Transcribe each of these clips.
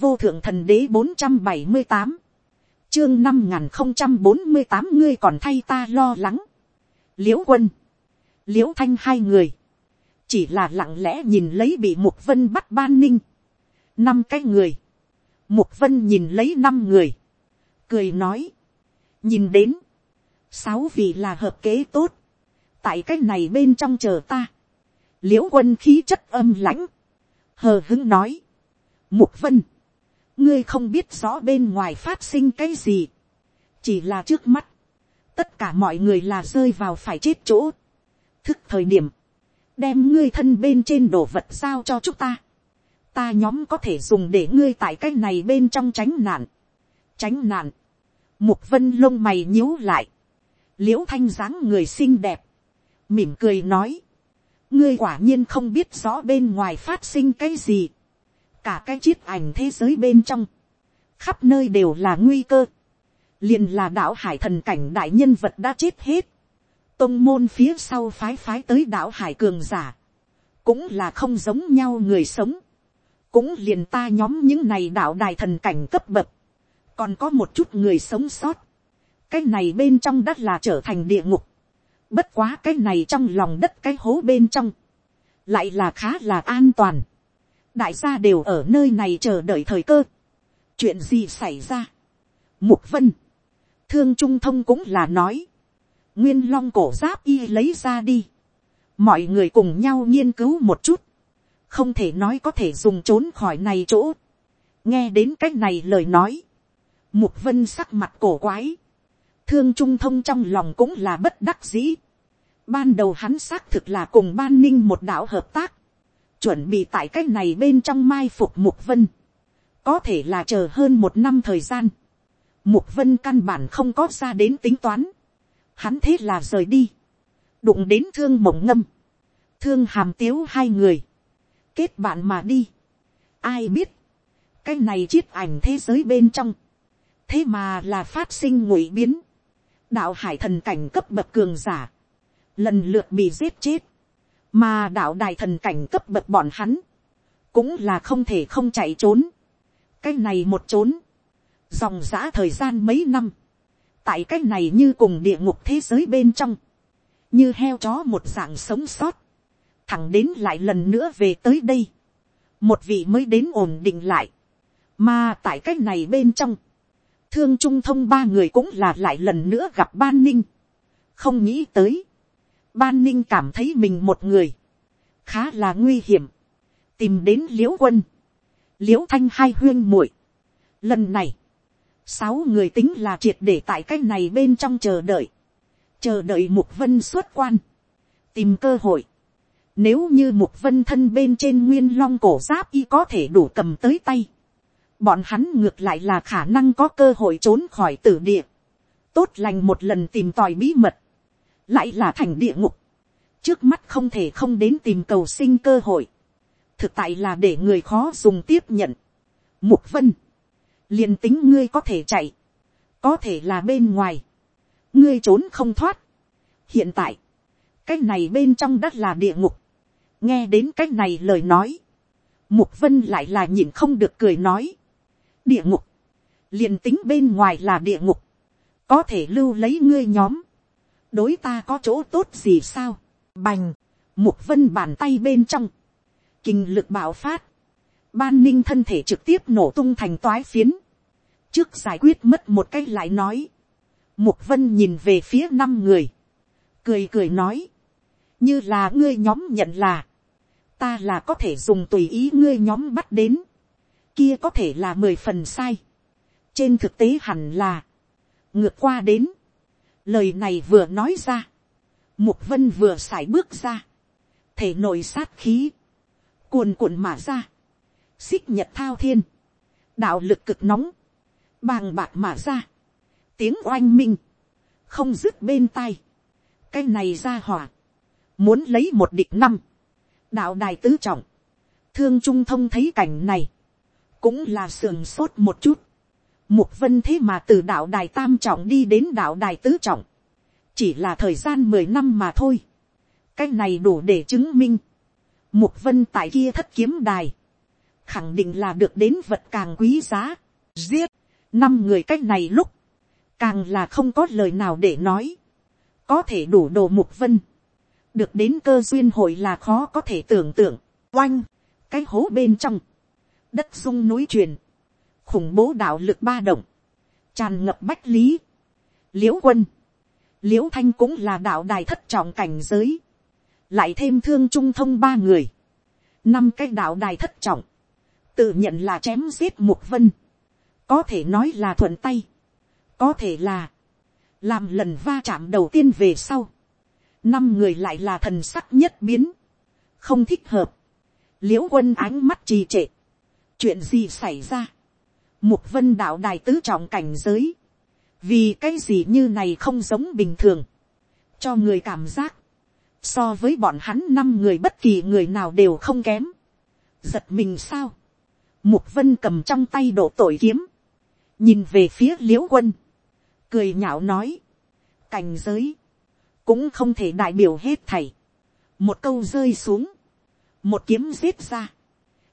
vô thượng thần đế bốn trăm bảy mươi tám, chương năm n không trăm bốn mươi tám ngươi còn thay ta lo lắng. liễu quân, liễu thanh hai người, chỉ là lặng lẽ nhìn lấy bị mục vân bắt ban ninh. năm cái người, mục vân nhìn lấy năm người, cười nói, nhìn đến, sáu vị là hợp kế tốt, tại cái này bên trong chờ ta, liễu quân khí chất âm lãnh, hờ hứng nói, mục vân, ngươi không biết rõ bên ngoài phát sinh cái gì, chỉ là trước mắt, tất cả mọi người là rơi vào phải chết chỗ, thức thời điểm, đem ngươi thân bên trên đồ vật sao cho chúng ta, ta nhóm có thể dùng để ngươi tại cái này bên trong tránh nạn, tránh nạn, mục vân lông mày nhíu lại, l i ễ u thanh dáng người xinh đẹp, mỉm cười nói, ngươi quả nhiên không biết rõ bên ngoài phát sinh cái gì, cả cái chiết ảnh thế giới bên trong, khắp nơi đều là nguy cơ, liền là đạo hải thần cảnh đại nhân vật đã chết hết, tông môn phía sau phái phái tới đạo hải cường giả, cũng là không giống nhau người sống, cũng liền ta nhóm những này đạo đài thần cảnh cấp bậc, còn có một chút người sống sót, cái này bên trong đất là trở thành địa ngục, bất quá cái này trong lòng đất cái hố bên trong, lại là khá là an toàn, đại gia đều ở nơi này chờ đợi thời cơ. chuyện gì xảy ra. mục vân, thương trung thông cũng là nói, nguyên long cổ giáp y lấy ra đi. mọi người cùng nhau nghiên cứu một chút, không thể nói có thể dùng trốn khỏi này chỗ. nghe đến c á c h này lời nói, mục vân sắc mặt cổ quái, thương trung thông trong lòng cũng là bất đắc dĩ. ban đầu hắn xác thực là cùng ban ninh một đạo hợp tác, chuẩn bị tại cách này bên trong mai phục mục vân, có thể là chờ hơn một năm thời gian, mục vân căn bản không có ra đến tính toán, hắn thế là rời đi, đụng đến thương mộng ngâm, thương hàm tiếu hai người, kết bạn mà đi, ai biết, cái này chiết ảnh thế giới bên trong, thế mà là phát sinh ngụy biến, đạo hải thần cảnh cấp bậc cường giả, lần lượt bị giết chết, mà đạo đài thần cảnh cấp bậc bọn hắn, cũng là không thể không chạy trốn. cái này một trốn, dòng giã thời gian mấy năm, tại cái này như cùng địa ngục thế giới bên trong, như heo chó một dạng sống sót, thẳng đến lại lần nữa về tới đây, một vị mới đến ổn định lại, mà tại cái này bên trong, thương trung thông ba người cũng là lại lần nữa gặp ban ninh, không nghĩ tới, ban ninh cảm thấy mình một người, khá là nguy hiểm, tìm đến l i ễ u quân, l i ễ u thanh hai huyên muội. Lần này, sáu người tính là triệt để tại cái này bên trong chờ đợi, chờ đợi mục vân xuất quan, tìm cơ hội. Nếu như mục vân thân bên trên nguyên long cổ giáp y có thể đủ cầm tới tay, bọn hắn ngược lại là khả năng có cơ hội trốn khỏi tử địa, tốt lành một lần tìm tòi bí mật, lại là thành địa ngục, trước mắt không thể không đến tìm cầu sinh cơ hội, thực tại là để người khó dùng tiếp nhận. Mục vân, liền tính ngươi có thể chạy, có thể là bên ngoài, ngươi trốn không thoát. hiện tại, cái này bên trong đất là địa ngục, nghe đến cái này lời nói, mục vân lại là nhìn không được cười nói, địa ngục, liền tính bên ngoài là địa ngục, có thể lưu lấy ngươi nhóm, đối ta có chỗ tốt gì sao, bành, mục vân bàn tay bên trong, kinh lực bạo phát, ban ninh thân thể trực tiếp nổ tung thành toái phiến, trước giải quyết mất một cách lại nói, mục vân nhìn về phía năm người, cười cười nói, như là ngươi nhóm nhận là, ta là có thể dùng tùy ý ngươi nhóm bắt đến, kia có thể là mười phần sai, trên thực tế hẳn là, ngược qua đến, lời này vừa nói ra, mục vân vừa sải bước ra, thể nội sát khí, cuồn cuộn mà ra, xích nhật thao thiên, đạo lực cực nóng, bàng bạc mà ra, tiếng oanh minh, không dứt bên tai, cái này ra hỏa, muốn lấy một địch năm, đạo đài tứ trọng, thương trung thông thấy cảnh này, cũng là sườn sốt một chút, mục vân thế mà từ đạo đài tam trọng đi đến đạo đài tứ trọng, chỉ là thời gian mười năm mà thôi. cái này đủ để chứng minh. mục vân tại kia thất kiếm đài, khẳng định là được đến vật càng quý giá, giết, năm người cách này lúc, càng là không có lời nào để nói, có thể đủ đồ mục vân, được đến cơ duyên hội là khó có thể tưởng tượng, oanh, cái hố bên trong, đất sung núi truyền, khủng bố đạo lực ba động, tràn ngập bách lý, l i ễ u quân, l i ễ u thanh cũng là đạo đài thất trọng cảnh giới, lại thêm thương trung thông ba người, năm cái đạo đài thất trọng, tự nhận là chém giết mục vân, có thể nói là thuận tay, có thể là, làm lần va chạm đầu tiên về sau, năm người lại là thần sắc nhất biến, không thích hợp, l i ễ u quân ánh mắt trì trệ, chuyện gì xảy ra, Mục vân đạo đài tứ trọng cảnh giới. Vì cái gì như này không giống bình thường. Cho người cảm giác. So với bọn hắn năm người bất kỳ người nào đều không kém. Giật mình sao. Mục vân cầm trong tay độ tội kiếm. Nhìn về phía liễu quân. Cười nhạo nói. Cảnh giới. Cũng không thể đại biểu hết thầy Một câu rơi xuống. Một kiếm giết ra.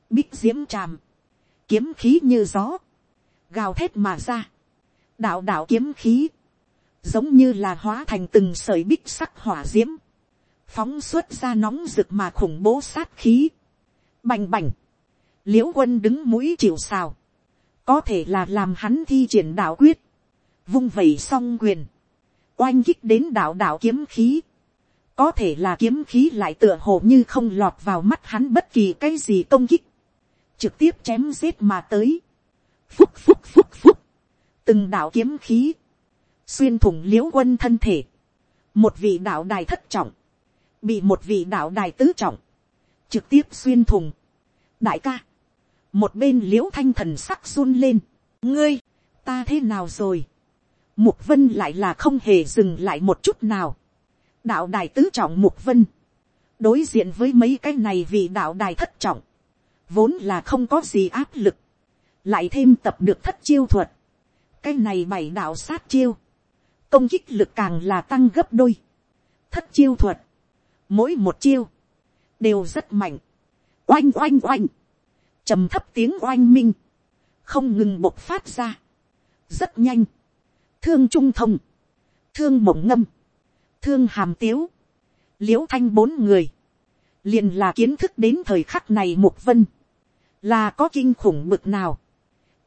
Bích diễm tràm. Kiếm khí như gió gào thét mà ra, đạo đạo kiếm khí, giống như là hóa thành từng sợi bích sắc hỏa d i ễ m phóng xuất ra nóng rực mà khủng bố sát khí, bành bành, l i ễ u quân đứng mũi chịu xào, có thể là làm hắn thi triển đạo quyết, vung vẩy song quyền, oanh kích đến đạo đạo kiếm khí, có thể là kiếm khí lại tựa hồ như không lọt vào mắt hắn bất kỳ cái gì công kích, trực tiếp chém giết mà tới, phúc phúc phúc phúc, từng đạo kiếm khí, xuyên thủng l i ễ u quân thân thể, một vị đạo đài thất trọng, bị một vị đạo đài tứ trọng, trực tiếp xuyên thủng. đại ca, một bên l i ễ u thanh thần sắc run lên, ngươi, ta thế nào rồi, mục vân lại là không hề dừng lại một chút nào, đạo đài tứ trọng mục vân, đối diện với mấy cái này vì đạo đài thất trọng, vốn là không có gì áp lực, lại thêm tập được thất chiêu thuật, cái này bảy đạo sát chiêu, công kích lực càng là tăng gấp đôi, thất chiêu thuật, mỗi một chiêu, đều rất mạnh, oanh oanh oanh, trầm thấp tiếng oanh minh, không ngừng bộc phát ra, rất nhanh, thương trung thông, thương mộng ngâm, thương hàm tiếu, l i ễ u thanh bốn người, liền là kiến thức đến thời khắc này mục vân, là có kinh khủng bực nào,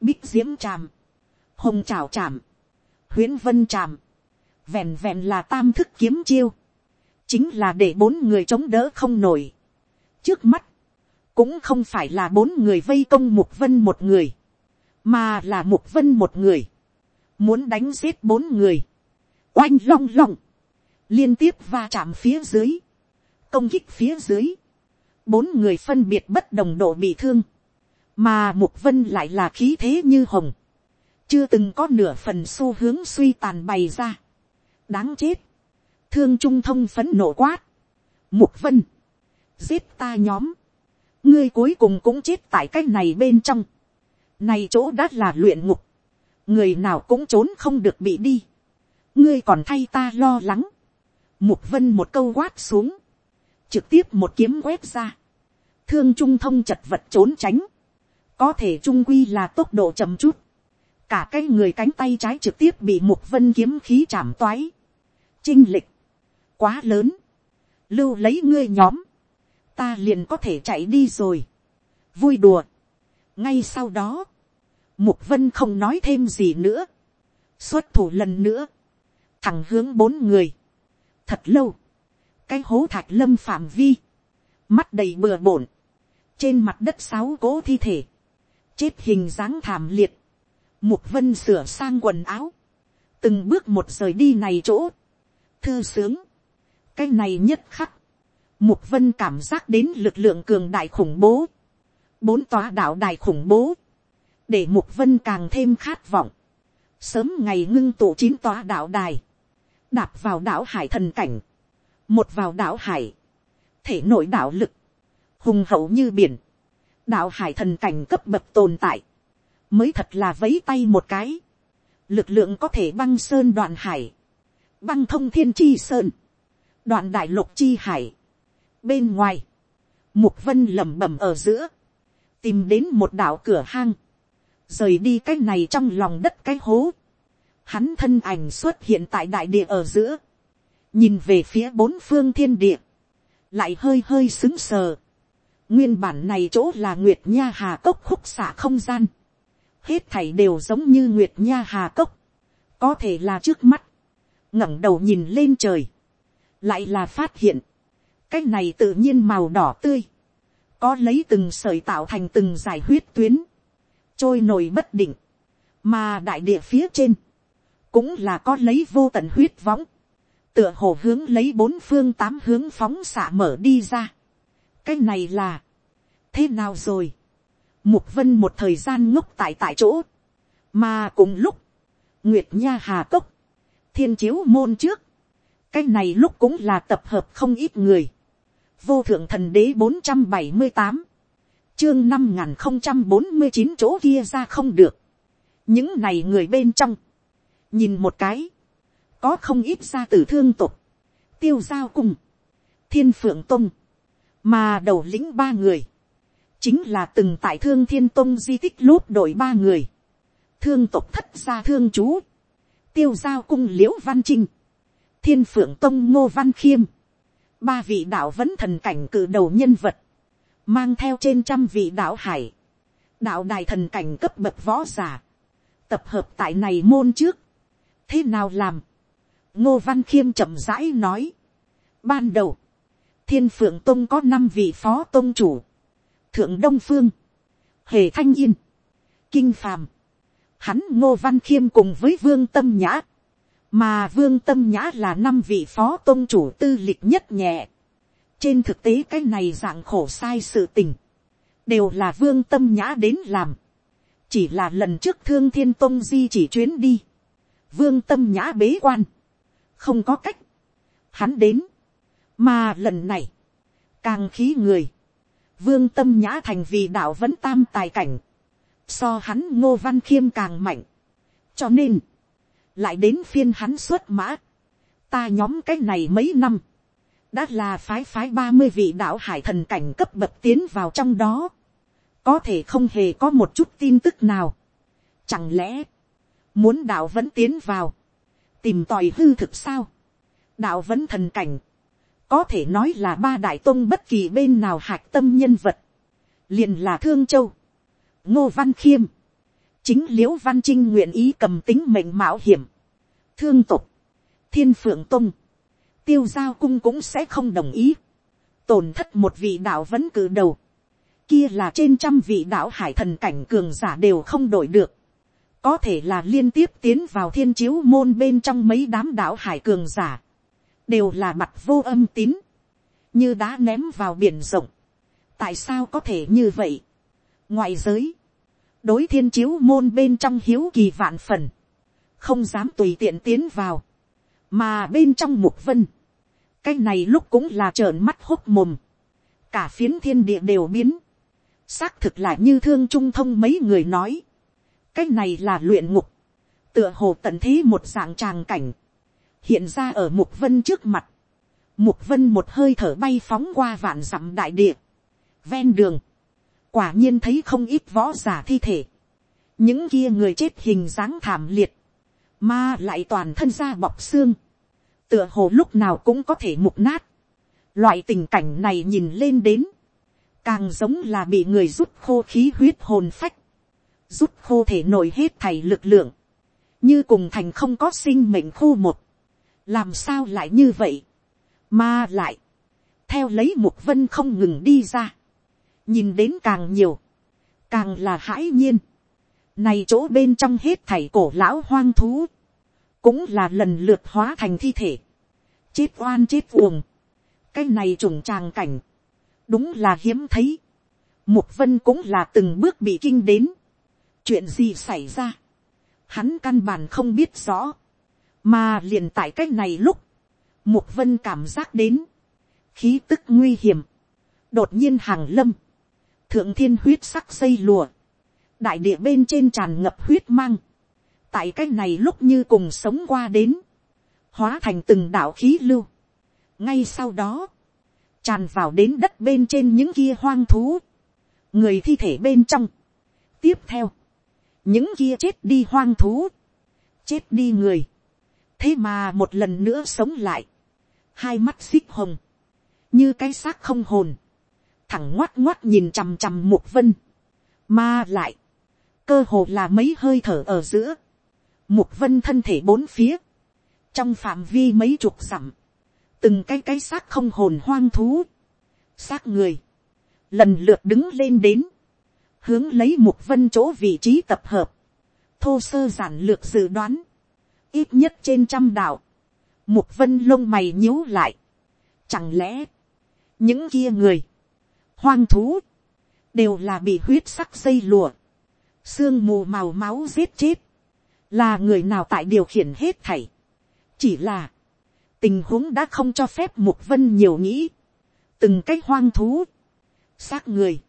bích diễm tràm, hồng trào tràm, huyễn vân tràm, vẹn vẹn là tam thức kiếm chiêu, chính là để bốn người chống đỡ không nổi. trước mắt, cũng không phải là bốn người vây công mục vân một người, mà là mục vân một người, muốn đánh giết bốn người, oanh long long, liên tiếp va chạm phía dưới, công kích phía dưới, bốn người phân biệt bất đồng độ bị thương, mà mục vân lại là khí thế như hồng, chưa từng có nửa phần xu hướng suy tàn bày ra. đáng chết, thương trung thông phấn nổ quát, mục vân, giết ta nhóm, ngươi cuối cùng cũng chết tại cái này bên trong, này chỗ đã là luyện ngục, người nào cũng trốn không được bị đi, ngươi còn thay ta lo lắng, mục vân một câu quát xuống, trực tiếp một kiếm quét ra, thương trung thông chật vật trốn tránh, có thể trung quy là tốc độ chậm chút, cả cái người cánh tay trái trực tiếp bị mục vân kiếm khí chạm toái, chinh lịch, quá lớn, lưu lấy ngươi nhóm, ta liền có thể chạy đi rồi, vui đùa, ngay sau đó, mục vân không nói thêm gì nữa, xuất thủ lần nữa, thẳng hướng bốn người, thật lâu, cái hố thạch lâm phạm vi, mắt đầy bừa bổn, trên mặt đất sáu cố thi thể, chết hình dáng thảm liệt, mục vân sửa sang quần áo, từng bước một rời đi này chỗ, thư sướng, cái này nhất khắc, mục vân cảm giác đến lực lượng cường đại khủng bố, bốn tòa đảo đại khủng bố, để mục vân càng thêm khát vọng, sớm ngày ngưng tụ chín tòa đảo đài, đạp vào đảo hải thần cảnh, một vào đảo hải, thể nội đảo lực, hùng hậu như biển, đạo hải thần cảnh cấp bậc tồn tại, mới thật là vấy tay một cái, lực lượng có thể băng sơn đoạn hải, băng thông thiên chi sơn, đoạn đại lục chi hải. Bên ngoài, mục vân lẩm bẩm ở giữa, tìm đến một đảo cửa hang, rời đi cái này trong lòng đất cái hố, hắn thân ảnh xuất hiện tại đại địa ở giữa, nhìn về phía bốn phương thiên địa, lại hơi hơi xứng sờ nguyên bản này chỗ là nguyệt nha hà cốc khúc xạ không gian, hết thảy đều giống như nguyệt nha hà cốc, có thể là trước mắt, ngẩng đầu nhìn lên trời, lại là phát hiện, cái này tự nhiên màu đỏ tươi, có lấy từng sợi tạo thành từng giải huyết tuyến, trôi nổi bất định, mà đại địa phía trên, cũng là có lấy vô tận huyết võng, tựa hồ hướng lấy bốn phương tám hướng phóng xạ mở đi ra cái này là, thế nào rồi, mục vân một thời gian ngốc tại tại chỗ, mà cùng lúc, nguyệt nha hà cốc, thiên chiếu môn trước, cái này lúc cũng là tập hợp không ít người, vô thượng thần đế bốn trăm bảy mươi tám, chương năm n không trăm bốn mươi chín chỗ kia ra không được, những này người bên trong, nhìn một cái, có không ít gia tử thương tục, tiêu giao cùng, thiên phượng tông, mà đầu lĩnh ba người, chính là từng tại thương thiên tông di tích lút đội ba người, thương tộc thất gia thương chú, tiêu giao cung l i ễ u văn trinh, thiên phượng tông ngô văn khiêm, ba vị đạo vẫn thần cảnh cử đầu nhân vật, mang theo trên trăm vị đạo hải, đạo đài thần cảnh cấp bậc võ giả, tập hợp tại này môn trước, thế nào làm, ngô văn khiêm chậm rãi nói. ban đầu, thiên phượng tông có năm vị phó tông chủ, thượng đông phương, hề thanh yên, kinh phàm, hắn ngô văn khiêm cùng với vương tâm nhã, mà vương tâm nhã là năm vị phó tôn chủ tư lịch nhất nhẹ. trên thực tế cái này dạng khổ sai sự tình, đều là vương tâm nhã đến làm, chỉ là lần trước thương thiên tôn di chỉ chuyến đi, vương tâm nhã bế quan, không có cách, hắn đến, mà lần này, càng khí người, vương tâm nhã thành vì đạo vẫn tam tài cảnh, so hắn ngô văn khiêm càng mạnh, cho nên, lại đến phiên hắn xuất mã, ta nhóm cái này mấy năm, đã là phái phái ba mươi vị đạo hải thần cảnh cấp bậc tiến vào trong đó, có thể không hề có một chút tin tức nào. Chẳng lẽ, muốn đạo vẫn tiến vào, tìm tòi hư thực sao, đạo vẫn thần cảnh, có thể nói là ba đại tôn bất kỳ bên nào hạc tâm nhân vật, liền là thương châu, ngô văn khiêm, chính l i ễ u văn trinh nguyện ý cầm tính mệnh mạo hiểm, thương tục, thiên phượng tông, tiêu giao cung cũng sẽ không đồng ý, tổn thất một vị đạo vẫn cử đầu, kia là trên trăm vị đạo hải thần cảnh cường giả đều không đổi được, có thể là liên tiếp tiến vào thiên chiếu môn bên trong mấy đám đạo hải cường giả, đều là mặt vô âm tín, như đá ném vào biển rộng. tại sao có thể như vậy. ngoại giới, đối thiên chiếu môn bên trong hiếu kỳ vạn phần, không dám tùy tiện tiến vào, mà bên trong mục vân, cái này lúc cũng là trợn mắt hốt mồm, cả phiến thiên địa đều biến, xác thực lại như thương trung thông mấy người nói, cái này là luyện ngục, tựa hồ tận thế một dạng tràng cảnh, hiện ra ở mục vân trước mặt, mục vân một hơi thở bay phóng qua vạn dặm đại địa, ven đường, quả nhiên thấy không ít võ giả thi thể, những kia người chết hình dáng thảm liệt, mà lại toàn thân da bọc xương, tựa hồ lúc nào cũng có thể mục nát, loại tình cảnh này nhìn lên đến, càng giống là bị người rút khô khí huyết hồn phách, rút khô thể nổi hết thầy lực lượng, như cùng thành không có sinh mệnh khu một, làm sao lại như vậy, mà lại, theo lấy mục vân không ngừng đi ra, nhìn đến càng nhiều, càng là hãi nhiên, này chỗ bên trong hết thảy cổ lão hoang thú, cũng là lần lượt hóa thành thi thể, chết oan chết uồng, cái này trùng tràng cảnh, đúng là hiếm thấy, mục vân cũng là từng bước bị kinh đến, chuyện gì xảy ra, hắn căn bản không biết rõ, mà liền tại cái này lúc, mục vân cảm giác đến, khí tức nguy hiểm, đột nhiên hàng lâm, thượng thiên huyết sắc xây lùa, đại địa bên trên tràn ngập huyết mang, tại cái này lúc như cùng sống qua đến, hóa thành từng đạo khí lưu, ngay sau đó, tràn vào đến đất bên trên những kia hoang thú, người thi thể bên trong. tiếp theo, những kia chết đi hoang thú, chết đi người, thế mà một lần nữa sống lại, hai mắt xích hồng, như cái xác không hồn, thẳng ngoắt ngoắt nhìn chằm chằm mục vân, mà lại, cơ hồ là mấy hơi thở ở giữa, mục vân thân thể bốn phía, trong phạm vi mấy chục dặm, từng cái cái xác không hồn hoang thú, xác người, lần lượt đứng lên đến, hướng lấy mục vân chỗ vị trí tập hợp, thô sơ giản lược dự đoán, ít nhất trên trăm đạo, mục vân lông mày nhíu lại, chẳng lẽ, những kia người, hoang thú, đều là bị huyết sắc dây lùa, sương mù màu máu giết chết, là người nào tại điều khiển hết thảy, chỉ là, tình huống đã không cho phép mục vân nhiều nghĩ, từng cái hoang thú, xác người,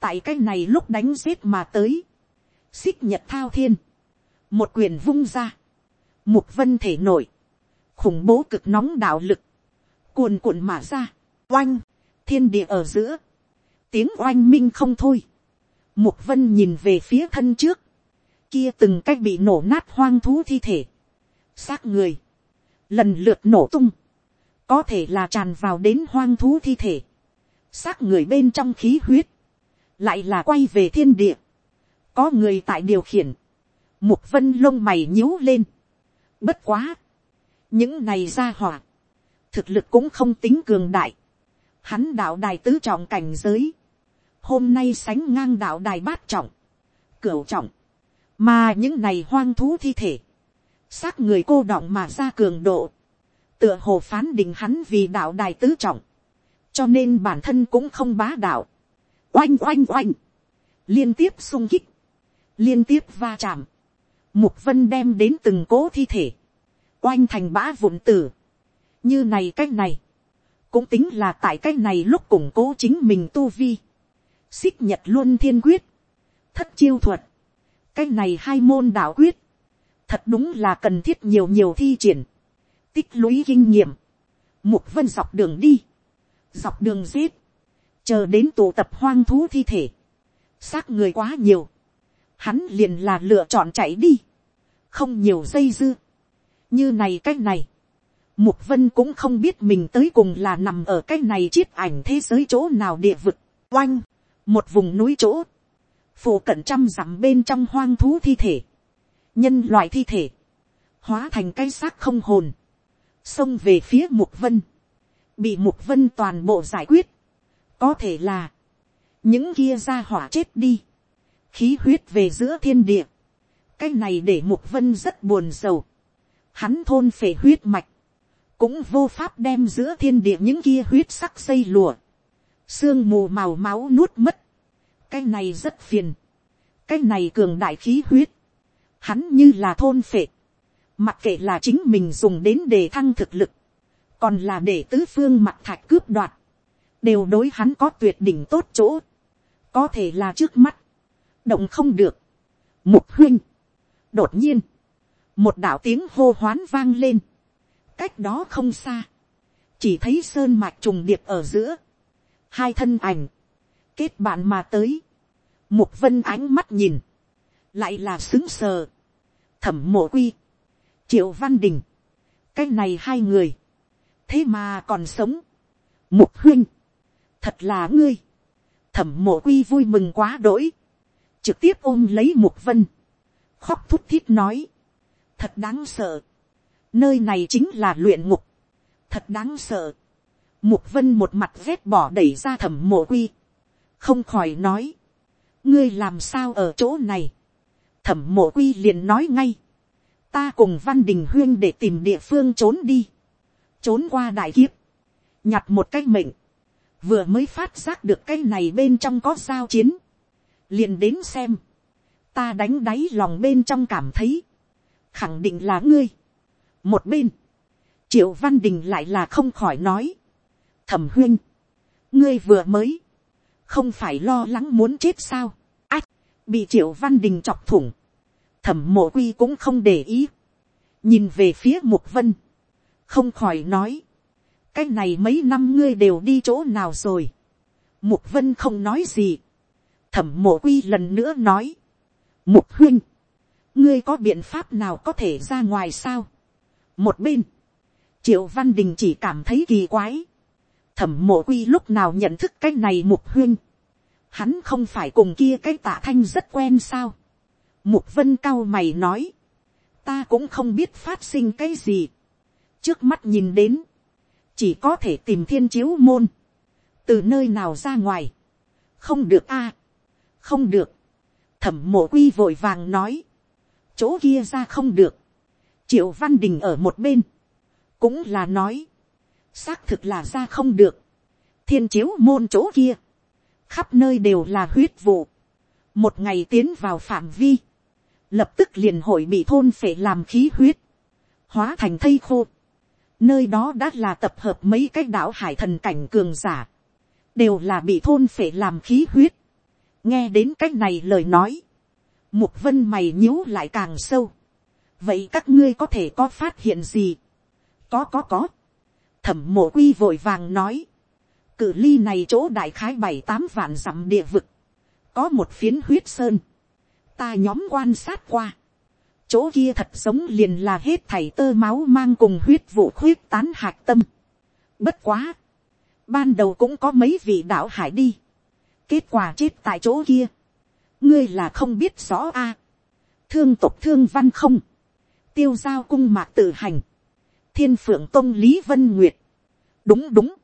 tại cái này lúc đánh giết mà tới, xích nhật thao thiên, một quyền vung ra, mục vân thể nổi, khủng bố cực nóng đạo lực, cuồn cuộn mà ra, oanh, thiên địa ở giữa, tiếng oanh minh không thôi, mục vân nhìn về phía thân trước, kia từng cách bị nổ nát hoang thú thi thể, xác người, lần lượt nổ tung, có thể là tràn vào đến hoang thú thi thể, xác người bên trong khí huyết, lại là quay về thiên địa, có người tại điều khiển, mục vân lông mày nhíu lên, bất quá, những này ra hỏa, thực lực cũng không tính cường đại, hắn đạo đài tứ trọng cảnh giới, hôm nay sánh ngang đạo đài bát trọng, cửu trọng, mà những này hoang thú thi thể, xác người cô đọng mà ra cường độ, tựa hồ phán định hắn vì đạo đài tứ trọng, cho nên bản thân cũng không bá đạo, oanh oanh oanh, liên tiếp sung kích, liên tiếp va chạm, mục vân đem đến từng cố thi thể, oanh thành bã vụn tử, như này cách này, cũng tính là tại cách này lúc củng cố chính mình tu vi, xích nhật luôn thiên quyết, thất chiêu thuật, Cách này hai môn đạo quyết, thật đúng là cần thiết nhiều nhiều thi triển, tích lũy kinh nghiệm, mục vân dọc đường đi, dọc đường giết, chờ đến tụ tập hoang thú thi thể, xác người quá nhiều, hắn liền là lựa chọn chạy đi, không nhiều dây dư, như này cái này, mục vân cũng không biết mình tới cùng là nằm ở cái này chiết ảnh thế giới chỗ nào địa vực, oanh, một vùng núi chỗ, phủ cận trăm dặm bên trong hoang thú thi thể, nhân loại thi thể, hóa thành cái xác không hồn, xông về phía mục vân, bị mục vân toàn bộ giải quyết, có thể là, những kia ra hỏa chết đi, khí huyết về giữa thiên địa, cái này để mục vân rất buồn sầu, hắn thôn phệ huyết mạch, cũng vô pháp đem giữa thiên địa những kia huyết sắc xây lùa, sương mù màu máu nuốt mất, cái này rất phiền, cái này cường đại khí huyết, hắn như là thôn phệ, mặc kệ là chính mình dùng đến để thăng thực lực, còn là để tứ phương mặt thạch cướp đoạt, đều đối hắn có tuyệt đỉnh tốt chỗ, có thể là trước mắt, động không được, mục huynh, đột nhiên, một đạo tiếng hô hoán vang lên, cách đó không xa, chỉ thấy sơn mạch trùng điệp ở giữa, hai thân ảnh, kết bạn mà tới, mục vân ánh mắt nhìn, lại là xứng sờ, thẩm mộ quy, triệu văn đình, cái này hai người, thế mà còn sống, mục huynh, thật là ngươi, thẩm mộ quy vui mừng quá đỗi, trực tiếp ôm lấy mục vân, khóc thút thít nói, thật đáng sợ, nơi này chính là luyện ngục, thật đáng sợ, mục vân một mặt vét bỏ đẩy ra thẩm mộ quy, không khỏi nói, ngươi làm sao ở chỗ này, thẩm mộ quy liền nói ngay, ta cùng văn đình huyên để tìm địa phương trốn đi, trốn qua đại kiếp, nhặt một cái mệnh, vừa mới phát giác được cái này bên trong có giao chiến, liền đến xem, ta đánh đáy lòng bên trong cảm thấy, khẳng định là ngươi. một bên, triệu văn đình lại là không khỏi nói, thẩm huyên, ngươi vừa mới, không phải lo lắng muốn chết sao, ách, bị triệu văn đình chọc thủng, thẩm mộ quy cũng không để ý, nhìn về phía mục vân, không khỏi nói, cái này mấy năm ngươi đều đi chỗ nào rồi, mục vân không nói gì, thẩm mộ quy lần nữa nói, mục huynh, ngươi có biện pháp nào có thể ra ngoài sao. một bên, triệu văn đình chỉ cảm thấy kỳ quái, thẩm mộ quy lúc nào nhận thức cái này mục huynh, hắn không phải cùng kia cái tạ thanh rất quen sao. mục vân cao mày nói, ta cũng không biết phát sinh cái gì. trước mắt nhìn đến, chỉ có thể tìm thiên chiếu môn, từ nơi nào ra ngoài, không được a, không được, thẩm mộ quy vội vàng nói, chỗ kia ra không được, triệu văn đình ở một bên, cũng là nói, xác thực là ra không được, thiên chiếu môn chỗ kia, khắp nơi đều là huyết vụ, một ngày tiến vào phạm vi, lập tức liền hội bị thôn phệ làm khí huyết, hóa thành thây khô, nơi đó đã là tập hợp mấy cái đảo hải thần cảnh cường giả, đều là bị thôn phệ làm khí huyết, nghe đến cái này lời nói, mục vân mày nhíu lại càng sâu, vậy các ngươi có thể có phát hiện gì, có có có, thẩm mộ quy vội vàng nói, cử ly này chỗ đại khái bảy tám vạn dặm địa vực, có một phiến huyết sơn, ta nhóm quan sát qua, chỗ kia thật giống liền là hết thảy tơ máu mang cùng huyết vụ khuyết tán hạt tâm. Bất quá, ban đầu cũng có mấy vị đạo hải đi, kết quả chết tại chỗ kia, ngươi là không biết rõ a, thương tục thương văn không, tiêu giao cung mạc tự hành, thiên phượng tông lý vân nguyệt, đúng đúng,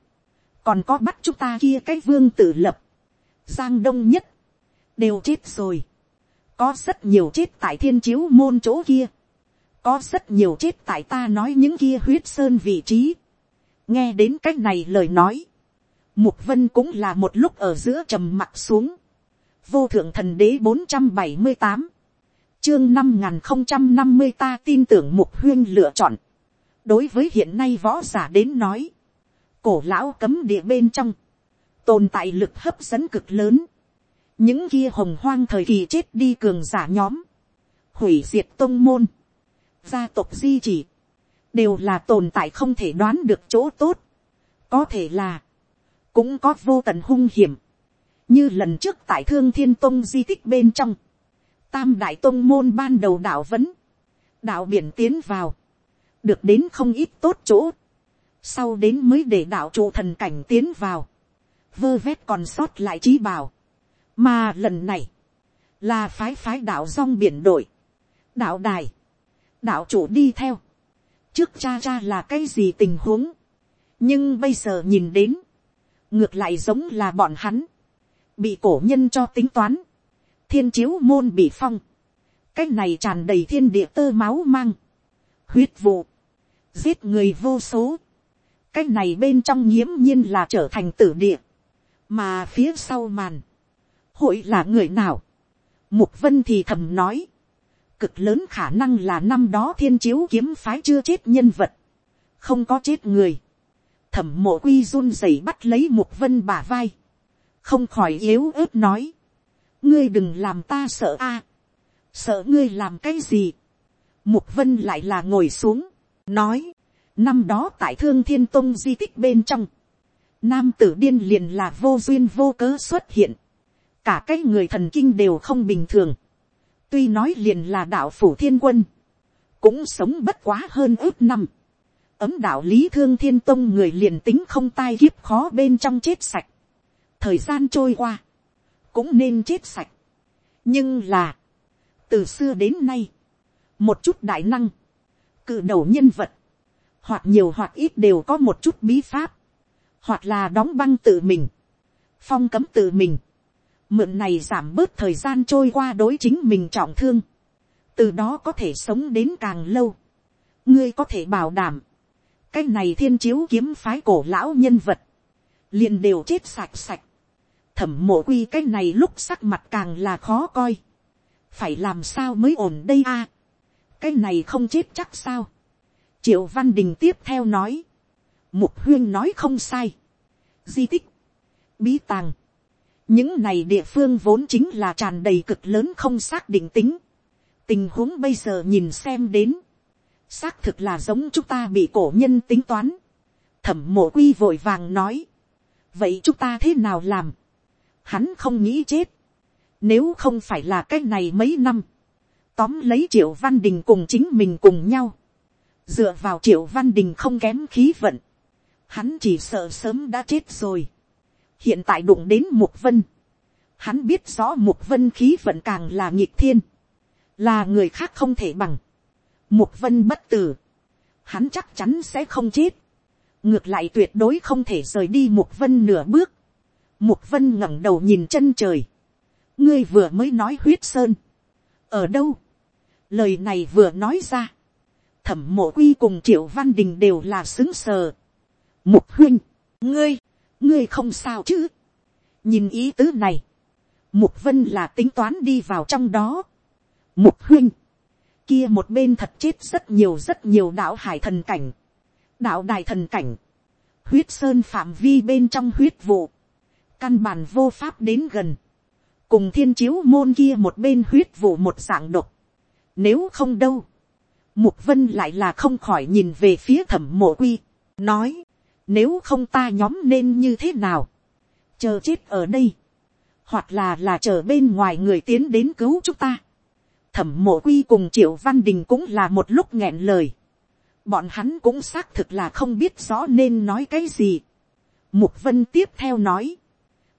còn có bắt chúng ta kia cái vương tự lập, giang đông nhất, đều chết rồi, có rất nhiều chết tại thiên chiếu môn chỗ kia, có rất nhiều chết tại ta nói những kia huyết sơn vị trí, nghe đến c á c h này lời nói, Mục vân cũng là một lúc ở giữa trầm mặt xuống. Vô thượng thần đế 478. Chương 5050 ta tin tưởng mục huyên lựa chọn. Đối với hiện nay võ giả đến nói. Cổ lão cấm địa bên trong. Tồn tại lực hấp dẫn cực lớn. Những kia hồng hoang thời kỳ chết đi cường giả nhóm. Hủy diệt tông môn. Gia tộc di chỉ. Đều là tồn tại không thể đoán được chỗ tốt. Có thể là cũng có vô tận hung hiểm, như lần trước tại thương thiên tông di tích bên trong, tam đại tông môn ban đầu đạo vấn, đạo biển tiến vào, được đến không ít tốt chỗ, sau đến mới để đạo trụ thần cảnh tiến vào, vơ vét còn sót lại trí bảo, mà lần này, là phái phái đạo rong biển đội, đạo đài, đạo chủ đi theo, trước cha cha là cái gì tình huống, nhưng bây giờ nhìn đến, ngược lại giống là bọn hắn, bị cổ nhân cho tính toán, thiên chiếu môn bị phong, cái này tràn đầy thiên địa tơ máu mang, huyết vụ, giết người vô số, cái này bên trong nghiễm nhiên là trở thành tử địa, mà phía sau màn, hội là người nào, mục vân thì thầm nói, cực lớn khả năng là năm đó thiên chiếu kiếm phái chưa chết nhân vật, không có chết người, thẩm mộ quy run rẩy bắt lấy mục vân bả vai, không khỏi yếu ớt nói, ngươi đừng làm ta sợ a, sợ ngươi làm cái gì, mục vân lại là ngồi xuống, nói, năm đó tại thương thiên tông di tích bên trong, nam tử điên liền là vô duyên vô cớ xuất hiện, cả cái người thần kinh đều không bình thường, tuy nói liền là đạo phủ thiên quân, cũng sống bất quá hơn ước năm, ấm đạo lý thương thiên tông người liền tính không tai kiếp khó bên trong chết sạch. thời gian trôi qua, cũng nên chết sạch. nhưng là, từ xưa đến nay, một chút đại năng, cự đầu nhân vật, hoặc nhiều hoặc ít đều có một chút bí pháp, hoặc là đóng băng tự mình, phong cấm tự mình, mượn này giảm bớt thời gian trôi qua đối chính mình trọng thương, từ đó có thể sống đến càng lâu, ngươi có thể bảo đảm, cái này thiên chiếu kiếm phái cổ lão nhân vật, liền đều chết sạch sạch. thẩm mộ quy cái này lúc sắc mặt càng là khó coi. phải làm sao mới ổn đây a. cái này không chết chắc sao. triệu văn đình tiếp theo nói. mục huyên nói không sai. di tích, bí tàng. những này địa phương vốn chính là tràn đầy cực lớn không xác định tính. tình huống bây giờ nhìn xem đến xác thực là giống chúng ta bị cổ nhân tính toán. thẩm mộ quy vội vàng nói. vậy chúng ta thế nào làm. hắn không nghĩ chết. Nếu không phải là cái này mấy năm. Tóm lấy triệu văn đình cùng chính mình cùng nhau. Dựa vào triệu văn đình không kém khí vận. Hắn chỉ sợ sớm đã chết rồi. Hiện tại đụng đến Mục Vân. Hắn biết rõ Mục Vân khí vận càng là nhịp thiên. Là người khác không thể bằng. Mục Vân bất tử. Hắn chắc chắn sẽ không chết. Ngược lại tuyệt đối không thể rời đi Mục Vân nửa bước. Mục Vân ngẩng đầu nhìn chân trời. Ngươi vừa mới nói huyết sơn. Ở đâu? Lời này vừa nói ra. Thẩm mộ quy cùng triệu văn đình đều là xứng sờ. Mục huynh, ngươi, ngươi không sao chứ. Nhìn ý tứ này. Mục vân là tính toán đi vào trong đó. Mục huynh, kia một bên thật chết rất nhiều rất nhiều đạo hải thần cảnh. Đạo đài thần cảnh. Huyết sơn phạm vi bên trong huyết vụ. Căn bản vô pháp đến gần. Cùng thiên chiếu môn kia một bên huyết vụ một dạng độc. Nếu không đâu. Mục vân lại là không khỏi nhìn về phía thẩm mộ quy. Nói. Nếu không ta nhóm nên như thế nào. Chờ chết ở đây. Hoặc là là chờ bên ngoài người tiến đến cứu chúng ta. Thẩm mộ quy cùng triệu văn đình cũng là một lúc nghẹn lời. Bọn hắn cũng xác thực là không biết rõ nên nói cái gì. Mục vân tiếp theo nói.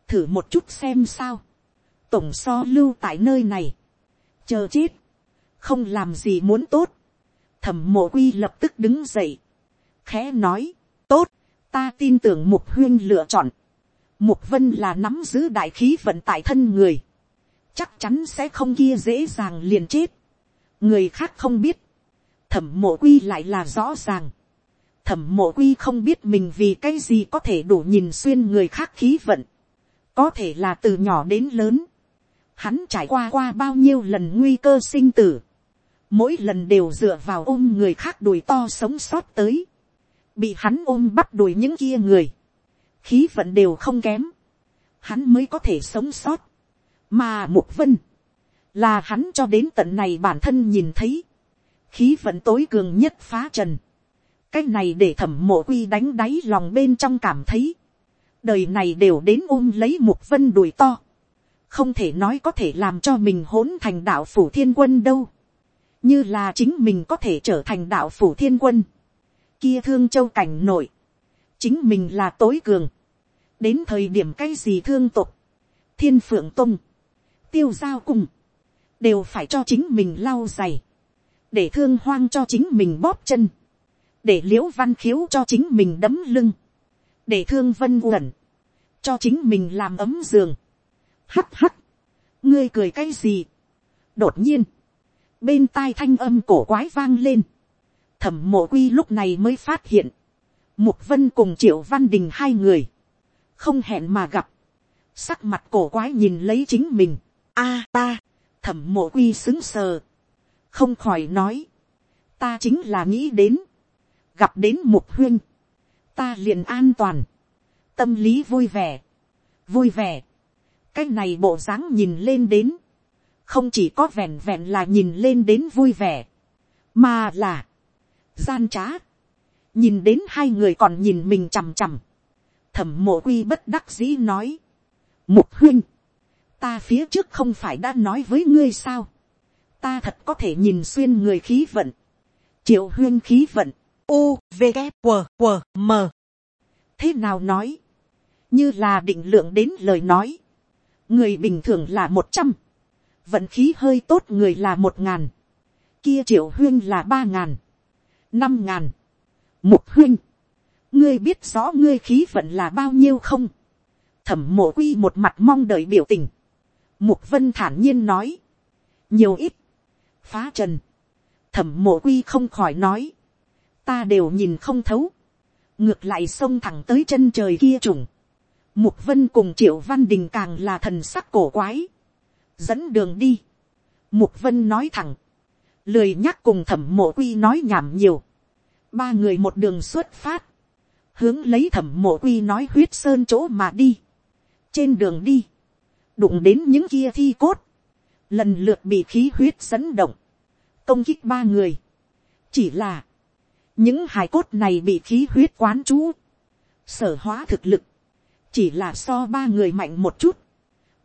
Thử một chút xem sao. Tổng so lưu tại nơi này. Chờ chết. Không làm gì muốn tốt. Thẩm mộ quy lập tức đứng dậy. Khẽ nói. Tốt. Ta tin tưởng mục huyên lựa chọn. Mục vân là nắm giữ đại khí vận tại thân người. Chắc chắn sẽ không kia dễ dàng liền chết. Người khác không biết. Thẩm mộ quy lại là rõ ràng. Thẩm mộ quy không biết mình vì cái gì có thể đủ nhìn xuyên người khác khí vận. Có thể là từ nhỏ đến lớn. Hắn trải qua qua bao nhiêu lần nguy cơ sinh tử. Mỗi lần đều dựa vào ôm người khác đùi to sống sót tới. Bị hắn ôm bắt đùi những kia người. Khí vận đều không kém. Hắn mới có thể sống sót. Mà Mục Vân. Là hắn cho đến tận này bản thân nhìn thấy. Khí vận tối cường nhất phá trần. Cái này để thẩm mộ quy đánh đáy lòng bên trong cảm thấy. Đời này đều đến ôm lấy Mục Vân đùi to không thể nói có thể làm cho mình hỗn thành đạo phủ thiên quân đâu, như là chính mình có thể trở thành đạo phủ thiên quân, kia thương châu cảnh nội, chính mình là tối cường, đến thời điểm cái gì thương tục, thiên phượng tung, tiêu giao cùng, đều phải cho chính mình lau giày, để thương hoang cho chính mình bóp chân, để l i ễ u văn khiếu cho chính mình đấm lưng, để thương vân uẩn, cho chính mình làm ấm giường, Hắt hắt. Ngươi cười cái gì? Đột nhiên. Bên tai thanh âm cổ quái vang lên. Thẩm mộ quy lúc này mới phát hiện. Mục vân cùng triệu văn đình hai người. Không hẹn mà gặp. Sắc mặt cổ quái nhìn lấy chính mình a ta. Thẩm mộ quy xứng sờ. Không khỏi nói. Ta chính là nghĩ đến. Gặp đến mục huyên. Ta liền an toàn. Tâm lý vui vẻ. Vui vẻ cái này bộ dáng nhìn lên đến, không chỉ có vẹn vẹn là nhìn lên đến vui vẻ, mà là gian trá, nhìn đến hai người còn nhìn mình chằm chằm, thẩm mộ quy bất đắc dĩ nói, mục huynh, ta phía trước không phải đã nói với ngươi sao, ta thật có thể nhìn xuyên người khí vận, triệu huyên khí vận, u v g q q m. Thế nào nói, như là định lượng đến lời nói, người bình thường là một trăm, vận khí hơi tốt người là một ngàn, kia triệu huyên là ba ngàn, năm ngàn, một huyên, ngươi biết rõ ngươi khí vận là bao nhiêu không, thẩm mộ quy một mặt mong đợi biểu tình, mục vân thản nhiên nói, nhiều ít, phá trần, thẩm mộ quy không khỏi nói, ta đều nhìn không thấu, ngược lại xông thẳng tới chân trời kia trùng, Mục vân cùng triệu văn đình càng là thần sắc cổ quái. Dẫn đường đi. Mục vân nói thẳng. Lười nhắc cùng thẩm mộ quy nói nhảm nhiều. Ba người một đường xuất phát. Hướng lấy thẩm mộ quy nói huyết sơn chỗ mà đi. Trên đường đi. Đụng đến những kia thi cốt. Lần lượt bị khí huyết dẫn động. Công kích ba người. Chỉ là. Những hài cốt này bị khí huyết quán chú. Sở hóa thực lực chỉ là so ba người mạnh một chút,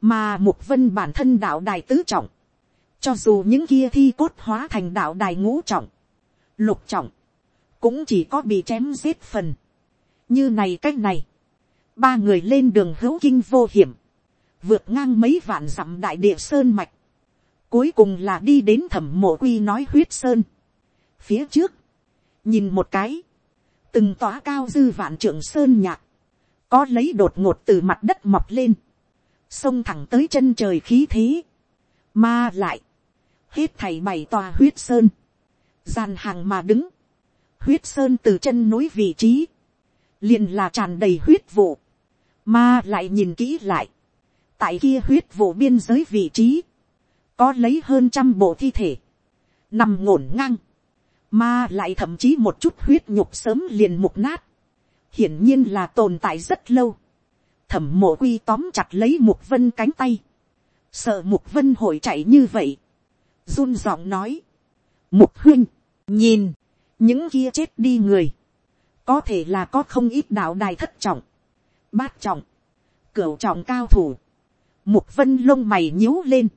mà mục vân bản thân đạo đài tứ trọng, cho dù những kia thi cốt hóa thành đạo đài ngũ trọng, lục trọng, cũng chỉ có bị chém giết phần. như này c á c h này, ba người lên đường hữu kinh vô hiểm, vượt ngang mấy vạn dặm đại địa sơn mạch, cuối cùng là đi đến thẩm mộ quy nói huyết sơn. phía trước, nhìn một cái, từng tỏa cao dư vạn trưởng sơn nhạc, có lấy đột ngột từ mặt đất mọc lên, xông thẳng tới chân trời khí thế, mà lại, hết thảy bảy tòa huyết sơn, gian hàng mà đứng, huyết sơn từ chân núi vị trí, liền là tràn đầy huyết vụ, mà lại nhìn kỹ lại, tại kia huyết vụ biên giới vị trí, có lấy hơn trăm bộ thi thể, nằm ngổn ngang, mà lại thậm chí một chút huyết nhục sớm liền mục nát, hiển nhiên là tồn tại rất lâu, thẩm mộ quy tóm chặt lấy mục vân cánh tay, sợ mục vân hội chạy như vậy, run giọng nói, mục huynh, nhìn, những kia chết đi người, có thể là có không ít đạo đài thất trọng, bát trọng, cửu trọng cao thủ, mục vân lông mày nhíu lên,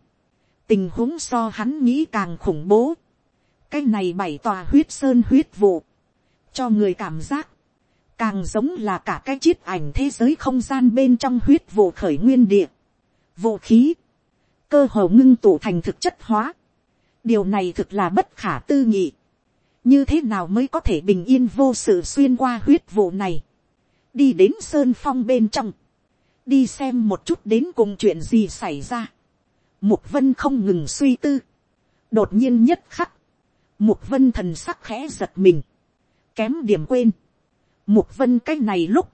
tình huống so hắn nghĩ càng khủng bố, cái này bảy tòa huyết sơn huyết vụ, cho người cảm giác, càng giống là cả cái chiết ảnh thế giới không gian bên trong huyết vụ khởi nguyên địa, vũ khí, cơ hồ ngưng tụ thành thực chất hóa, điều này thực là bất khả tư nghị, như thế nào mới có thể bình yên vô sự xuyên qua huyết vụ này, đi đến sơn phong bên trong, đi xem một chút đến cùng chuyện gì xảy ra. Mục vân không ngừng suy tư, đột nhiên nhất khắc, mục vân thần sắc khẽ giật mình, kém điểm quên. Mục vân cái này lúc,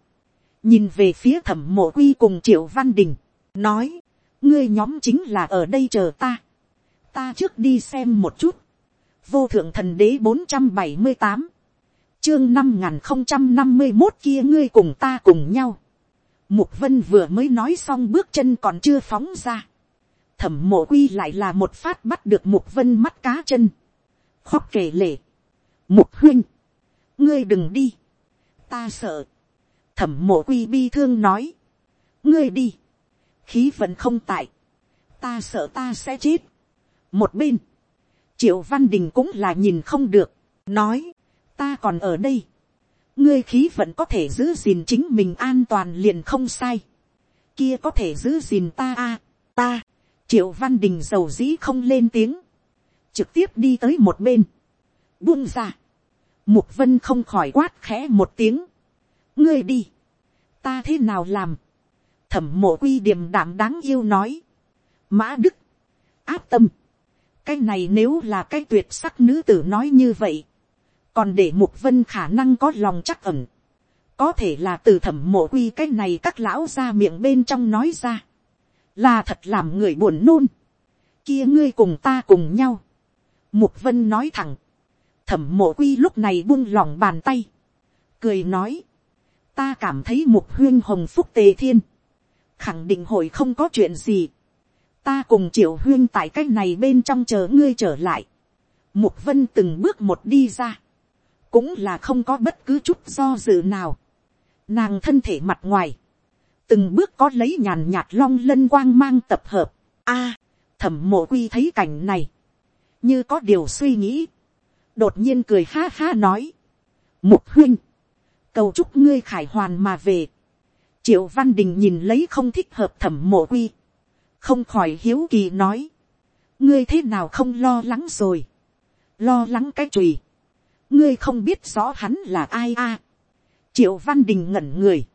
nhìn về phía thẩm mộ quy cùng triệu văn đình, nói, ngươi nhóm chính là ở đây chờ ta, ta trước đi xem một chút, vô thượng thần đế bốn trăm bảy mươi tám, chương năm n không trăm năm mươi một kia ngươi cùng ta cùng nhau. Mục vân vừa mới nói xong bước chân còn chưa phóng ra. Thẩm mộ quy lại là một phát bắt được mục vân mắt cá chân. Khóc kể lể. Mục huynh. Ngươi đừng đi. Ta sợ. Thẩm mộ quy bi thương nói. Ngươi đi. Khí vẫn không tại. Ta sợ ta sẽ chết. Một bên triệu văn đình cũng là nhìn không được, nói, ta còn ở đây, ngươi khí vẫn có thể giữ gìn chính mình an toàn liền không sai, kia có thể giữ gìn ta a, ta, triệu văn đình giàu dĩ không lên tiếng, trực tiếp đi tới một bên, buông ra, mục vân không khỏi quát khẽ một tiếng, ngươi đi, ta thế nào làm, thẩm mộ quy điềm đảm đáng yêu nói, mã đức, áp tâm, cái này nếu là cái tuyệt sắc nữ tử nói như vậy, còn để mục vân khả năng có lòng chắc ẩn, có thể là từ thẩm mộ quy cái này các lão ra miệng bên trong nói ra, là thật làm người buồn nôn, kia ngươi cùng ta cùng nhau, mục vân nói thẳng, thẩm mộ quy lúc này buông lòng bàn tay, cười nói, ta cảm thấy mục huyên hồng phúc tề thiên, khẳng định hội không có chuyện gì, ta cùng triệu huyên tại cái này bên trong chờ ngươi trở lại. Mục vân từng bước một đi ra. Cũng là không có bất cứ chút do dự nào. Nàng thân thể mặt ngoài. Từng bước có lấy nhàn nhạt long lân quang mang tập hợp. a thẩm mộ quy thấy cảnh này. Như có điều suy nghĩ. Đột nhiên cười ha ha nói. Mục huynh. Cầu chúc ngươi khải hoàn mà về. Triệu Văn Đình nhìn lấy không thích hợp thẩm mộ quy không khỏi hiếu kỳ nói, ngươi thế nào không lo lắng rồi, lo lắng cái chùy, ngươi không biết rõ hắn là ai a, triệu văn đình ngẩn người,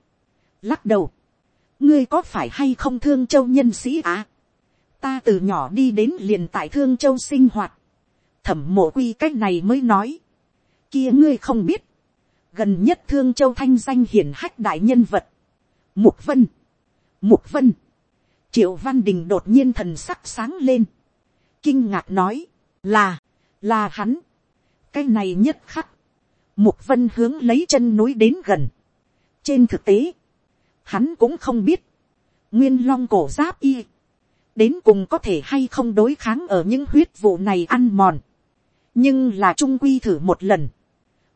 lắc đầu, ngươi có phải hay không thương châu nhân sĩ à, ta từ nhỏ đi đến liền tại thương châu sinh hoạt, thẩm mộ quy cái này mới nói, kia ngươi không biết, gần nhất thương châu thanh danh hiển hách đại nhân vật, mục vân, mục vân, triệu văn đình đột nhiên thần sắc sáng lên, kinh ngạc nói, là, là hắn, cái này nhất khắc, mục vân hướng lấy chân núi đến gần. trên thực tế, hắn cũng không biết, nguyên long cổ giáp y, đến cùng có thể hay không đối kháng ở những huyết vụ này ăn mòn, nhưng là trung quy thử một lần,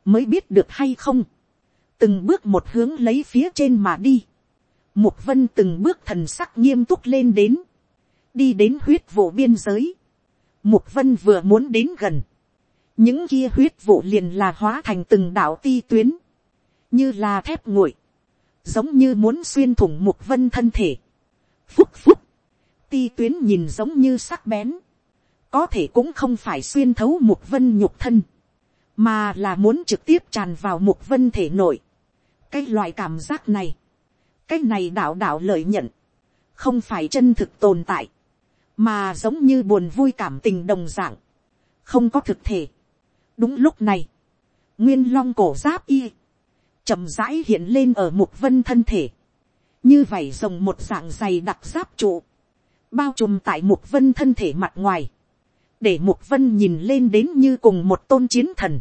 mới biết được hay không, từng bước một hướng lấy phía trên mà đi, Mục vân từng bước thần sắc nghiêm túc lên đến. Đi đến huyết vụ biên giới. Mục vân vừa muốn đến gần. Những kia huyết vụ liền là hóa thành từng đạo ti tuyến. Như là thép nguội. Giống như muốn xuyên thủng mục vân thân thể. Phúc phúc. Ti tuyến nhìn giống như sắc bén. Có thể cũng không phải xuyên thấu mục vân nhục thân. Mà là muốn trực tiếp tràn vào mục vân thể nội. Cái loại cảm giác này cái này đạo đạo lợi nhận, không phải chân thực tồn tại, mà giống như buồn vui cảm tình đồng dạng không có thực thể đúng lúc này, nguyên long cổ giáp y, chậm rãi hiện lên ở mục vân thân thể, như vảy rồng một dạng dày đặc giáp trụ, bao trùm tại mục vân thân thể mặt ngoài, để mục vân nhìn lên đến như cùng một tôn chiến thần,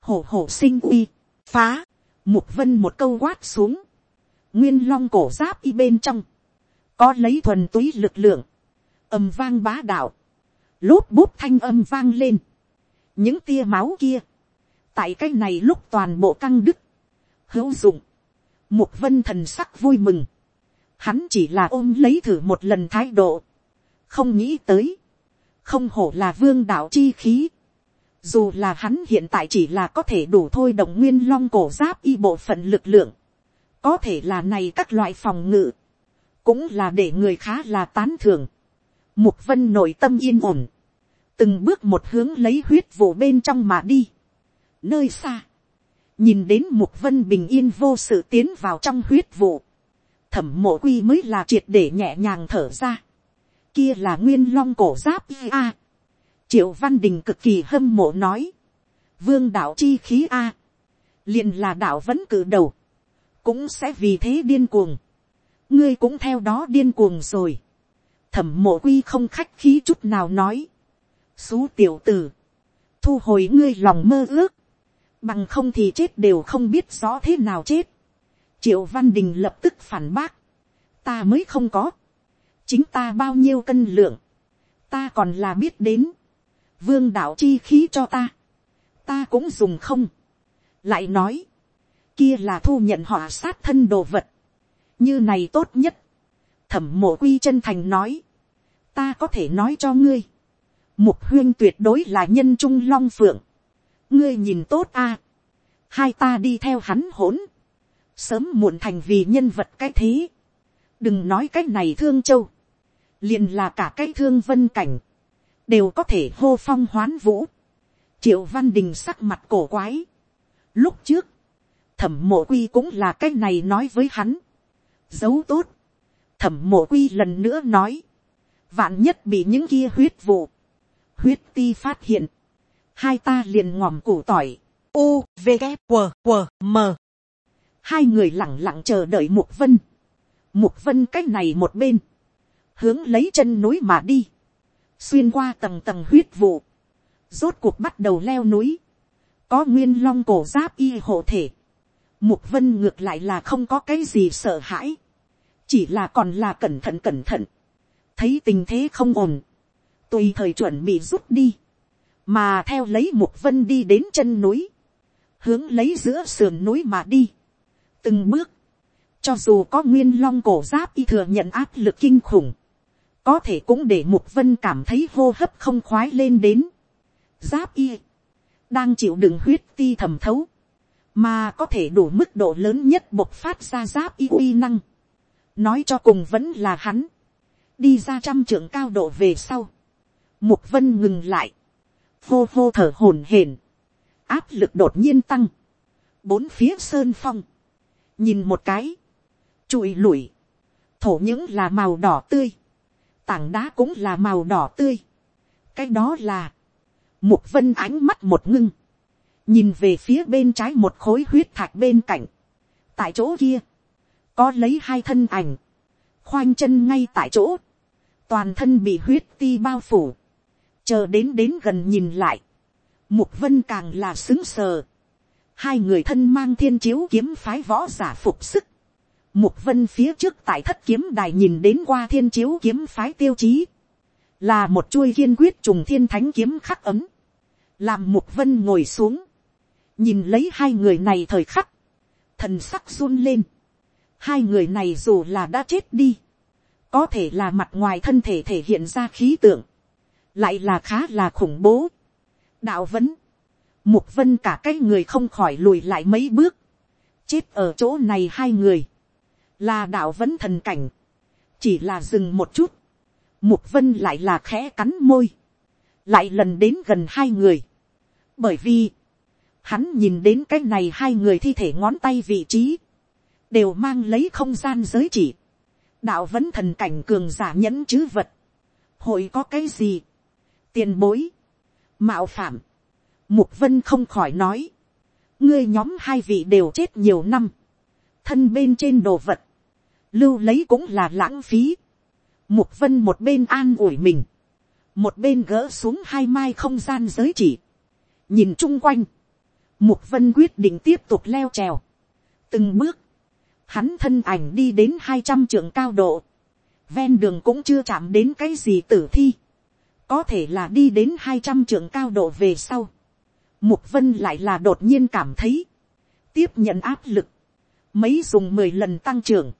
hổ hổ sinh uy, phá, mục vân một câu quát xuống, nguyên long cổ giáp y bên trong, có lấy thuần túy lực lượng, âm vang bá đạo, lốp bút thanh âm vang lên, những tia máu kia, tại cái này lúc toàn bộ căng đức, hữu dụng, mục vân thần sắc vui mừng, hắn chỉ là ôm lấy thử một lần thái độ, không nghĩ tới, không hổ là vương đạo chi khí, dù là hắn hiện tại chỉ là có thể đủ thôi động nguyên long cổ giáp y bộ phận lực lượng, có thể là này các loại phòng ngự, cũng là để người khá là tán thưởng. Mục vân nội tâm yên ổn, từng bước một hướng lấy huyết vụ bên trong mà đi. Nơi xa, nhìn đến mục vân bình yên vô sự tiến vào trong huyết vụ, thẩm mộ quy mới là triệt để nhẹ nhàng thở ra. Kia là nguyên long cổ giáp a. Triệu văn đình cực kỳ hâm mộ nói. Vương đạo chi khí a. liền là đạo vẫn cử đầu cũng sẽ vì thế điên cuồng. ngươi cũng theo đó điên cuồng rồi. thẩm mộ quy không khách khí chút nào nói xú tiểu tử, thu hồi ngươi lòng mơ ước, bằng không thì chết đều không biết rõ thế nào chết. triệu văn đình lập tức phản bác, ta mới không có, chính ta bao nhiêu cân lượng, ta còn là biết đến, vương đạo chi khí cho ta, ta cũng dùng không, lại nói, kia là thu nhận họ sát thân đồ vật, như này tốt nhất, thẩm mộ quy chân thành nói, ta có thể nói cho ngươi, mục huyên tuyệt đối là nhân trung long phượng, ngươi nhìn tốt a, hai ta đi theo hắn hỗn, sớm muộn thành vì nhân vật cái thế, đừng nói cái này thương châu, liền là cả cái thương vân cảnh, đều có thể hô phong hoán vũ, triệu văn đình sắc mặt cổ quái, lúc trước, thẩm mộ quy cũng là cái này nói với hắn. giấu tốt. thẩm mộ quy lần nữa nói. vạn nhất bị những kia huyết vụ huyết ti phát hiện. hai ta liền ngòm củ tỏi. u, v, g q q m hai người lẳng lặng chờ đợi mục vân. mục vân cái này một bên. hướng lấy chân núi mà đi. xuyên qua tầng tầng huyết vụ. rốt cuộc bắt đầu leo núi. có nguyên long cổ giáp y hộ thể Mục vân ngược lại là không có cái gì sợ hãi. Chỉ là còn là cẩn thận cẩn thận. Thấy tình thế không ổn. Tùy thời chuẩn bị rút đi. Mà theo lấy mục vân đi đến chân núi. Hướng lấy giữa sườn núi mà đi. Từng bước. Cho dù có nguyên long cổ giáp y thừa nhận áp lực kinh khủng. Có thể cũng để mục vân cảm thấy hô hấp không khoái lên đến. Giáp y. Đang chịu đựng huyết ti thẩm thấu mà có thể đủ mức độ lớn nhất bộc phát ra giáp y uy năng. nói cho cùng vẫn là hắn, đi ra trăm trưởng cao độ về sau, mục vân ngừng lại, hô hô thở hổn hển, áp lực đột nhiên tăng, bốn phía sơn phong, nhìn một cái, trụi lủi, thổ những là màu đỏ tươi, tảng đá cũng là màu đỏ tươi, cái đó là, mục vân ánh mắt một ngưng, nhìn về phía bên trái một khối huyết thạch bên cạnh, tại chỗ kia, có lấy hai thân ảnh, khoanh chân ngay tại chỗ, toàn thân bị huyết ti bao phủ, chờ đến đến gần nhìn lại, mục vân càng là xứng sờ, hai người thân mang thiên chiếu kiếm phái võ giả phục sức, mục vân phía trước tại thất kiếm đài nhìn đến qua thiên chiếu kiếm phái tiêu chí, là một chuôi kiên quyết trùng thiên thánh kiếm khắc ấm, làm mục vân ngồi xuống, nhìn lấy hai người này thời khắc, thần sắc run lên, hai người này dù là đã chết đi, có thể là mặt ngoài thân thể thể hiện ra khí tượng, lại là khá là khủng bố. đạo vấn, mục vân cả cái người không khỏi lùi lại mấy bước, chết ở chỗ này hai người, là đạo vấn thần cảnh, chỉ là dừng một chút, mục vân lại là khẽ cắn môi, lại lần đến gần hai người, bởi vì, hắn nhìn đến cái này hai người thi thể ngón tay vị trí, đều mang lấy không gian giới chỉ, đạo vẫn thần cảnh cường giả nhẫn chứ vật, hội có cái gì, tiền bối, mạo phạm, mục vân không khỏi nói, ngươi nhóm hai vị đều chết nhiều năm, thân bên trên đồ vật, lưu lấy cũng là lãng phí, mục vân một bên an ủi mình, một bên gỡ xuống hai mai không gian giới chỉ, nhìn chung quanh, mục vân quyết định tiếp tục leo trèo, từng bước, hắn thân ảnh đi đến hai trăm trượng cao độ, ven đường cũng chưa chạm đến cái gì tử thi, có thể là đi đến hai trăm trượng cao độ về sau, mục vân lại là đột nhiên cảm thấy, tiếp nhận áp lực, mấy dùng mười lần tăng trưởng,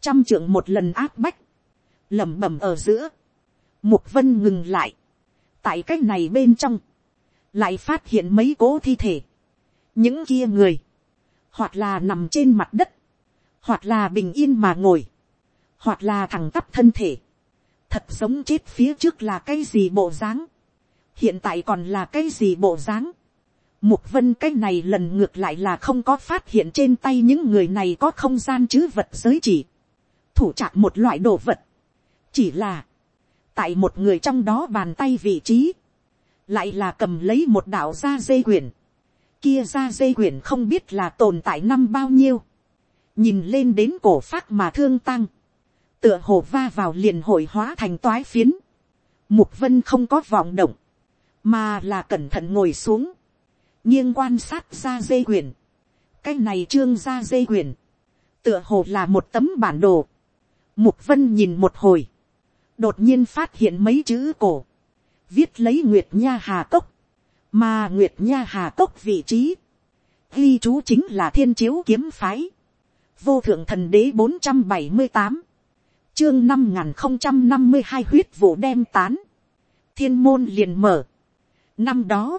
trăm trượng một lần áp bách, lẩm bẩm ở giữa, mục vân ngừng lại, tại cái này bên trong, lại phát hiện mấy cố thi thể, những kia người, hoặc là nằm trên mặt đất, hoặc là bình yên mà ngồi, hoặc là thẳng tắp thân thể, thật giống chết phía trước là cái gì bộ dáng, hiện tại còn là cái gì bộ dáng, mục vân cái này lần ngược lại là không có phát hiện trên tay những người này có không gian chứ vật giới chỉ, thủ trạc một loại đồ vật, chỉ là, tại một người trong đó bàn tay vị trí, lại là cầm lấy một đạo da dây quyển, kia da dây quyển không biết là tồn tại năm bao nhiêu, nhìn lên đến cổ phát mà thương tăng, tựa hồ va vào liền hội hóa thành toái phiến. Mục vân không có vọng động, mà là cẩn thận ngồi xuống. nghiêng quan sát ra dây quyển. Cái này trương ra dây quyển. Tựa hồ là một tấm bản đồ. Mục vân nhìn một hồi. Đột nhiên phát hiện mấy chữ cổ. Viết lấy Nguyệt Nha Hà Cốc. Mà Nguyệt Nha Hà Cốc vị trí. Ghi chú chính là thiên chiếu kiếm phái. Vô thượng thần đế 478 chương năm n không trăm năm mươi hai huyết vụ đem tán, thiên môn liền mở. năm đó,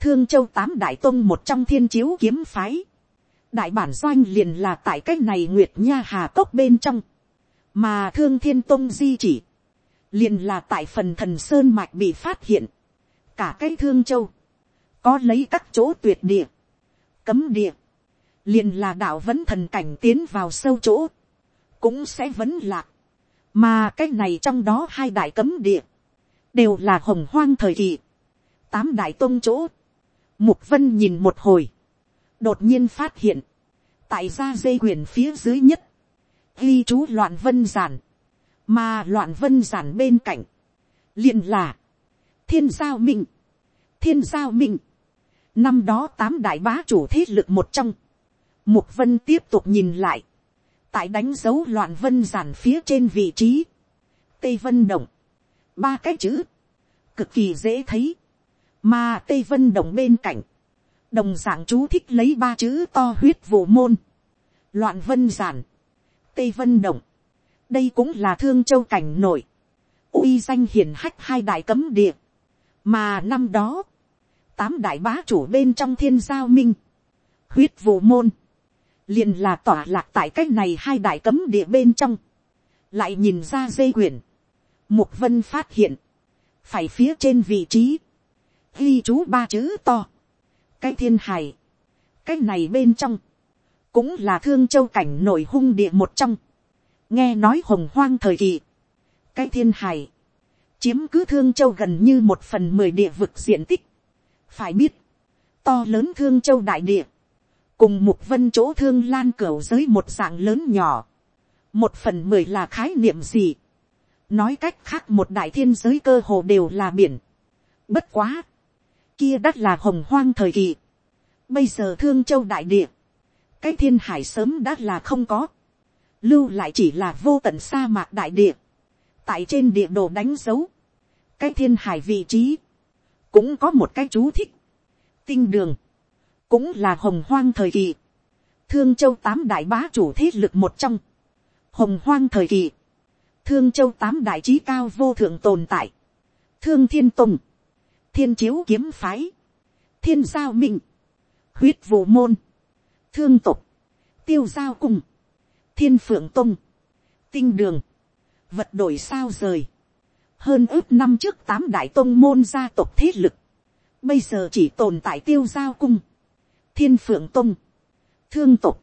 thương châu tám đại tôn một trong thiên chiếu kiếm phái, đại bản doanh liền là tại cái này nguyệt nha hà cốc bên trong, mà thương thiên tông di chỉ, liền là tại phần thần sơn mạch bị phát hiện, cả cái thương châu, có lấy các chỗ tuyệt địa, cấm địa, liền là đạo vẫn thần cảnh tiến vào sâu chỗ, cũng sẽ vấn lạc, mà cái này trong đó hai đại cấm địa, đều là hồng hoang thời kỳ, tám đại tôn chỗ, mục vân nhìn một hồi, đột nhiên phát hiện, tại gia dây quyền phía dưới nhất, ghi chú loạn vân giản, mà loạn vân giản bên cạnh, liền là, thiên giao minh, thiên giao minh, năm đó tám đại bá chủ thế lực một trong, mục vân tiếp tục nhìn lại, tại đánh dấu loạn vân giản phía trên vị trí, tây vân động, ba cái chữ, cực kỳ dễ thấy, mà tây vân động bên cạnh, đồng d ạ n g chú thích lấy ba chữ to huyết vụ môn, loạn vân giản, tây vân động, đây cũng là thương châu cảnh nổi, uy danh hiền hách hai đại cấm địa, mà năm đó, tám đại bá chủ bên trong thiên giao minh, huyết vụ môn, liền là tỏa lạc tại cái này hai đại cấm địa bên trong, lại nhìn ra dây quyển, mục vân phát hiện, phải phía trên vị trí, ghi chú ba chữ to, cái thiên hài, cái này bên trong, cũng là thương châu cảnh nổi hung địa một trong, nghe nói hồng hoang thời kỳ, cái thiên hải, chiếm cứ thương châu gần như một phần mười địa vực diện tích. phải biết, to lớn thương châu đại địa, cùng mục vân chỗ thương lan cửa giới một dạng lớn nhỏ, một phần mười là khái niệm gì, nói cách khác một đại thiên giới cơ hồ đều là biển, bất quá, kia đắt là hồng hoang thời kỳ, bây giờ thương châu đại địa, cái thiên hải sớm đã là không có, lưu lại chỉ là vô tận sa mạc đại địa, tại trên địa đồ đánh dấu, cái thiên hải vị trí, cũng có một cái chú thích, tinh đường, cũng là hồng hoang thời kỳ, thương châu tám đại bá chủ thế lực một trong, hồng hoang thời kỳ, thương châu tám đại trí cao vô thượng tồn tại, thương thiên tùng, thiên chiếu kiếm phái, thiên giao minh, huyết vụ môn, thương tục, tiêu giao cung, thiên phượng tùng, tinh đường, vật đổi sao rời, hơn ước năm trước tám đại tông môn gia tộc thế lực, bây giờ chỉ tồn tại tiêu giao cung, thiên phượng tông, thương tục,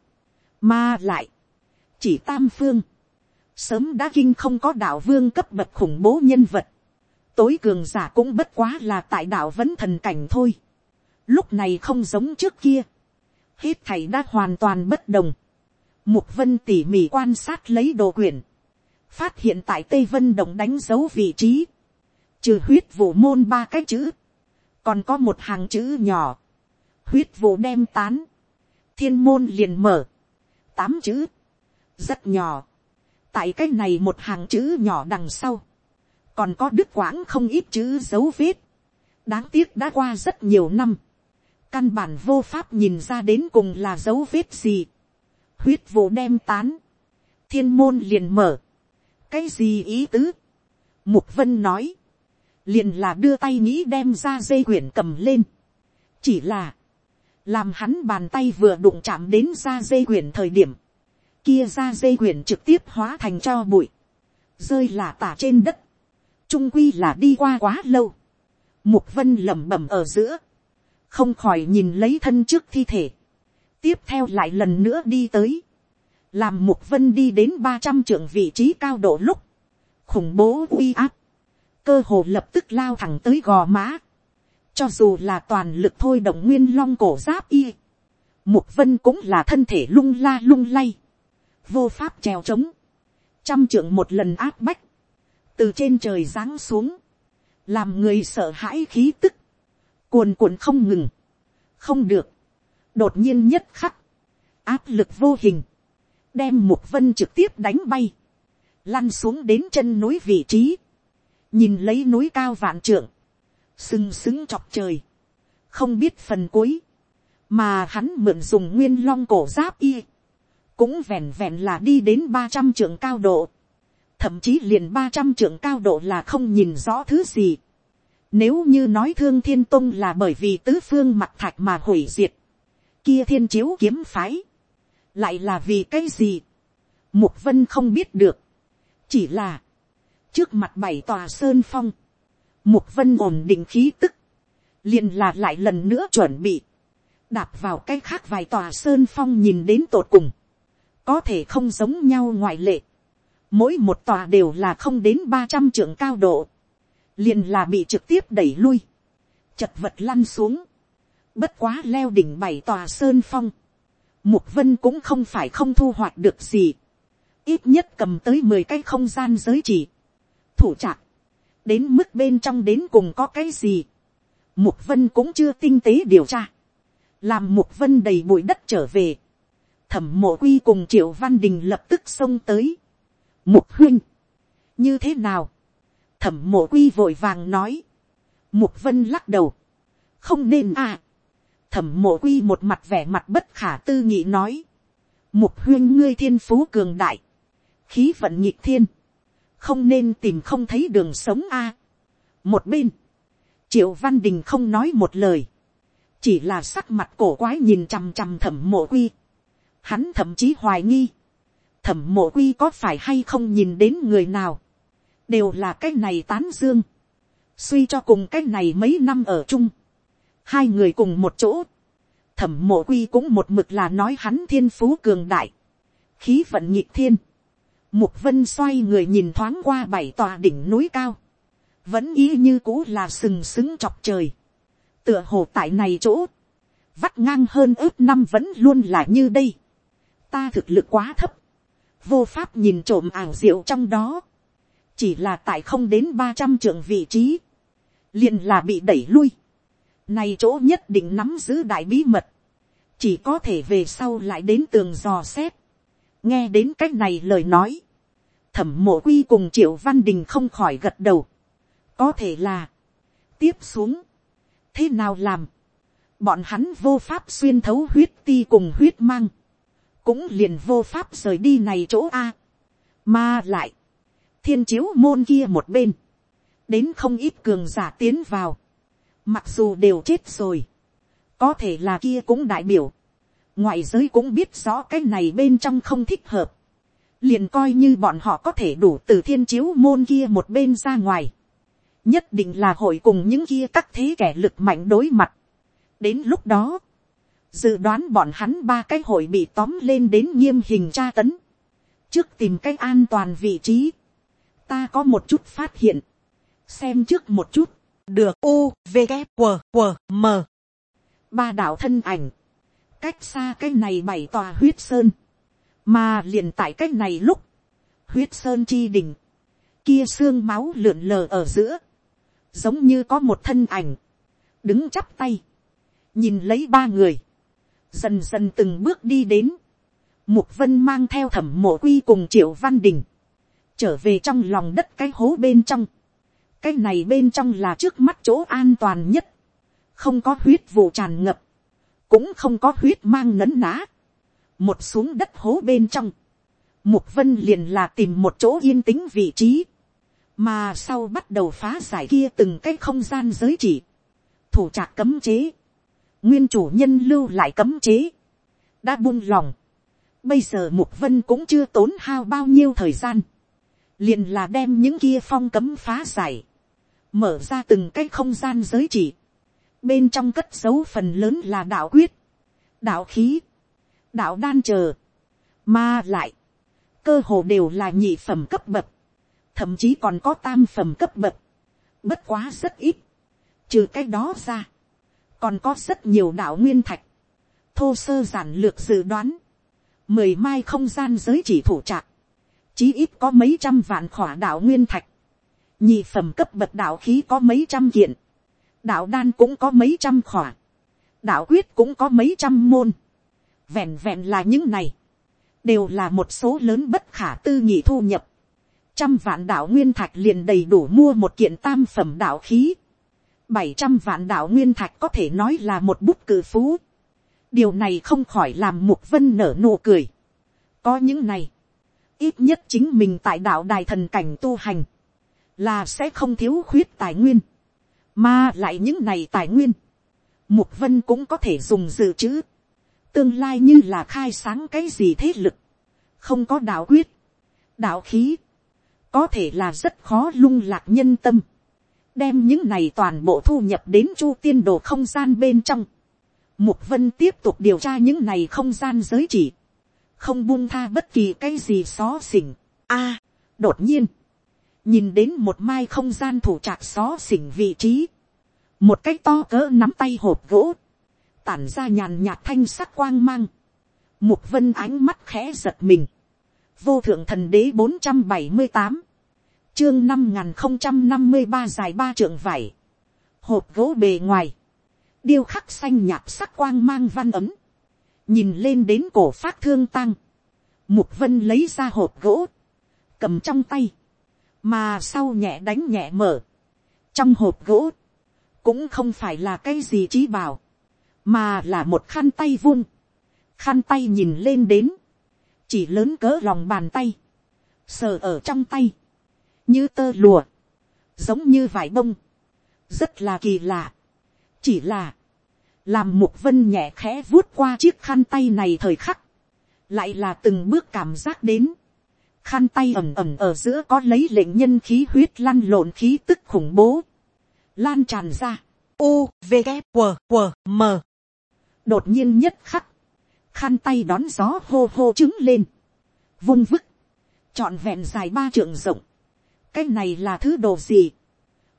mà lại, chỉ tam phương, sớm đã kinh không có đạo vương cấp bậc khủng bố nhân vật, tối cường giả cũng bất quá là tại đạo vẫn thần cảnh thôi, lúc này không giống trước kia, hết thầy đã hoàn toàn bất đồng, mục vân tỉ mỉ quan sát lấy đồ quyển, phát hiện tại tây vân động đánh dấu vị trí, trừ huyết vụ môn ba cái chữ, còn có một hàng chữ nhỏ, huyết vụ đem tán, thiên môn liền mở, tám chữ, rất nhỏ, tại cái này một hàng chữ nhỏ đằng sau, còn có đứt quãng không ít chữ dấu vết, đáng tiếc đã qua rất nhiều năm, căn bản vô pháp nhìn ra đến cùng là dấu vết gì, huyết vụ đem tán, thiên môn liền mở, cái gì ý tứ, mục vân nói, liền là đưa tay nghĩ đem ra dây quyển cầm lên, chỉ là, làm hắn bàn tay vừa đụng chạm đến ra dây quyển thời điểm, kia ra dây quyển trực tiếp hóa thành cho bụi, rơi là tả trên đất, trung quy là đi qua quá lâu, mục vân lẩm bẩm ở giữa, không khỏi nhìn lấy thân trước thi thể, tiếp theo lại lần nữa đi tới, làm mục vân đi đến ba trăm trưởng vị trí cao độ lúc, khủng bố uy áp, cơ hồ lập tức lao thẳng tới gò má, cho dù là toàn lực thôi động nguyên long cổ giáp y, mục vân cũng là thân thể lung la lung lay, vô pháp trèo trống, trăm trưởng một lần áp bách, từ trên trời giáng xuống, làm người sợ hãi khí tức, cuồn cuộn không ngừng, không được, đột nhiên nhất khắc, áp lực vô hình, đem mục vân trực tiếp đánh bay, lăn xuống đến chân núi vị trí, nhìn lấy núi cao vạn trượng, sừng sững chọc trời, không biết phần cuối, mà hắn mượn dùng nguyên long cổ giáp y, cũng vẹn vẹn là đi đến ba trăm trượng cao độ, thậm chí liền ba trăm trượng cao độ là không nhìn rõ thứ gì. Nếu như nói thương thiên tông là bởi vì tứ phương mặt thạch mà hủy diệt, kia thiên chiếu kiếm phái, lại là vì cái gì, mục vân không biết được, chỉ là, trước mặt bảy tòa sơn phong, mục vân ổn định khí tức, liền là lại lần nữa chuẩn bị, đạp vào cái khác vài tòa sơn phong nhìn đến tột cùng, có thể không giống nhau ngoại lệ, mỗi một tòa đều là không đến ba trăm trượng cao độ, liền là bị trực tiếp đẩy lui, chật vật lăn xuống, bất quá leo đỉnh bảy tòa sơn phong, mục vân cũng không phải không thu hoạch được gì, ít nhất cầm tới mười cái không gian giới chỉ, thủ trạc, đến mức bên trong đến cùng có cái gì, mục vân cũng chưa tinh tế điều tra, làm mục vân đầy bụi đất trở về, thẩm mộ quy cùng triệu văn đình lập tức xông tới, mục huynh, như thế nào, thẩm mộ quy vội vàng nói, mục vân lắc đầu, không nên à, thẩm mộ quy một mặt vẻ mặt bất khả tư nghị nói, mục huyên ngươi thiên phú cường đại, khí vận nhịp thiên, không nên tìm không thấy đường sống a. một bên, triệu văn đình không nói một lời, chỉ là sắc mặt cổ quái nhìn chằm chằm thẩm mộ quy, hắn thậm chí hoài nghi, thẩm mộ quy có phải hay không nhìn đến người nào, đều là cái này tán dương, suy cho cùng cái này mấy năm ở chung, hai người cùng một chỗ, thẩm mộ quy cũng một mực là nói hắn thiên phú cường đại, khí vận nhịp thiên, mục vân xoay người nhìn thoáng qua bảy tòa đỉnh núi cao, vẫn ý như cũ là sừng sững chọc trời, tựa hồ tại này chỗ, vắt ngang hơn ước năm vẫn luôn là như đây, ta thực lực quá thấp, vô pháp nhìn trộm ảo diệu trong đó, chỉ là tại không đến ba trăm trưởng vị trí, liền là bị đẩy lui, này chỗ nhất định nắm giữ đại bí mật. Chỉ có thể về sau lại đến tường dò xét. Nghe đến cách này lời nói. Thẩm mộ quy cùng triệu văn đình không khỏi gật đầu. Có thể là. Tiếp xuống. Thế nào làm? Bọn hắn vô pháp xuyên thấu huyết ti cùng huyết mang. cũng liền vô pháp rời đi này chỗ a. mà lại, thiên chiếu môn kia một bên, đến không ít cường giả tiến vào, mặc dù đều chết rồi, có thể là kia cũng đại biểu, ngoại giới cũng biết rõ cái này bên trong không thích hợp, liền coi như bọn họ có thể đủ từ thiên chiếu môn kia một bên ra ngoài, nhất định là hội cùng những kia các thế kẻ lực mạnh đối mặt. đến lúc đó, dự đoán bọn hắn ba cái hội bị tóm lên đến nghiêm hình tra tấn, trước tìm cái an toàn vị trí, ta có một chút phát hiện, xem trước một chút, được. U v g q q m. Ba đạo thân ảnh, cách xa cái này bảy tòa huyết sơn, mà liền tại cái này lúc, huyết sơn chi đỉnh, kia xương máu lượn lờ ở giữa, giống như có một thân ảnh, đứng chắp tay, nhìn lấy ba người, dần dần từng bước đi đến, mục vân mang theo thẩm mộ quy cùng triệu văn đình, trở về trong lòng đất cái hố bên trong, cái này bên trong là trước mắt chỗ an toàn nhất, không có huyết vụ tràn ngập, cũng không có huyết mang nấn ná, một xuống đất hố bên trong, mục vân liền là tìm một chỗ yên tĩnh vị trí, mà sau bắt đầu phá giải kia từng cái không gian giới chỉ, thủ trạc cấm chế, nguyên chủ nhân lưu lại cấm chế, đã buông lòng, bây giờ mục vân cũng chưa tốn hao bao nhiêu thời gian, liền là đem những kia phong cấm phá giải, mở ra từng cái không gian giới chỉ, bên trong cất dấu phần lớn là đạo quyết, đạo khí, đạo đan chờ, mà lại, cơ hồ đều là nhị phẩm cấp bậc, thậm chí còn có tam phẩm cấp bậc, bất quá rất ít, trừ cái đó ra, còn có rất nhiều đạo nguyên thạch, thô sơ giản lược dự đoán, mười mai không gian giới chỉ thủ trạc, chí ít có mấy trăm vạn khỏa đạo nguyên thạch, nhị phẩm cấp bậc đạo khí có mấy trăm kiện, đạo đan cũng có mấy trăm khỏa, đạo quyết cũng có mấy trăm môn, vẹn vẹn là những này, đều là một số lớn bất khả tư nghị thu nhập, trăm vạn đạo nguyên thạch liền đầy đủ mua một kiện tam phẩm đạo khí, bảy trăm vạn đạo nguyên thạch có thể nói là một bút cử phú, điều này không khỏi làm mục vân nở nụ cười, có những này, ít nhất chính mình tại đạo đài thần cảnh tu hành, là sẽ không thiếu khuyết tài nguyên, mà lại những này tài nguyên, mục vân cũng có thể dùng dự trữ, tương lai như là khai sáng cái gì thế lực, không có đạo quyết, đạo khí, có thể là rất khó lung lạc nhân tâm, đem những này toàn bộ thu nhập đến chu tiên đồ không gian bên trong, mục vân tiếp tục điều tra những này không gian giới chỉ, không buông tha bất kỳ cái gì xó xỉnh. a, đột nhiên, nhìn đến một mai không gian thủ trạc xó xỉnh vị trí, một cái to cỡ nắm tay hộp gỗ, tản ra nhàn nhạt thanh sắc quang mang, mục vân ánh mắt khẽ giật mình, vô thượng thần đế bốn trăm bảy mươi tám, chương năm nghìn không trăm năm mươi ba dài ba trượng vải, hộp gỗ bề ngoài, điêu khắc xanh nhạt sắc quang mang văn ấm, nhìn lên đến cổ phát thương tăng, mục vân lấy ra hộp gỗ, cầm trong tay, mà sau nhẹ đánh nhẹ mở, trong hộp gỗ, cũng không phải là cái gì trí bảo, mà là một khăn tay vung, khăn tay nhìn lên đến, chỉ lớn cỡ lòng bàn tay, sờ ở trong tay, như tơ lùa, giống như vải bông, rất là kỳ lạ. chỉ là, làm mục vân nhẹ khẽ vuốt qua chiếc khăn tay này thời khắc, lại là từng bước cảm giác đến, khăn tay ẩm ẩm ở giữa có lấy lệnh nhân khí huyết lăn lộn khí tức khủng bố, lan tràn ra, u v g w, w, m. Đột nhiên nhất khắc, khăn tay đón gió hô hô trứng lên, vung vức, trọn vẹn dài ba trượng rộng, cái này là thứ đồ gì,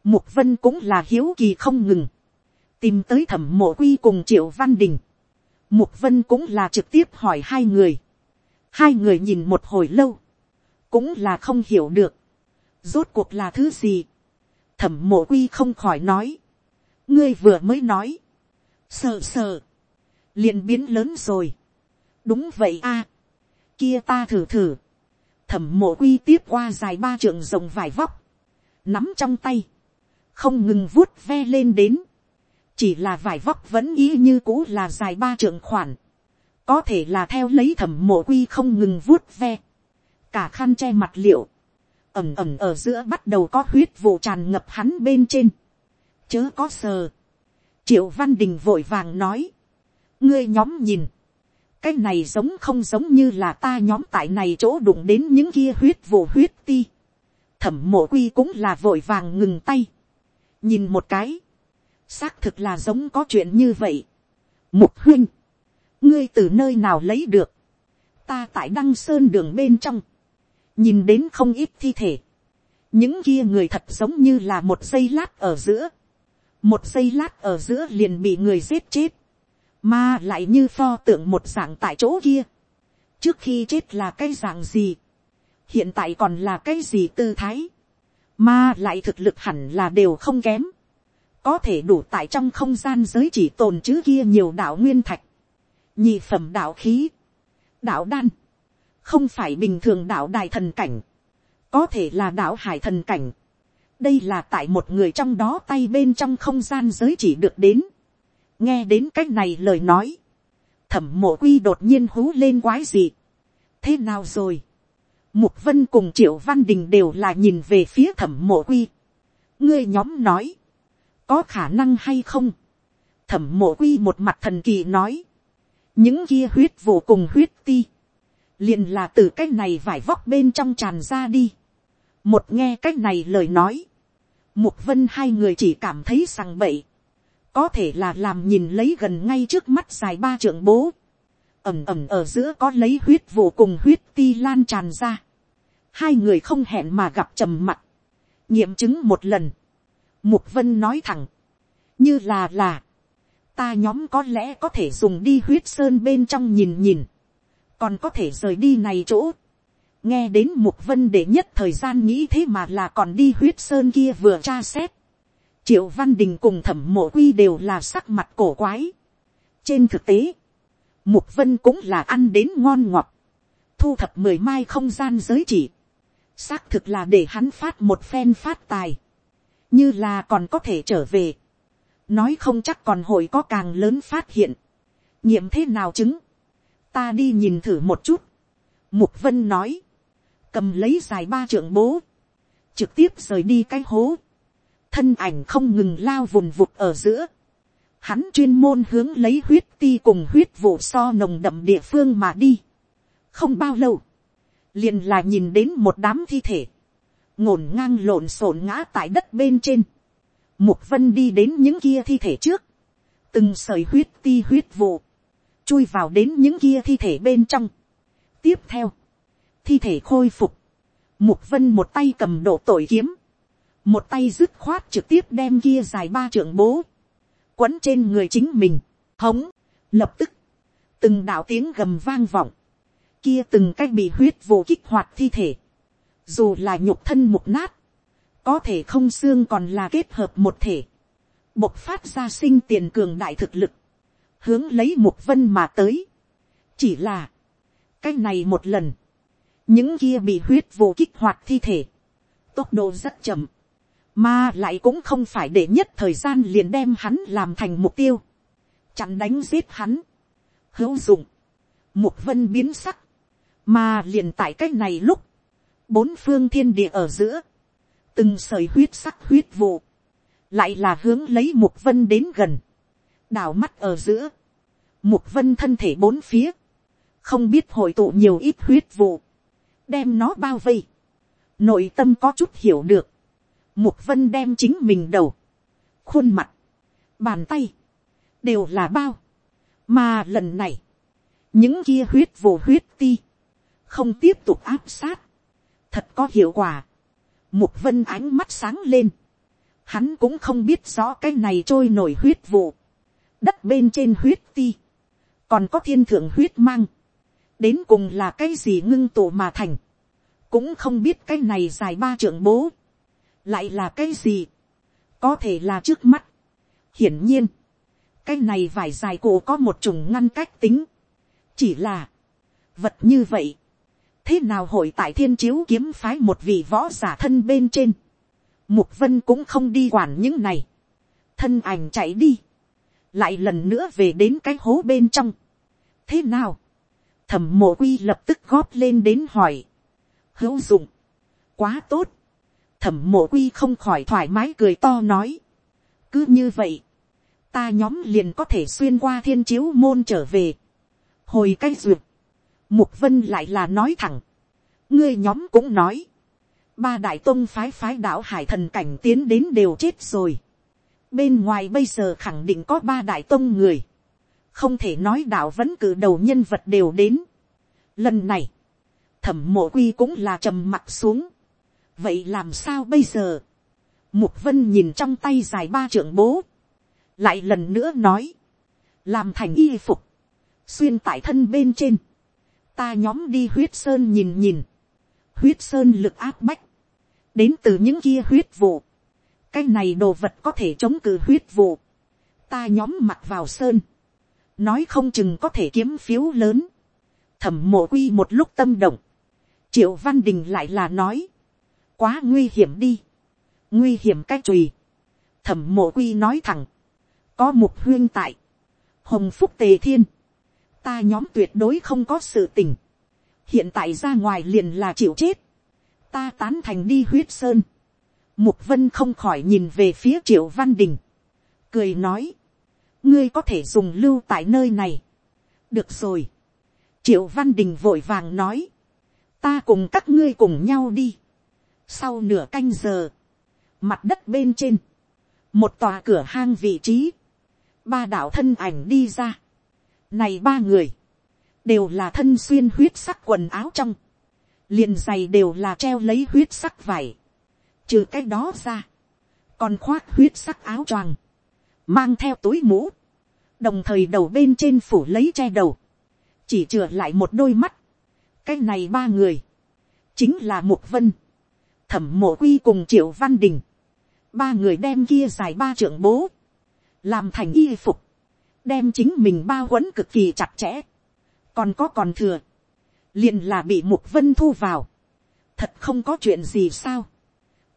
mục vân cũng là hiếu kỳ không ngừng, tìm tới thẩm mộ quy cùng triệu văn đình, mục vân cũng là trực tiếp hỏi hai người, hai người nhìn một hồi lâu, cũng là không hiểu được, rốt cuộc là thứ gì, thẩm mộ quy không khỏi nói, ngươi vừa mới nói, sợ sợ, liền biến lớn rồi, đúng vậy a, kia ta thử thử, thẩm mộ quy tiếp qua dài ba trượng rồng vải vóc, nắm trong tay, không ngừng vuốt ve lên đến, chỉ là vải vóc vẫn ý như cũ là dài ba trượng khoản, có thể là theo lấy thẩm mộ quy không ngừng vuốt ve, cả khăn che mặt liệu, ẩm ẩm ở giữa bắt đầu có huyết vụ tràn ngập hắn bên trên, chớ có sờ, triệu văn đình vội vàng nói, ngươi nhóm nhìn, cái này giống không giống như là ta nhóm tại này chỗ đụng đến những kia huyết vụ huyết ti, thẩm mộ quy cũng là vội vàng ngừng tay, nhìn một cái, xác thực là giống có chuyện như vậy. Mục huynh, ngươi từ nơi nào lấy được, ta tại đăng sơn đường bên trong, nhìn đến không ít thi thể, những kia người thật giống như là một giây lát ở giữa, một giây lát ở giữa liền bị người giết chết, mà lại như pho tượng một dạng tại chỗ kia, trước khi chết là cái dạng gì, hiện tại còn là cái gì tư thái, mà lại thực lực hẳn là đều không kém, có thể đủ tại trong không gian giới chỉ tồn chứ kia nhiều đạo nguyên thạch, nhị phẩm đạo khí, đạo đan, không phải bình thường đạo đài thần cảnh, có thể là đạo hải thần cảnh. đây là tại một người trong đó tay bên trong không gian giới chỉ được đến. nghe đến c á c h này lời nói, thẩm mộ quy đột nhiên hú lên quái gì. thế nào rồi, mục vân cùng triệu văn đình đều là nhìn về phía thẩm mộ quy. ngươi nhóm nói, có khả năng hay không. thẩm mộ quy một mặt thần kỳ nói, những kia huyết vô cùng huyết ti, liền là từ cái này vải vóc bên trong tràn ra đi. một nghe cái này lời nói, mục vân hai người chỉ cảm thấy sằng bậy, có thể là làm nhìn lấy gần ngay trước mắt dài ba trượng bố, ẩm ẩm ở giữa có lấy huyết vô cùng huyết ti lan tràn ra, hai người không hẹn mà gặp trầm mặt, nghiệm chứng một lần, mục vân nói thẳng, như là là, ta nhóm có lẽ có thể dùng đi huyết sơn bên trong nhìn nhìn, còn có thể rời đi này chỗ. nghe đến mục vân để nhất thời gian nghĩ thế mà là còn đi huyết sơn kia vừa tra xét. triệu văn đình cùng thẩm mộ quy đều là sắc mặt cổ quái. trên thực tế, mục vân cũng là ăn đến ngon ngọt. thu thập mười mai không gian giới chỉ. xác thực là để hắn phát một phen phát tài. như là còn có thể trở về. nói không chắc còn hội có càng lớn phát hiện. nghiệm thế nào chứng ta đi nhìn thử một chút. mục vân nói, cầm lấy dài ba trượng bố, trực tiếp rời đi cái hố, thân ảnh không ngừng lao vùn vụt ở giữa, hắn chuyên môn hướng lấy huyết ti cùng huyết vụ so nồng đậm địa phương mà đi. không bao lâu, liền là nhìn đến một đám thi thể, ngổn ngang lộn xộn ngã tại đất bên trên. Mục vân đi đến những kia thi thể trước, từng sợi huyết ti huyết vụ, chui vào đến những kia thi thể bên trong. tiếp theo, thi thể khôi phục, mục vân một tay cầm độ tội kiếm, một tay dứt khoát trực tiếp đem kia dài ba trưởng bố, quấn trên người chính mình, hống, lập tức, từng đạo tiếng gầm vang vọng, kia từng cách bị huyết vụ kích hoạt thi thể, dù là nhục thân mục nát, có thể không xương còn là kết hợp một thể, bộc phát ra sinh tiền cường đại thực lực, hướng lấy mục vân mà tới. chỉ là, cái này một lần, những kia bị huyết vô kích hoạt thi thể, tốc độ rất chậm, mà lại cũng không phải để nhất thời gian liền đem hắn làm thành mục tiêu, chặn đánh giết hắn, hữu dụng, mục vân biến sắc, mà liền tại cái này lúc, bốn phương thiên địa ở giữa, từng sợi huyết sắc huyết vụ, lại là hướng lấy mục vân đến gần, đảo mắt ở giữa, mục vân thân thể bốn phía, không biết hội tụ nhiều ít huyết vụ, đem nó bao vây, nội tâm có chút hiểu được, mục vân đem chính mình đầu, khuôn mặt, bàn tay, đều là bao, mà lần này, những kia huyết vụ huyết ti, không tiếp tục áp sát, thật có hiệu quả, mục vân ánh mắt sáng lên, hắn cũng không biết rõ cái này trôi nổi huyết vụ, đất bên trên huyết ti, còn có thiên thượng huyết mang, đến cùng là cái gì ngưng tụ mà thành, cũng không biết cái này dài ba trưởng bố, lại là cái gì, có thể là trước mắt. hiển nhiên, cái này vải dài cổ có một chủng ngăn cách tính, chỉ là, vật như vậy, thế nào hội tại thiên chiếu kiếm phái một vị võ giả thân bên trên, mục vân cũng không đi quản những này, thân ảnh chạy đi, lại lần nữa về đến cái hố bên trong, thế nào, thẩm mộ quy lập tức góp lên đến hỏi, hữu dụng, quá tốt, thẩm mộ quy không khỏi thoải mái cười to nói, cứ như vậy, ta nhóm liền có thể xuyên qua thiên chiếu môn trở về, hồi cái duyệt, mục vân lại là nói thẳng, ngươi nhóm cũng nói, ba đại tôn phái phái đạo hải thần cảnh tiến đến đều chết rồi, bên ngoài bây giờ khẳng định có ba đại tông người, không thể nói đạo vẫn cử đầu nhân vật đều đến. Lần này, thẩm mộ quy cũng là trầm mặt xuống. vậy làm sao bây giờ. mục vân nhìn trong tay dài ba trưởng bố. lại lần nữa nói. làm thành y phục. xuyên tại thân bên trên. ta nhóm đi huyết sơn nhìn nhìn. huyết sơn lực áp bách. đến từ những kia huyết vụ cái này đồ vật có thể chống cự huyết vụ. ta nhóm mặt vào sơn. nói không chừng có thể kiếm phiếu lớn. thẩm mộ quy một lúc tâm động. Triệu văn đình lại là nói, quá nguy hiểm đi, nguy hiểm cái chùy, thẩm mộ quy nói thẳng, có mục huyên tại, hồng phúc tề thiên, ta nhóm tuyệt đối không có sự tình, hiện tại ra ngoài liền là chịu chết, ta tán thành đi huyết sơn, mục vân không khỏi nhìn về phía triệu văn đình, cười nói, ngươi có thể dùng lưu tại nơi này, được rồi, triệu văn đình vội vàng nói, ta cùng các ngươi cùng nhau đi. sau nửa canh giờ, mặt đất bên trên, một tòa cửa hang vị trí, ba đạo thân ảnh đi ra. này ba người, đều là thân xuyên huyết sắc quần áo trong, liền giày đều là treo lấy huyết sắc vải, trừ cái đó ra, còn khoác huyết sắc áo choàng, mang theo túi mũ, đồng thời đầu bên trên phủ lấy che đầu, chỉ chừa lại một đôi mắt, cái này ba người, chính là mục vân, thẩm mộ quy cùng triệu văn đình, ba người đem kia dài ba trưởng bố, làm thành y phục, đem chính mình bao quấn cực kỳ chặt chẽ, còn có còn thừa, liền là bị mục vân thu vào, thật không có chuyện gì sao,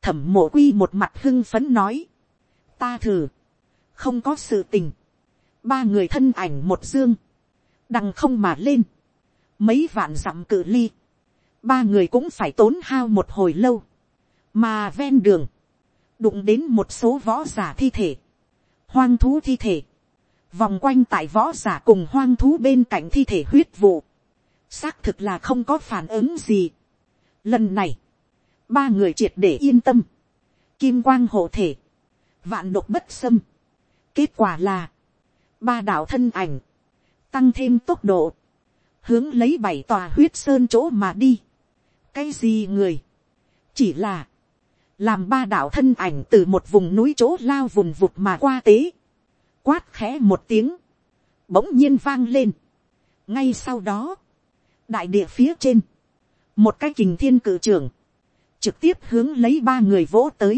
thẩm mộ quy một mặt hưng phấn nói, ta thử, không có sự tình, ba người thân ảnh một dương, đằng không mà lên, mấy vạn dặm cự ly, ba người cũng phải tốn hao một hồi lâu, mà ven đường, đụng đến một số võ giả thi thể, hoang thú thi thể, vòng quanh tại võ giả cùng hoang thú bên cạnh thi thể huyết vụ, xác thực là không có phản ứng gì. Lần này, ba người triệt để yên tâm, kim quang hộ thể, vạn độc bất xâm. Kết quả là, ba đạo thân ảnh, tăng thêm tốc độ, hướng lấy bảy tòa huyết sơn chỗ mà đi. cái gì người, chỉ là, làm ba đạo thân ảnh từ một vùng núi chỗ lao vùng vụt mà qua tế, quát khẽ một tiếng, bỗng nhiên vang lên. ngay sau đó, đại địa phía trên, một cái kình thiên cử trưởng, trực tiếp hướng lấy ba người vỗ tới,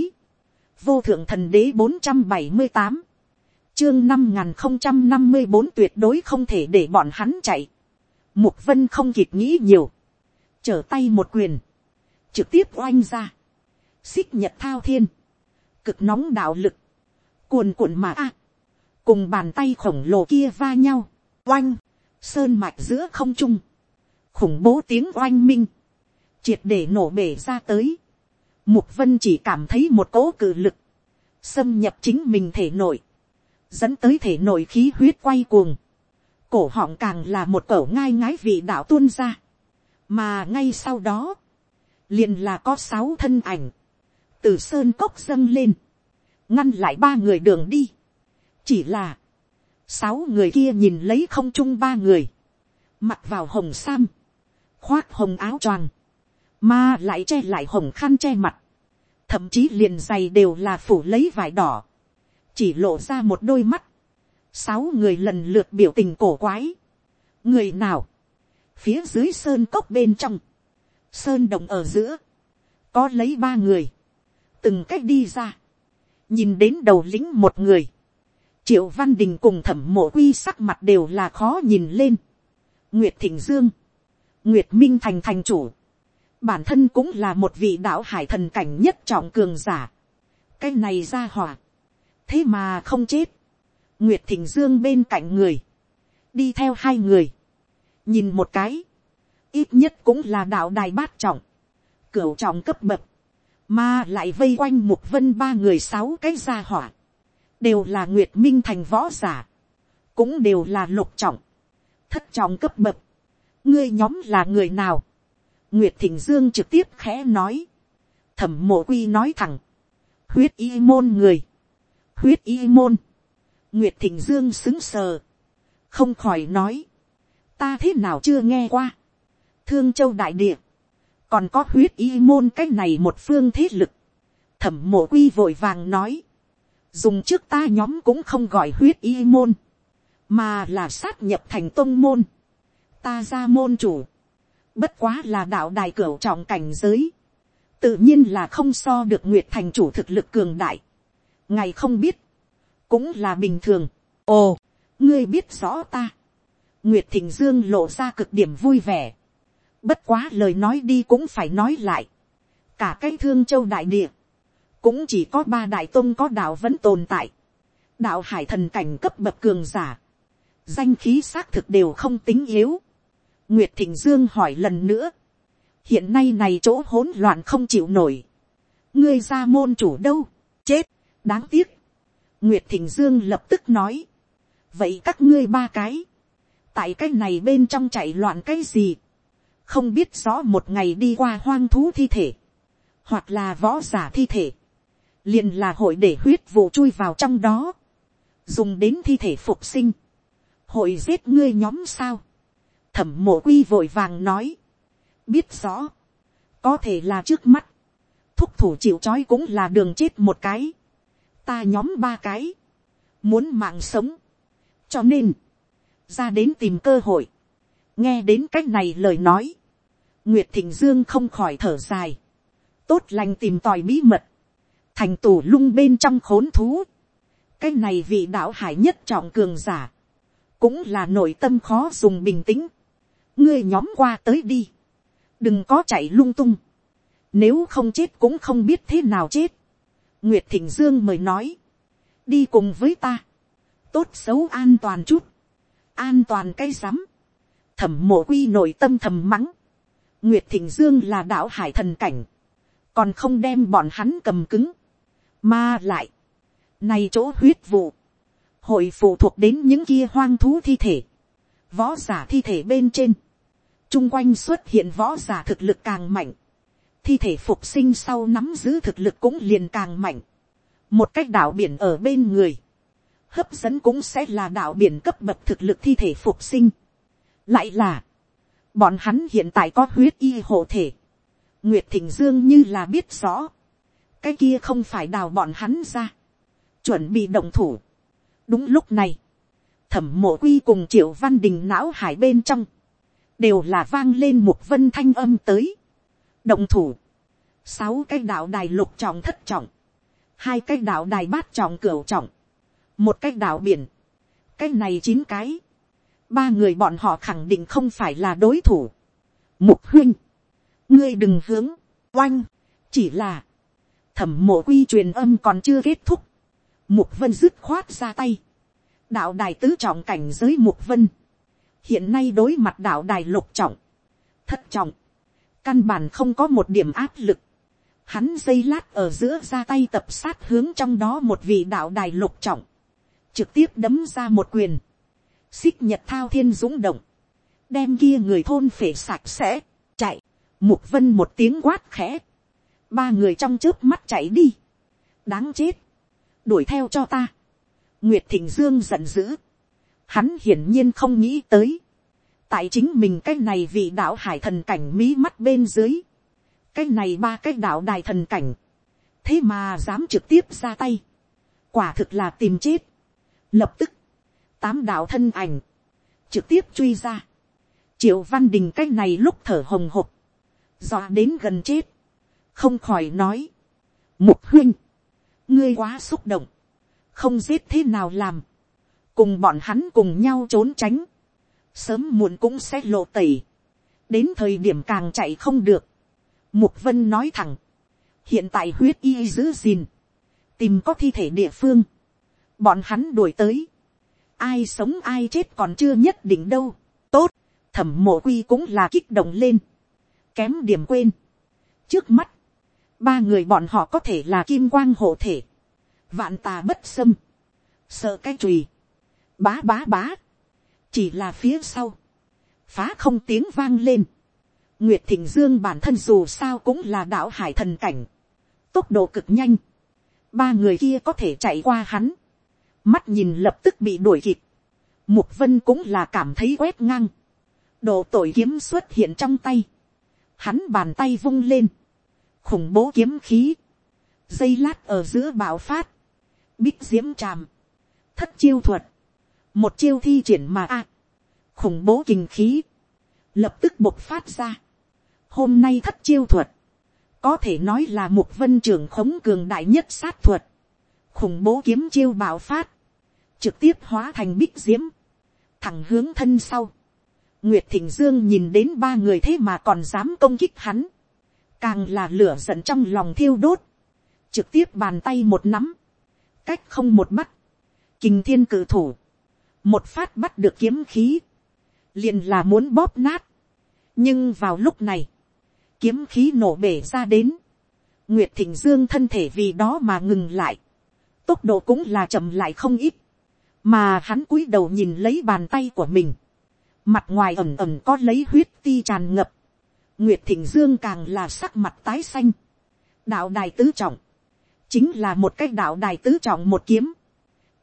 vô thượng thần đế bốn trăm bảy mươi tám, chương năm n không trăm năm mươi bốn tuyệt đối không thể để bọn hắn chạy, Mục vân không kịp nghĩ nhiều. Trở tay một quyền. Trực tiếp oanh ra. Xích nhật thao thiên. Cực nóng đạo lực. Cuồn cuộn mà a Cùng bàn tay khổng lồ kia va nhau. Oanh. Sơn mạch giữa không trung. Khủng bố tiếng oanh minh. Triệt để nổ bể ra tới. Mục vân chỉ cảm thấy một cỗ cử lực. Xâm nhập chính mình thể nội. Dẫn tới thể nội khí huyết quay cuồng cổ họng càng là một cẩu ngai ngái vị đạo tuôn ra. mà ngay sau đó, liền là có sáu thân ảnh, từ sơn cốc dâng lên, ngăn lại ba người đường đi. chỉ là, sáu người kia nhìn lấy không chung ba người, mặc vào hồng sam, khoác hồng áo choàng, mà lại che lại hồng khăn che mặt, thậm chí liền giày đều là phủ lấy vải đỏ, chỉ lộ ra một đôi mắt, sáu người lần lượt biểu tình cổ quái. người nào, phía dưới sơn cốc bên trong, sơn đồng ở giữa, có lấy ba người, từng cách đi ra, nhìn đến đầu lính một người, triệu văn đình cùng thẩm mộ quy sắc mặt đều là khó nhìn lên, nguyệt thịnh dương, nguyệt minh thành thành chủ, bản thân cũng là một vị đạo hải thần cảnh nhất trọng cường giả, cái này ra hỏa, thế mà không chết, Nguyệt Thịnh Dương bên cạnh người. Đi theo hai người. nhìn một cái, ít nhất cũng là đạo đài bát trọng, cửu trọng cấp bậc, mà lại vây quanh mục vân ba người sáu cái gia hỏa, đều là nguyệt minh thành võ giả, cũng đều là lục trọng, thất trọng cấp bậc, ngươi nhóm là người nào, nguyệt thịnh dương trực tiếp khẽ nói, thẩm mộ quy nói thẳng, huyết y môn người, huyết y môn, nguyệt thịnh dương xứng sờ, không khỏi nói, ta thế nào chưa nghe qua, thương châu đại địa, còn có huyết y môn cách này một phương thế lực, thẩm mộ quy vội vàng nói, dùng trước ta nhóm cũng không gọi huyết y môn, mà là sát nhập thành Tông môn, ta ra môn chủ, bất quá là đạo đài cửu trọng cảnh giới, tự nhiên là không so được nguyệt thành chủ thực lực cường đại, ngày không biết, cũng là bình thường, ồ, ngươi biết rõ ta, nguyệt thịnh dương lộ ra cực điểm vui vẻ, bất quá lời nói đi cũng phải nói lại, cả cái thương châu đại địa, cũng chỉ có ba đại tôn có đạo vẫn tồn tại, đạo hải thần cảnh cấp bậc cường giả, danh khí xác thực đều không tính yếu. Nguyệt Thịnh Dương hỏi lần nữa, hiện nay này chỗ hỗn loạn không chịu nổi, ngươi ra môn chủ đâu, chết, đáng tiếc. Nguyệt Thịnh Dương lập tức nói, vậy các ngươi ba cái, tại cái này bên trong chạy loạn cái gì, không biết rõ một ngày đi qua hoang thú thi thể, hoặc là võ giả thi thể, liền là hội để huyết vụ chui vào trong đó, dùng đến thi thể phục sinh, hội giết ngươi nhóm sao, thẩm mộ quy vội vàng nói, biết rõ, có thể là trước mắt, thúc thủ chịu c cũng là đường chết một cái, ta nhóm ba cái, muốn mạng sống, cho nên, ra đến tìm cơ hội, nghe đến c á c h này lời nói, nguyệt thịnh dương không khỏi thở dài, tốt lành tìm tòi bí mật, thành tủ lung bên trong khốn thú. cái này vị đạo hải nhất trọng cường giả, cũng là nội tâm khó dùng bình tĩnh ngươi nhóm qua tới đi, đừng có chạy lung tung, nếu không chết cũng không biết thế nào chết. nguyệt thịnh dương mời nói, đi cùng với ta, tốt xấu an toàn chút, an toàn cây rắm, thẩm mộ quy nội tâm thầm mắng, nguyệt thịnh dương là đạo hải thần cảnh, còn không đem bọn hắn cầm cứng, mà lại, này chỗ huyết vụ, hội phụ thuộc đến những kia hoang thú thi thể, võ giả thi thể bên trên, chung quanh xuất hiện võ giả thực lực càng mạnh, thi thể phục sinh sau nắm giữ thực lực cũng liền càng mạnh, một cách đảo biển ở bên người, hấp dẫn cũng sẽ là đảo biển cấp bậc thực lực thi thể phục sinh, lại là, bọn hắn hiện tại có huyết y hộ thể, nguyệt thịnh dương như là biết rõ, cái kia không phải đào bọn hắn ra, chuẩn bị động thủ. đúng lúc này, thẩm mộ quy cùng triệu văn đình não hải bên trong, đều là vang lên một vân thanh âm tới. động thủ, sáu cái đạo đài lục trọng thất trọng, hai cái đạo đài bát trọng cửu trọng, một cái đạo biển, cái này chín cái, ba người bọn họ khẳng định không phải là đối thủ. mục huynh, ngươi đừng hướng, oanh, chỉ là, thẩm mộ quy truyền âm còn chưa kết thúc, mục vân dứt khoát ra tay, đạo đài tứ trọng cảnh giới mục vân, hiện nay đối mặt đạo đài lục trọng, thất trọng, căn bản không có một điểm áp lực, hắn dây lát ở giữa ra tay tập sát hướng trong đó một vị đạo đài lục trọng, trực tiếp đấm ra một quyền, xích nhật thao thiên dũng động, đem kia người thôn phể sạch sẽ, chạy, mục vân một tiếng quát khẽ, ba người trong trước mắt chạy đi, đáng chết, đuổi theo cho ta, nguyệt thịnh dương giận dữ, hắn hiển nhiên không nghĩ tới, tại chính mình cái này vị đạo hải thần cảnh mí mắt bên dưới, cái này ba cái đạo đài thần cảnh, thế mà dám trực tiếp ra tay, quả thực là tìm chết, lập tức, tám đạo thân ảnh, trực tiếp truy ra, triệu văn đình cái này lúc thở hồng hộc, dọa đến gần chết, không khỏi nói, mục huynh, ngươi quá xúc động, không giết thế nào làm, cùng bọn hắn cùng nhau trốn tránh, sớm muộn cũng sẽ lộ tẩy, đến thời điểm càng chạy không được, mục vân nói thẳng, hiện tại huyết y giữ gìn, tìm có thi thể địa phương, bọn hắn đuổi tới, ai sống ai chết còn chưa nhất định đâu, tốt, thẩm mộ quy cũng là kích động lên, kém điểm quên. trước mắt, ba người bọn họ có thể là kim quang hộ thể, vạn tà bất xâm, sợ cái chùy, bá bá bá, chỉ là phía sau, phá không tiếng vang lên, nguyệt thịnh dương bản thân dù sao cũng là đạo hải thần cảnh, tốc độ cực nhanh, ba người kia có thể chạy qua hắn, mắt nhìn lập tức bị đuổi kịp, mục vân cũng là cảm thấy quét ngang, độ tội kiếm xuất hiện trong tay, hắn bàn tay vung lên, khủng bố kiếm khí, dây lát ở giữa bạo phát, bích diễm tràm, thất chiêu thuật, một chiêu thi triển mà a, khủng bố kinh khí, lập tức bộc phát ra. Hôm nay thất chiêu thuật, có thể nói là một vân trưởng khống cường đại nhất sát thuật, khủng bố kiếm chiêu bạo phát, trực tiếp hóa thành bích diễm, thẳng hướng thân sau. Nguyệt Thịnh Dương nhìn đến ba người thế mà còn dám công kích hắn, càng là lửa giận trong lòng thiêu đốt, trực tiếp bàn tay một nắm, cách không một bắt, kình thiên cử thủ, một phát bắt được kiếm khí, liền là muốn bóp nát. nhưng vào lúc này, kiếm khí nổ bể ra đến, nguyệt thịnh dương thân thể vì đó mà ngừng lại, tốc độ cũng là chậm lại không ít, mà hắn cúi đầu nhìn lấy bàn tay của mình, mặt ngoài ẩm ẩm có lấy huyết ti tràn ngập, nguyệt thịnh dương càng là sắc mặt tái xanh, đạo đài tứ trọng, chính là một cái đạo đài tứ trọng một kiếm,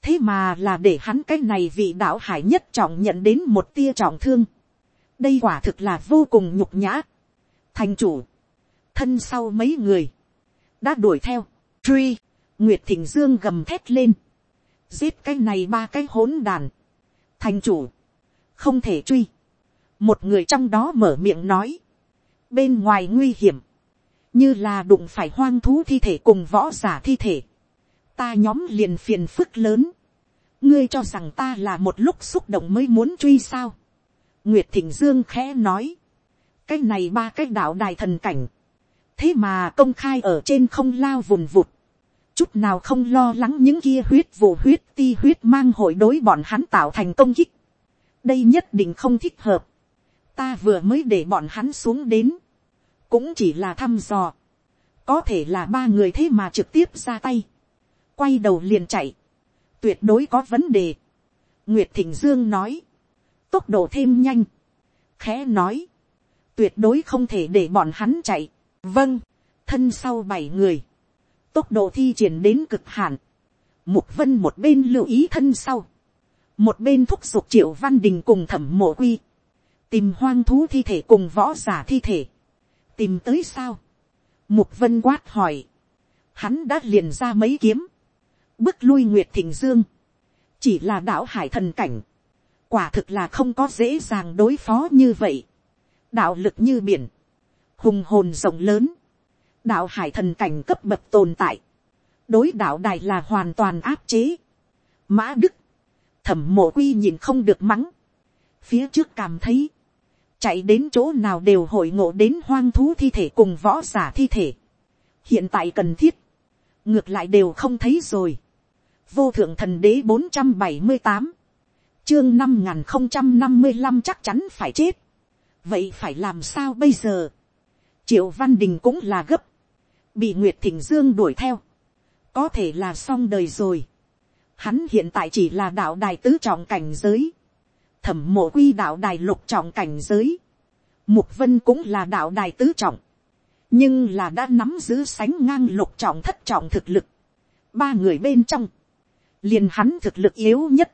thế mà là để hắn cái này vị đạo hải nhất trọng nhận đến một tia trọng thương. đây quả thực là vô cùng nhục nhã. thành chủ, thân sau mấy người, đã đuổi theo, truy, nguyệt thịnh dương gầm thét lên, giết cái này ba cái hỗn đàn, thành chủ, không thể truy, một người trong đó mở miệng nói, bên ngoài nguy hiểm, như là đụng phải hoang thú thi thể cùng võ giả thi thể, ta nhóm liền phiền phức lớn. ngươi cho rằng ta là một lúc xúc động mới muốn truy sao. nguyệt thịnh dương khẽ nói. cái này ba cái đạo đài thần cảnh. thế mà công khai ở trên không lao vùn vụt. chút nào không lo lắng những kia huyết vụ huyết ti huyết mang hội đối bọn hắn tạo thành công kích. đây nhất định không thích hợp. ta vừa mới để bọn hắn xuống đến cũng chỉ là thăm dò. có thể là ba người thế mà trực tiếp ra tay. Quay đầu liền chạy, tuyệt đối có vấn đề. Nguyệt Thịnh Dương nói, tốc độ thêm nhanh, khẽ nói, tuyệt đối không thể để bọn hắn chạy. Vâng, thân sau bảy người, tốc độ thi triển đến cực hạn, Mục vân một bên lưu ý thân sau, một bên thúc giục triệu văn đình cùng thẩm mộ quy, tìm hoang thú thi thể cùng võ giả thi thể, tìm tới sao, mục vân quát hỏi, hắn đã liền ra mấy kiếm, bước lui nguyệt thịnh dương, chỉ là đạo hải thần cảnh, quả thực là không có dễ dàng đối phó như vậy, đạo lực như biển, hùng hồn rộng lớn, đạo hải thần cảnh cấp bậc tồn tại, đối đạo đài là hoàn toàn áp chế, mã đức, thẩm mộ quy nhìn không được mắng, phía trước cảm thấy, chạy đến chỗ nào đều hội ngộ đến hoang thú thi thể cùng võ giả thi thể, hiện tại cần thiết, ngược lại đều không thấy rồi, vô thượng thần đế bốn trăm bảy mươi tám, chương năm n không trăm năm mươi năm chắc chắn phải chết. vậy phải làm sao bây giờ. triệu văn đình cũng là gấp, bị nguyệt thỉnh dương đuổi theo, có thể là xong đời rồi. hắn hiện tại chỉ là đạo đài tứ trọng cảnh giới, thẩm mộ quy đạo đài lục trọng cảnh giới, mục vân cũng là đạo đài tứ trọng, nhưng là đã nắm giữ sánh ngang lục trọng thất trọng thực lực. ba người bên trong, liền hắn thực lực yếu nhất,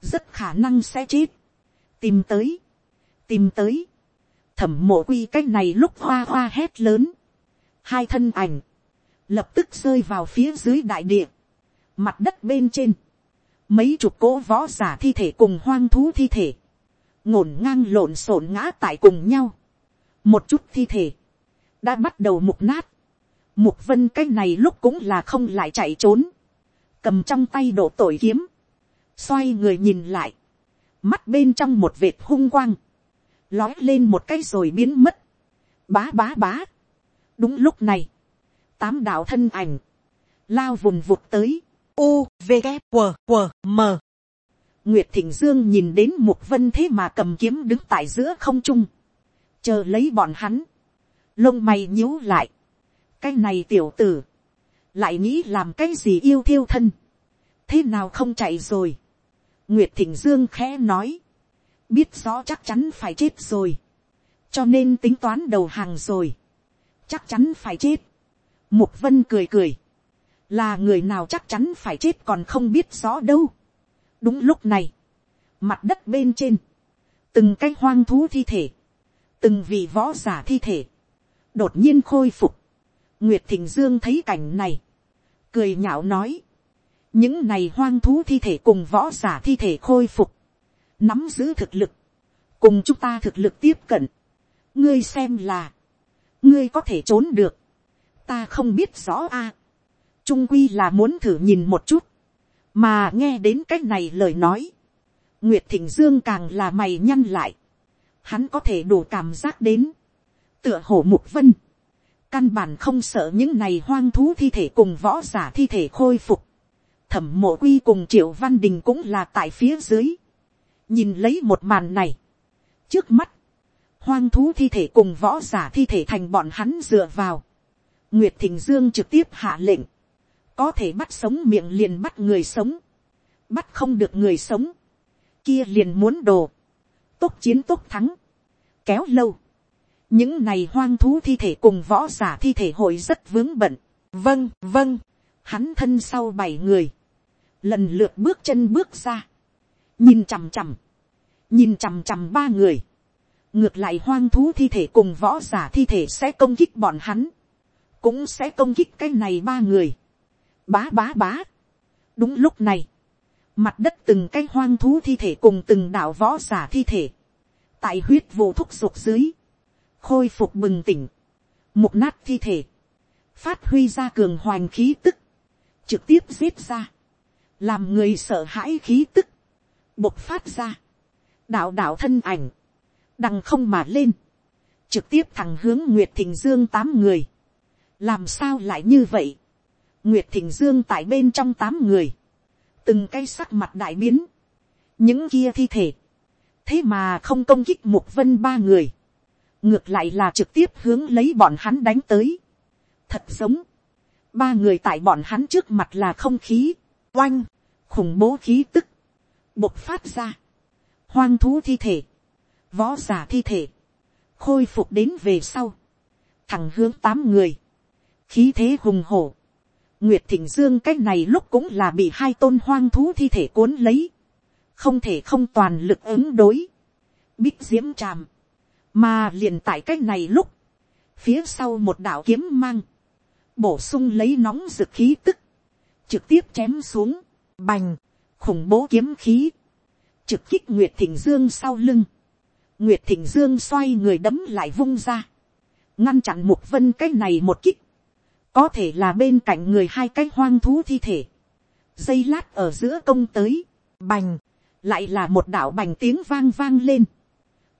rất khả năng sẽ chết, tìm tới, tìm tới, thẩm mộ quy cách này lúc hoa hoa hét lớn, hai thân ảnh, lập tức rơi vào phía dưới đại địa, mặt đất bên trên, mấy chục cỗ võ giả thi thể cùng hoang thú thi thể, ngổn ngang lộn xộn ngã tại cùng nhau, một chút thi thể, đã bắt đầu mục nát, mục vân cái này lúc cũng là không lại chạy trốn, cầm trong tay đổ tội kiếm, xoay người nhìn lại, mắt bên trong một vệt hung quang, lói lên một cái rồi biến mất, bá bá bá. đúng lúc này, tám đạo thân ảnh, lao vùng vụt tới, u v g q q m Nguyệt Thịnh Dương nhìn đến Mục Vân thế mà cầm kiếm đứng tại giữa không trung. Chờ lấy bọn hắn. Lông mày nhíu lại. Cái này tiểu tử. Lại nghĩ làm cái gì yêu thiêu thân. Thế nào không chạy rồi. Nguyệt Thịnh Dương khẽ nói. Biết rõ chắc chắn phải chết rồi. Cho nên tính toán đầu hàng rồi. Chắc chắn phải chết. Mục Vân cười cười. Là người nào chắc chắn phải chết còn không biết rõ đâu. Đúng lúc này, mặt đất bên trên, từng cái hoang thú thi thể, từng vị võ giả thi thể, đột nhiên khôi phục, nguyệt thịnh dương thấy cảnh này, cười nhạo nói, những này hoang thú thi thể cùng võ giả thi thể khôi phục, nắm giữ thực lực, cùng chúng ta thực lực tiếp cận, ngươi xem là, ngươi có thể trốn được, ta không biết rõ a, trung quy là muốn thử nhìn một chút, mà nghe đến cái này lời nói, nguyệt thịnh dương càng là mày nhăn lại, hắn có thể đủ cảm giác đến, tựa hổ mục vân, căn bản không sợ những này hoang thú thi thể cùng võ giả thi thể khôi phục, thẩm mộ quy cùng triệu văn đình cũng là tại phía dưới, nhìn lấy một màn này, trước mắt, hoang thú thi thể cùng võ giả thi thể thành bọn hắn dựa vào, nguyệt thịnh dương trực tiếp hạ lệnh, có thể bắt sống miệng liền bắt người sống, bắt không được người sống, kia liền muốn đồ, tốt chiến tốt thắng, kéo lâu, những này hoang thú thi thể cùng võ giả thi thể hội rất vướng bận, vâng vâng, hắn thân sau bảy người, lần lượt bước chân bước ra, nhìn chằm chằm, nhìn chằm chằm ba người, ngược lại hoang thú thi thể cùng võ giả thi thể sẽ công kích bọn hắn, cũng sẽ công kích cái này ba người, bá bá bá. đúng lúc này, mặt đất từng cái hoang thú thi thể cùng từng đạo võ giả thi thể, tại huyết vụ thúc ruột dưới, khôi phục bừng tỉnh, mục nát thi thể, phát huy ra cường hoành khí tức, trực tiếp giết ra, làm người sợ hãi khí tức, bộc phát ra, đạo đạo thân ảnh, đằng không mà lên, trực tiếp thẳng hướng nguyệt thình dương tám người, làm sao lại như vậy, Nguyệt Thịnh Dương tại bên trong tám người. Từng cây sắc mặt đại biến. Những kia thi thể. Thế mà không công kích Mục Vân ba người. Ngược lại là trực tiếp hướng lấy bọn hắn đánh tới. Thật giống. Ba người tại bọn hắn trước mặt là không khí. Oanh. Khủng bố khí tức. Bộc phát ra. Hoang thú thi thể. Võ giả thi thể. Khôi phục đến về sau. Thẳng hướng tám người. Khí thế hùng hổ Nguyệt Thịnh Dương cái này lúc cũng là bị hai tôn hoang thú thi thể cuốn lấy. Không thể không toàn lực ứng đối. Bích diễm tràm. Mà liền tại cái này lúc. Phía sau một đạo kiếm mang. Bổ sung lấy nóng rực khí tức. Trực tiếp chém xuống. Bành. Khủng bố kiếm khí. Trực kích Nguyệt Thịnh Dương sau lưng. Nguyệt Thịnh Dương xoay người đấm lại vung ra. Ngăn chặn Mục Vân cái này một kích có thể là bên cạnh người hai cái hoang thú thi thể, dây lát ở giữa công tới, bành, lại là một đạo bành tiếng vang vang lên,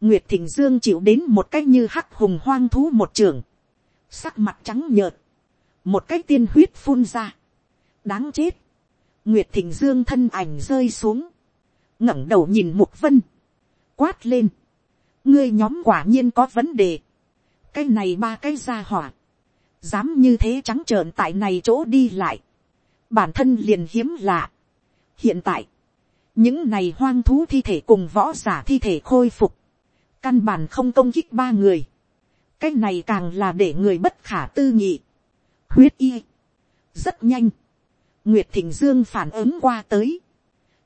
nguyệt thịnh dương chịu đến một cái như hắc hùng hoang thú một trường, sắc mặt trắng nhợt, một cái tiên huyết phun ra, đáng chết, nguyệt thịnh dương thân ảnh rơi xuống, ngẩng đầu nhìn mục vân, quát lên, ngươi nhóm quả nhiên có vấn đề, cái này ba cái ra hỏa, dám như thế trắng trợn tại này chỗ đi lại, bản thân liền hiếm lạ. hiện tại, những này hoang thú thi thể cùng võ giả thi thể khôi phục, căn bản không công kích ba người, cái này càng là để người bất khả tư nghị, huyết y, rất nhanh, nguyệt thịnh dương phản ứng qua tới,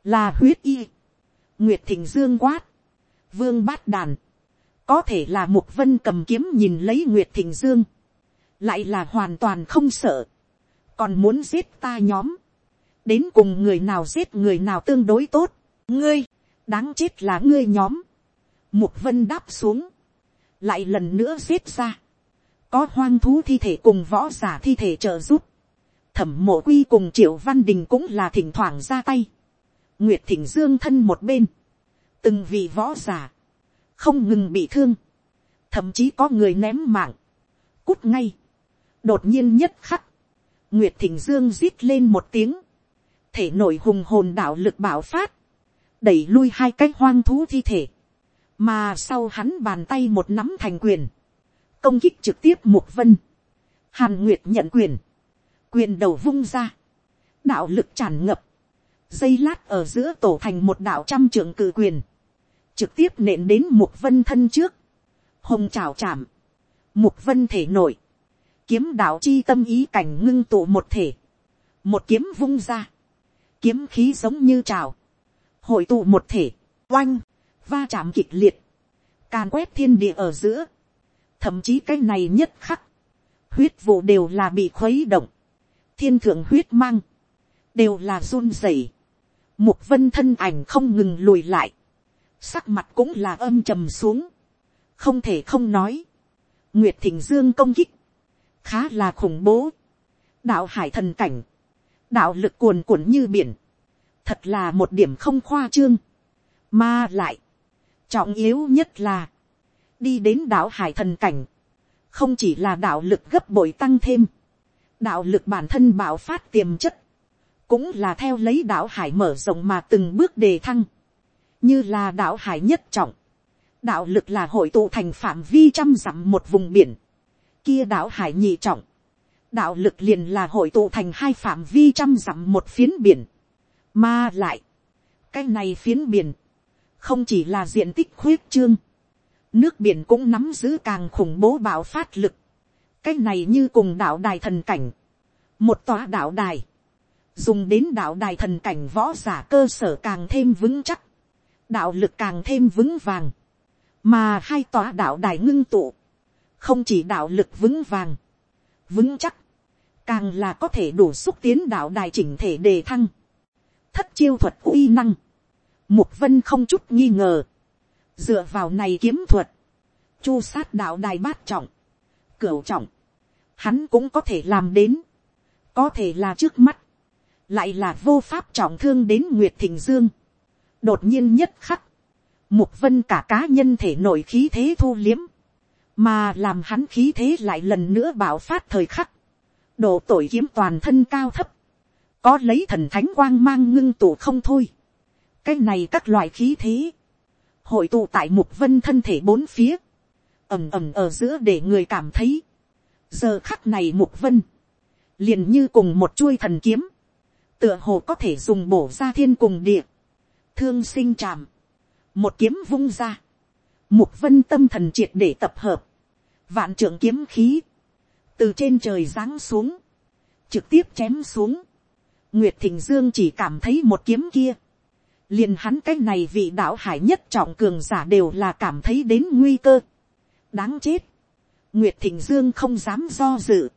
là huyết y, nguyệt thịnh dương quát, vương bát đàn, có thể là một vân cầm kiếm nhìn lấy nguyệt thịnh dương, lại là hoàn toàn không sợ, còn muốn giết ta nhóm, đến cùng người nào giết người nào tương đối tốt, ngươi, đáng chết là ngươi nhóm, mục vân đáp xuống, lại lần nữa giết ra, có hoang thú thi thể cùng võ giả thi thể trợ giúp, thẩm mộ quy cùng triệu văn đình cũng là thỉnh thoảng ra tay, nguyệt thỉnh dương thân một bên, từng vị võ giả, không ngừng bị thương, thậm chí có người ném mạng, cút ngay, đột nhiên nhất khắc, nguyệt thỉnh dương rít lên một tiếng, thể nổi hùng hồn đạo lực bảo phát, đẩy lui hai cái hoang thú thi thể, mà sau hắn bàn tay một nắm thành quyền, công kích trực tiếp mục vân, hàn nguyệt nhận quyền, quyền đầu vung ra, đạo lực tràn ngập, dây lát ở giữa tổ thành một đạo trăm trưởng cử quyền, trực tiếp nện đến mục vân thân trước, hồng trào chạm, mục vân thể nổi, kiếm đạo chi tâm ý cảnh ngưng tụ một thể, một kiếm vung ra, kiếm khí giống như trào, hội tụ một thể, oanh, va chạm kịch liệt, càn quét thiên địa ở giữa, thậm chí cái này nhất khắc, huyết vụ đều là bị khuấy động, thiên thượng huyết mang, đều là run rẩy, mục vân thân ảnh không ngừng lùi lại, sắc mặt cũng là âm trầm xuống, không thể không nói, nguyệt thỉnh dương công kích, khá là khủng bố, đạo hải thần cảnh, đạo lực cuồn cuộn như biển, thật là một điểm không khoa trương, mà lại, trọng yếu nhất là, đi đến đạo hải thần cảnh, không chỉ là đạo lực gấp bội tăng thêm, đạo lực bản thân bảo phát tiềm chất, cũng là theo lấy đạo hải mở rộng mà từng bước đề thăng, như là đạo hải nhất trọng, đạo lực là hội tụ thành phạm vi trăm dặm một vùng biển, kia đạo hải nhị trọng, đạo lực liền là hội tụ thành hai phạm vi trăm dặm một phiến biển, mà lại, cái này phiến biển, không chỉ là diện tích khuyết trương, nước biển cũng nắm giữ càng khủng bố bạo phát lực, cái này như cùng đạo đài thần cảnh, một tòa đạo đài, dùng đến đạo đài thần cảnh võ giả cơ sở càng thêm vững chắc, đạo lực càng thêm vững vàng, mà hai tòa đạo đài ngưng tụ, không chỉ đạo lực vững vàng, vững chắc, càng là có thể đủ xúc tiến đạo đài chỉnh thể đề thăng, thất chiêu thuật uy năng, mục vân không chút nghi ngờ, dựa vào này kiếm thuật, chu sát đạo đài bát trọng, cửu trọng, hắn cũng có thể làm đến, có thể là trước mắt, lại là vô pháp trọng thương đến nguyệt thịnh dương, đột nhiên nhất khắc, mục vân cả cá nhân thể nội khí thế thu liếm, mà làm hắn khí thế lại lần nữa bảo phát thời khắc, độ tội kiếm toàn thân cao thấp, có lấy thần thánh quang mang ngưng tụ không thôi, cái này các loại khí thế, hội tụ tại mục vân thân thể bốn phía, ầm ầm ở giữa để người cảm thấy, giờ khắc này mục vân, liền như cùng một chuôi thần kiếm, tựa hồ có thể dùng bổ ra thiên cùng địa, thương sinh tràm, một kiếm vung ra, mục vân tâm thần triệt để tập hợp, vạn trưởng kiếm khí, từ trên trời giáng xuống, trực tiếp chém xuống, nguyệt thịnh dương chỉ cảm thấy một kiếm kia, liền hắn cái này vị đạo hải nhất trọng cường giả đều là cảm thấy đến nguy cơ, đáng chết, nguyệt thịnh dương không dám do dự,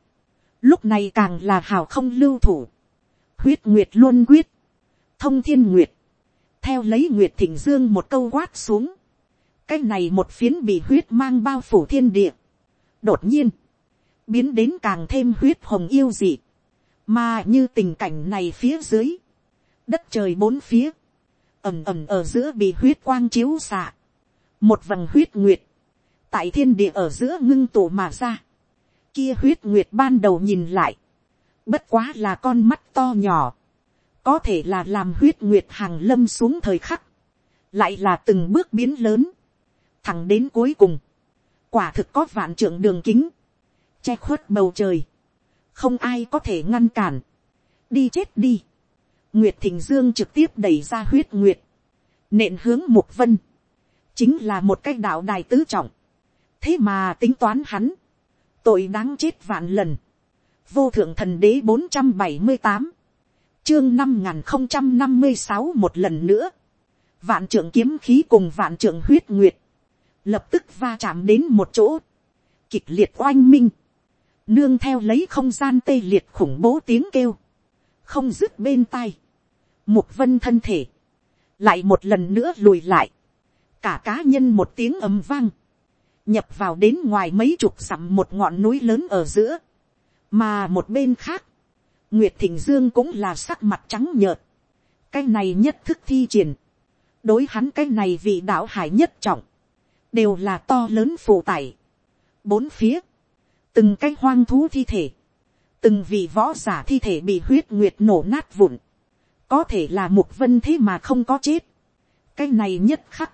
lúc này càng là hào không lưu thủ, huyết nguyệt luôn quyết, thông thiên nguyệt, theo lấy nguyệt thịnh dương một câu quát xuống, cái này một phiến bị huyết mang bao phủ thiên địa, đột nhiên, biến đến càng thêm huyết hồng yêu dị, mà như tình cảnh này phía dưới, đất trời bốn phía, ẩm ẩm ở giữa bị huyết quang chiếu xạ, một vầng huyết nguyệt, tại thiên địa ở giữa ngưng tụ mà ra, kia huyết nguyệt ban đầu nhìn lại, bất quá là con mắt to nhỏ, có thể là làm huyết nguyệt hàng lâm xuống thời khắc, lại là từng bước biến lớn, thẳng đến cuối cùng, quả thực có vạn trưởng đường kính, che khuất bầu trời, không ai có thể ngăn cản, đi chết đi, nguyệt thình dương trực tiếp đẩy ra huyết nguyệt, nện hướng mục vân, chính là một cái đạo đài tứ trọng, thế mà tính toán hắn, tội đáng chết vạn lần, vô thượng thần đế bốn trăm bảy mươi tám, chương năm n không trăm năm mươi sáu một lần nữa, vạn trưởng kiếm khí cùng vạn trưởng huyết nguyệt, lập tức va chạm đến một chỗ, kịch liệt oanh minh, nương theo lấy không gian tê liệt khủng bố tiếng kêu, không dứt bên tai, mục vân thân thể, lại một lần nữa lùi lại, cả cá nhân một tiếng ầm vang, nhập vào đến ngoài mấy chục sặm một ngọn núi lớn ở giữa, mà một bên khác, nguyệt thịnh dương cũng là sắc mặt trắng nhợt, cái này nhất thức thi triển, đối hắn cái này vị đạo hải nhất trọng, đều là to lớn phụ tải. Bốn phía, từng cái hoang thú thi thể, từng vị võ giả thi thể bị huyết nguyệt nổ nát vụn, có thể là mục vân thế mà không có chết, cái này nhất khắc,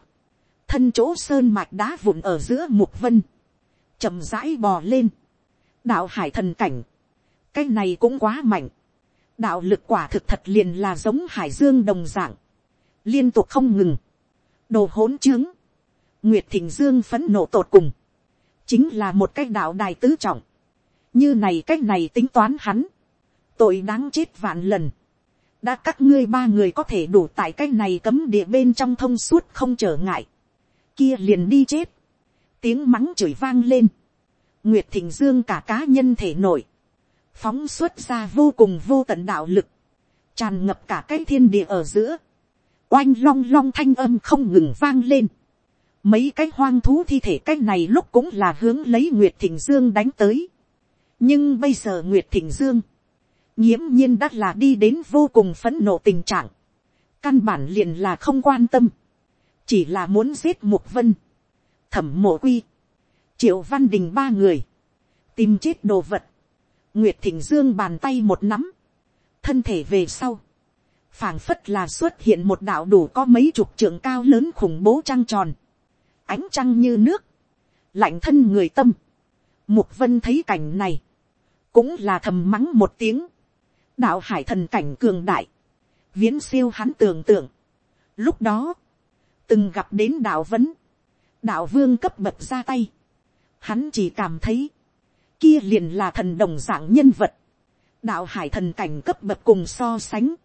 thân chỗ sơn mạch đá vụn ở giữa mục vân, chậm rãi bò lên, đạo hải thần cảnh, cái này cũng quá mạnh, đạo lực quả thực thật liền là giống hải dương đồng dạng, liên tục không ngừng, đồ hỗn trướng, nguyệt thịnh dương phấn nộ tột cùng, chính là một cách đạo đài tứ trọng, như này cách này tính toán hắn, tội đáng chết vạn lần, đã các ngươi ba người có thể đủ tại cách này cấm địa bên trong thông suốt không trở ngại, kia liền đi chết, tiếng mắng chửi vang lên, nguyệt thịnh dương cả cá nhân thể nổi, phóng xuất ra vô cùng vô tận đạo lực, tràn ngập cả cái thiên địa ở giữa, oanh long long thanh âm không ngừng vang lên, mấy cái hoang thú thi thể cái này lúc cũng là hướng lấy nguyệt thịnh dương đánh tới, nhưng bây giờ nguyệt thịnh dương, nghiễm nhiên đã là đi đến vô cùng phấn nộ tình trạng, căn bản liền là không quan tâm, chỉ là muốn giết mục vân, thẩm mộ quy, triệu văn đình ba người, tìm chết đồ vật, nguyệt thịnh dương bàn tay một nắm, thân thể về sau, phảng phất là xuất hiện một đạo đủ có mấy chục trượng cao lớn khủng bố trăng tròn, ánh trăng như nước, lạnh thân người tâm, mục vân thấy cảnh này, cũng là thầm mắng một tiếng, đạo hải thần cảnh cường đại, viễn siêu hắn tưởng tượng. Lúc đó, từng gặp đến đạo vấn, đạo vương cấp bậc ra tay, hắn chỉ cảm thấy, kia liền là thần đồng dạng nhân vật, đạo hải thần cảnh cấp bậc cùng so sánh,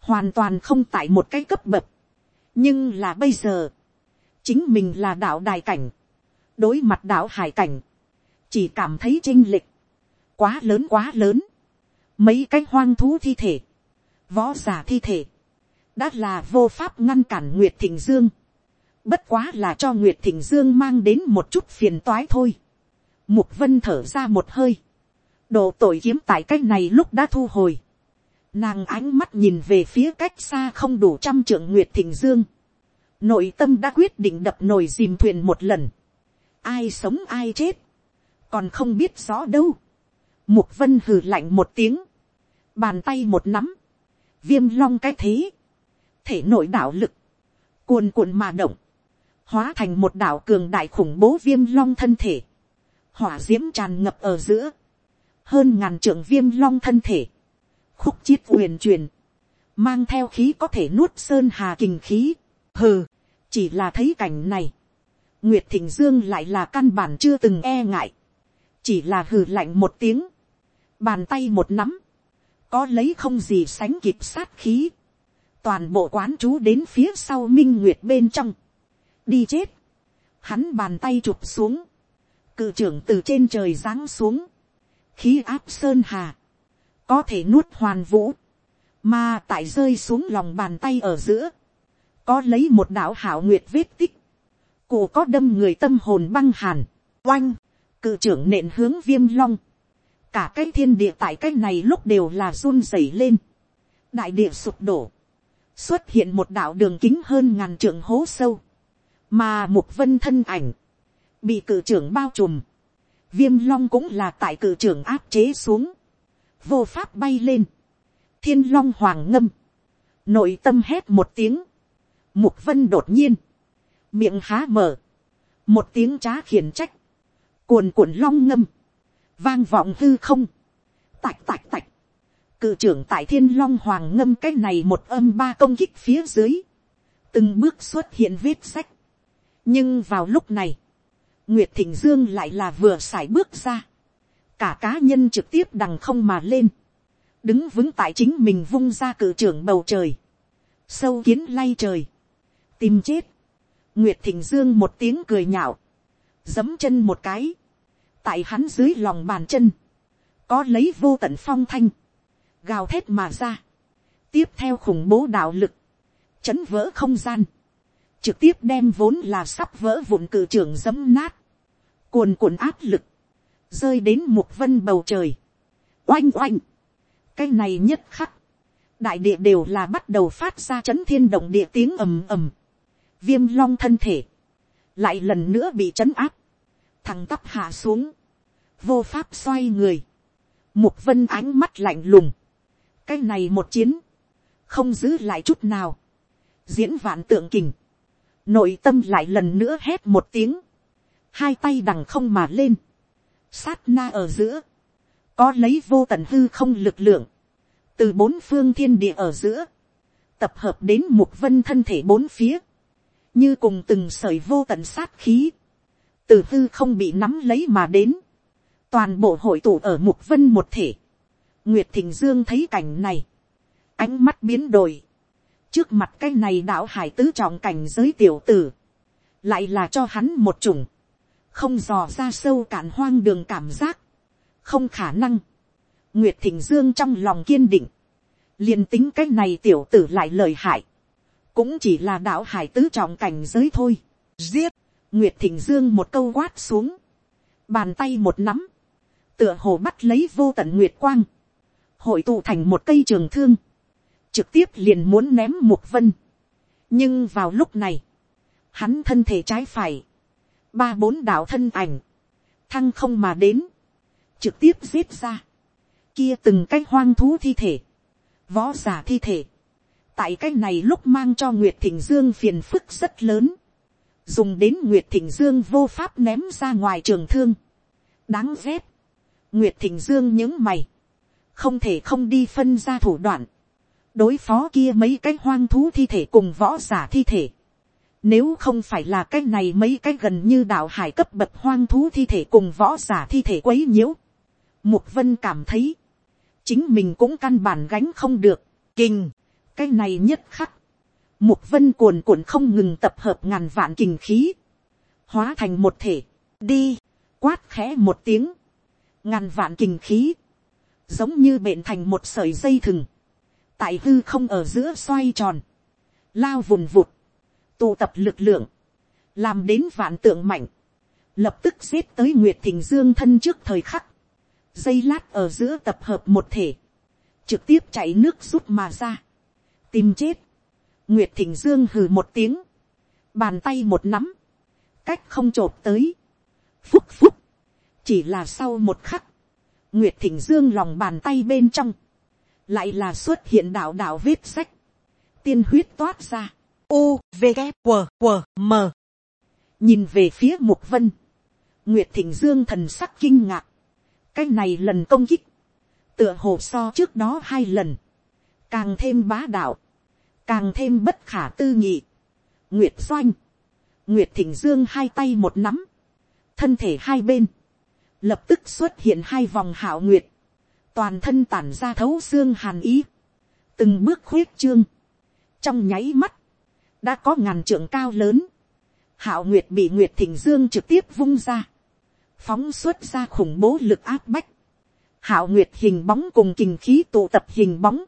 hoàn toàn không tại một cái cấp bậc, nhưng là bây giờ, chính mình là đạo đài cảnh, đối mặt đạo hải cảnh, chỉ cảm thấy chinh lịch, quá lớn quá lớn, mấy cái hoang thú thi thể, võ giả thi thể, đã là vô pháp ngăn cản nguyệt thịnh dương, bất quá là cho nguyệt thịnh dương mang đến một chút phiền toái thôi. mục vân thở ra một hơi, độ tội kiếm tại cái này lúc đã thu hồi, nàng ánh mắt nhìn về phía cách xa không đủ trăm trượng nguyệt thịnh dương, nội tâm đã quyết định đập nồi dìm thuyền một lần, ai sống ai chết, còn không biết rõ đâu. Mục vân hừ lạnh một tiếng, bàn tay một nắm, viêm long cái thế, thể nội đạo lực, cuồn cuộn mà động, hóa thành một đạo cường đại khủng bố viêm long thân thể, hỏa d i ễ m tràn ngập ở giữa, hơn ngàn trượng viêm long thân thể, khúc chiết uyển truyền, mang theo khí có thể nuốt sơn hà kình khí, hừ, chỉ là thấy cảnh này, nguyệt thịnh dương lại là căn bản chưa từng e ngại, chỉ là hừ lạnh một tiếng, bàn tay một nắm, có lấy không gì sánh kịp sát khí, toàn bộ quán chú đến phía sau minh nguyệt bên trong, đi chết, hắn bàn tay chụp xuống, cự trưởng từ trên trời giáng xuống, khí áp sơn hà, có thể nuốt hoàn vũ, mà tại rơi xuống lòng bàn tay ở giữa, có lấy một đạo hảo nguyệt vết tích, cụ có đâm người tâm hồn băng hàn, oanh, cự trưởng nện hướng viêm long, cả cái thiên địa tại cái này lúc đều là run rẩy lên, đại địa sụp đổ, xuất hiện một đạo đường kính hơn ngàn trượng hố sâu, mà một vân thân ảnh, bị cự trưởng bao trùm, viêm long cũng là tại cự trưởng áp chế xuống, vô pháp bay lên, thiên long hoàng ngâm, nội tâm hét một tiếng, mục vân đột nhiên, miệng há mở, một tiếng trá khiển trách, cuồn cuộn long ngâm, vang vọng hư không, tạch tạch tạch, cự trưởng tại thiên long hoàng ngâm cái này một âm ba công kích phía dưới, từng bước xuất hiện vết sách. nhưng vào lúc này, nguyệt thịnh dương lại là vừa xài bước ra, cả cá nhân trực tiếp đằng không mà lên, đứng vững tại chính mình vung ra cự trưởng bầu trời, sâu kiến lay trời, tìm chết, nguyệt thịnh dương một tiếng cười nhạo, Dấm chân một cái, tại hắn dưới lòng bàn chân, có lấy vô tận phong thanh, gào thét mà ra, tiếp theo khủng bố đạo lực, chấn vỡ không gian, trực tiếp đem vốn là sắp vỡ vụn cử trưởng dấm nát, cuồn cuộn áp lực, rơi đến một vân bầu trời, oanh oanh, cái này nhất khắc, đại địa đều là bắt đầu phát ra chấn thiên động địa tiếng ầm ầm, viêm long thân thể, lại lần nữa bị chấn áp, thằng tắp hạ xuống, vô pháp xoay người, mục vân ánh mắt lạnh lùng, cái này một chiến, không giữ lại chút nào, diễn vạn tượng kình, nội tâm lại lần nữa hét một tiếng, hai tay đằng không mà lên, sát na ở giữa, có lấy vô tận hư không lực lượng, từ bốn phương thiên địa ở giữa, tập hợp đến mục vân thân thể bốn phía, như cùng từng sởi vô tận sát khí, từ hư không bị nắm lấy mà đến, toàn bộ hội tụ ở mục vân một thể, nguyệt thịnh dương thấy cảnh này, ánh mắt biến đổi, trước mặt cái này đạo hải tứ trọng cảnh giới tiểu tử, lại là cho hắn một chủng, không dò ra sâu cạn hoang đường cảm giác, không khả năng, nguyệt thịnh dương trong lòng kiên định, liền tính cái này tiểu tử lại lời hại, cũng chỉ là đạo hải tứ trọng cảnh giới thôi, giết, nguyệt thịnh dương một câu quát xuống, bàn tay một nắm, tựa hồ bắt lấy vô tận nguyệt quang, hội tụ thành một cây trường thương, trực tiếp liền muốn ném mục vân. nhưng vào lúc này, hắn thân thể trái phải, ba bốn đạo thân ảnh, thăng không mà đến, trực tiếp giết ra, kia từng cái hoang thú thi thể, võ giả thi thể, tại cái này lúc mang cho nguyệt thịnh dương phiền phức rất lớn, dùng đến nguyệt thịnh dương vô pháp ném ra ngoài trường thương, đáng ghét, nguyệt thịnh dương những mày, không thể không đi phân ra thủ đoạn, đối phó kia mấy cái hoang thú thi thể cùng võ giả thi thể. Nếu không phải là cái này mấy cái gần như đạo hải cấp bậc hoang thú thi thể cùng võ giả thi thể quấy nhiễu. Mục vân cảm thấy, chính mình cũng căn bản gánh không được, kinh, cái này nhất khắc. Mục vân cuồn cuộn không ngừng tập hợp ngàn vạn kình khí, hóa thành một thể, đi, quát khẽ một tiếng, ngàn vạn kình khí, giống như bện thành một sợi dây thừng, tại hư không ở giữa xoay tròn, lao vùn vụt, tụ tập lực lượng, làm đến vạn tượng mạnh, lập tức giết tới nguyệt thình dương thân trước thời khắc, dây lát ở giữa tập hợp một thể, trực tiếp chạy nước rút mà ra, tìm chết, nguyệt Thịnh dương hừ một tiếng, bàn tay một nắm, cách không t r ộ p tới, phúc phúc, chỉ là sau một khắc, nguyệt Thịnh dương lòng bàn tay bên trong, lại là xuất hiện đạo đạo vết sách, tiên huyết toát ra, u v g q q m. Nhìn về phía mục vân, nguyệt thịnh dương thần sắc kinh ngạc, cái này lần công kích, tựa hồ so trước đó hai lần, càng thêm bá đạo, càng thêm bất khả tư nghị, nguyệt doanh, nguyệt thịnh dương hai tay một nắm, thân thể hai bên, lập tức xuất hiện hai vòng hảo nguyệt, toàn thân tản ra thấu xương hàn ý, từng bước khuyết trương, trong nháy mắt, đã có ngàn trượng cao lớn, hạo nguyệt bị nguyệt thỉnh dương trực tiếp vung ra, phóng xuất ra khủng bố lực áp bách, hạo nguyệt hình bóng cùng kình khí tụ tập hình bóng,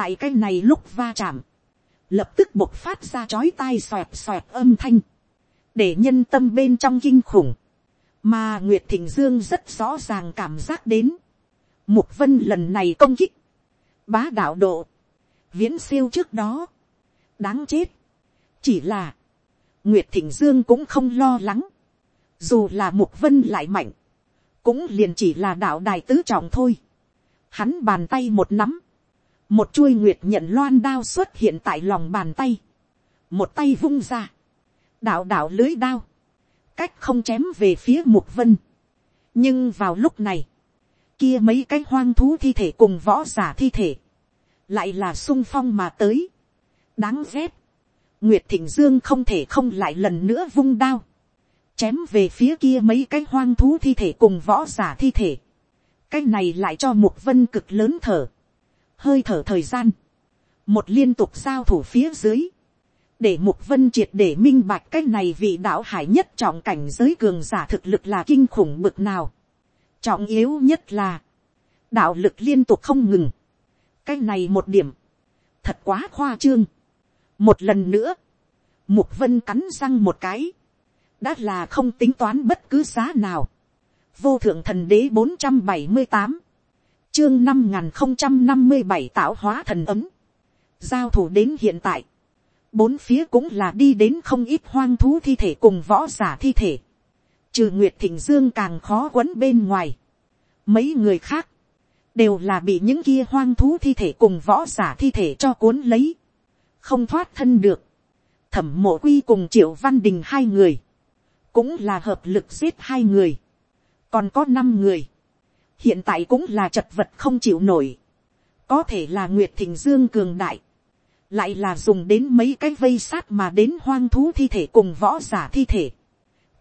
tại cái này lúc va chạm, lập tức bộc phát ra chói tai xoẹt xoẹt âm thanh, để nhân tâm bên trong kinh khủng, mà nguyệt Thịnh dương rất rõ ràng cảm giác đến, Mục vân lần này công kích. Bá đạo độ. Viễn siêu trước đó. Đáng chết. Chỉ là. Nguyệt Thịnh Dương cũng không lo lắng. Dù là mục vân lại mạnh. Cũng liền chỉ là đạo đài tứ trọng thôi. Hắn bàn tay một nắm. Một chuôi nguyệt nhận loan đao xuất hiện tại lòng bàn tay. Một tay vung ra. Đạo đạo lưới đao. Cách không chém về phía mục vân. Nhưng vào lúc này kia mấy cái hoang thú thi thể cùng võ giả thi thể, lại là sung phong mà tới. đáng ghét, nguyệt thịnh dương không thể không lại lần nữa vung đao, chém về phía kia mấy cái hoang thú thi thể cùng võ giả thi thể. cái này lại cho Mục vân cực lớn thở, hơi thở thời gian, một liên tục giao thủ phía dưới, để mục vân triệt để minh bạch cách này vị đạo hải nhất trọng cảnh giới cường giả thực lực là kinh khủng bực nào. Trọng yếu nhất là, đạo lực liên tục không ngừng. cách này một điểm, thật quá khoa trương. Một lần nữa, mục vân cắn răng một cái, đã là không tính toán bất cứ giá nào. Vô thượng thần đế 478, chương năm n không trăm năm mươi bảy tạo hóa thần ấm. giao thủ đến hiện tại, bốn phía cũng là đi đến không ít hoang thú thi thể cùng võ giả thi thể. trừ nguyệt thịnh dương càng khó quấn bên ngoài. Mấy người khác, đều là bị những kia hoang thú thi thể cùng võ giả thi thể cho cuốn lấy, không thoát thân được, thẩm mộ quy cùng triệu văn đình hai người, cũng là hợp lực giết hai người, còn có năm người, hiện tại cũng là chật vật không chịu nổi, có thể là nguyệt thịnh dương cường đại, lại là dùng đến mấy cái vây sát mà đến hoang thú thi thể cùng võ giả thi thể,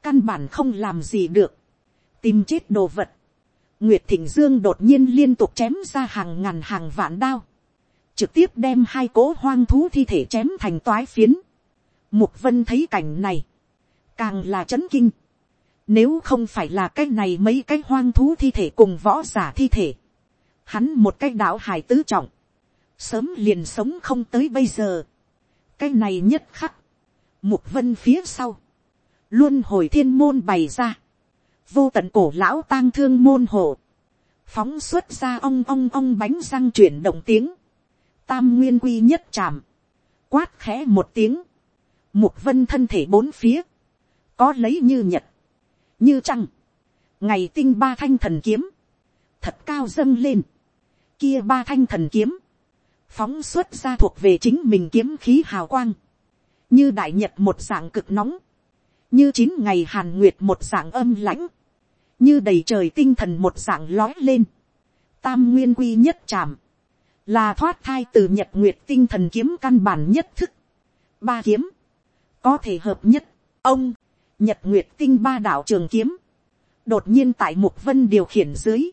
căn bản không làm gì được, tìm chết đồ vật, nguyệt thịnh dương đột nhiên liên tục chém ra hàng ngàn hàng vạn đao, trực tiếp đem hai cỗ hoang thú thi thể chém thành toái phiến. Mục vân thấy cảnh này, càng là chấn kinh. Nếu không phải là cái này mấy cái hoang thú thi thể cùng võ giả thi thể, hắn một cái đạo hải tứ trọng, sớm liền sống không tới bây giờ. cái này nhất khắc, mục vân phía sau, luôn hồi thiên môn bày ra, vô tận cổ lão tang thương môn hộ, phóng xuất ra ong ong ong bánh răng chuyển động tiếng, tam nguyên quy nhất chạm, quát khẽ một tiếng, mục vân thân thể bốn phía, có lấy như nhật, như trăng, ngày tinh ba thanh thần kiếm, thật cao dâng lên, kia ba thanh thần kiếm, phóng xuất ra thuộc về chính mình kiếm khí hào quang, như đại nhật một dạng cực nóng, như chín ngày hàn nguyệt một dạng âm lãnh, như đầy trời tinh thần một dạng lói lên, tam nguyên quy nhất chạm, là thoát thai từ nhật nguyệt tinh thần kiếm căn bản nhất thức, ba kiếm, có thể hợp nhất, ông, nhật nguyệt tinh ba đạo trường kiếm, đột nhiên tại mục vân điều khiển dưới,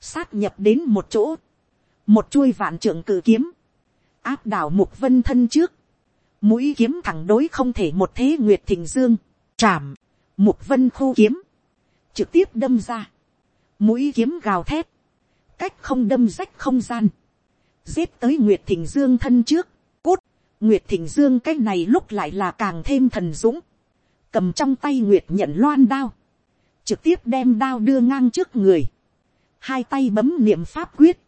sát nhập đến một chỗ, một chuôi vạn trưởng cử kiếm, áp đảo mục vân thân trước, mũi kiếm thẳng đối không thể một thế nguyệt thình dương, chạm, mục vân khu kiếm, trực tiếp đâm ra, mũi kiếm gào thét, cách không đâm rách không gian, giết tới nguyệt thình dương thân trước, cút, nguyệt thình dương cái này lúc lại là càng thêm thần dũng, cầm trong tay nguyệt nhận loan đao, trực tiếp đem đao đưa ngang trước người, hai tay bấm niệm pháp quyết,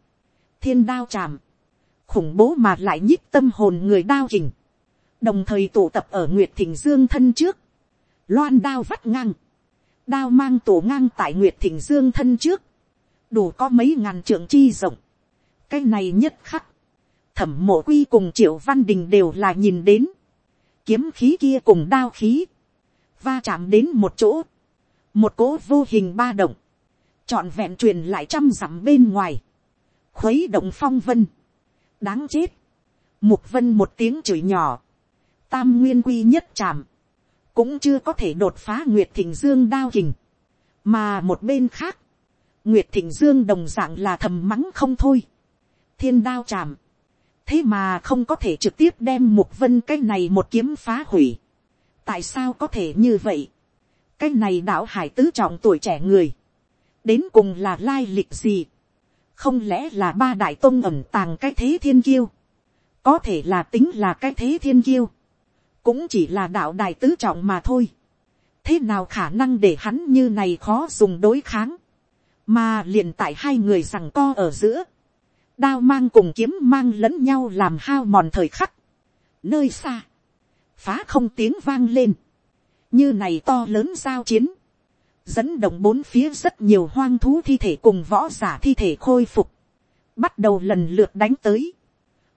thiên đao chạm, khủng bố mà lại nhích tâm hồn người đao hình, đồng thời tụ tập ở nguyệt thỉnh dương thân trước, loan đao vắt ngang, đao mang tổ ngang tại nguyệt thỉnh dương thân trước, đủ có mấy ngàn trượng chi rộng, cái này nhất khắc, thẩm mộ quy cùng triệu văn đình đều là nhìn đến, kiếm khí kia cùng đao khí, va chạm đến một chỗ, một cố vô hình ba động, trọn vẹn truyền lại trăm dặm bên ngoài, khuấy động phong vân, đáng chết, mục vân một tiếng chửi nhỏ, tam nguyên quy nhất chạm, cũng chưa có thể đột phá nguyệt thịnh dương đao hình, mà một bên khác, nguyệt thịnh dương đồng dạng là thầm mắng không thôi, thiên đao chạm, thế mà không có thể trực tiếp đem mục vân cái này một kiếm phá hủy, tại sao có thể như vậy, cái này đạo hải tứ trọng tuổi trẻ người, đến cùng là lai lịch gì, không lẽ là ba đại tôn ẩm tàng cái thế thiên kiêu, có thể là tính là cái thế thiên kiêu, cũng chỉ là đạo đại tứ trọng mà thôi, thế nào khả năng để hắn như này khó dùng đối kháng, mà liền tại hai người rằng co ở giữa, đao mang cùng kiếm mang lẫn nhau làm hao mòn thời khắc, nơi xa, phá không tiếng vang lên, như này to lớn giao chiến, dẫn động bốn phía rất nhiều hoang thú thi thể cùng võ giả thi thể khôi phục, bắt đầu lần lượt đánh tới,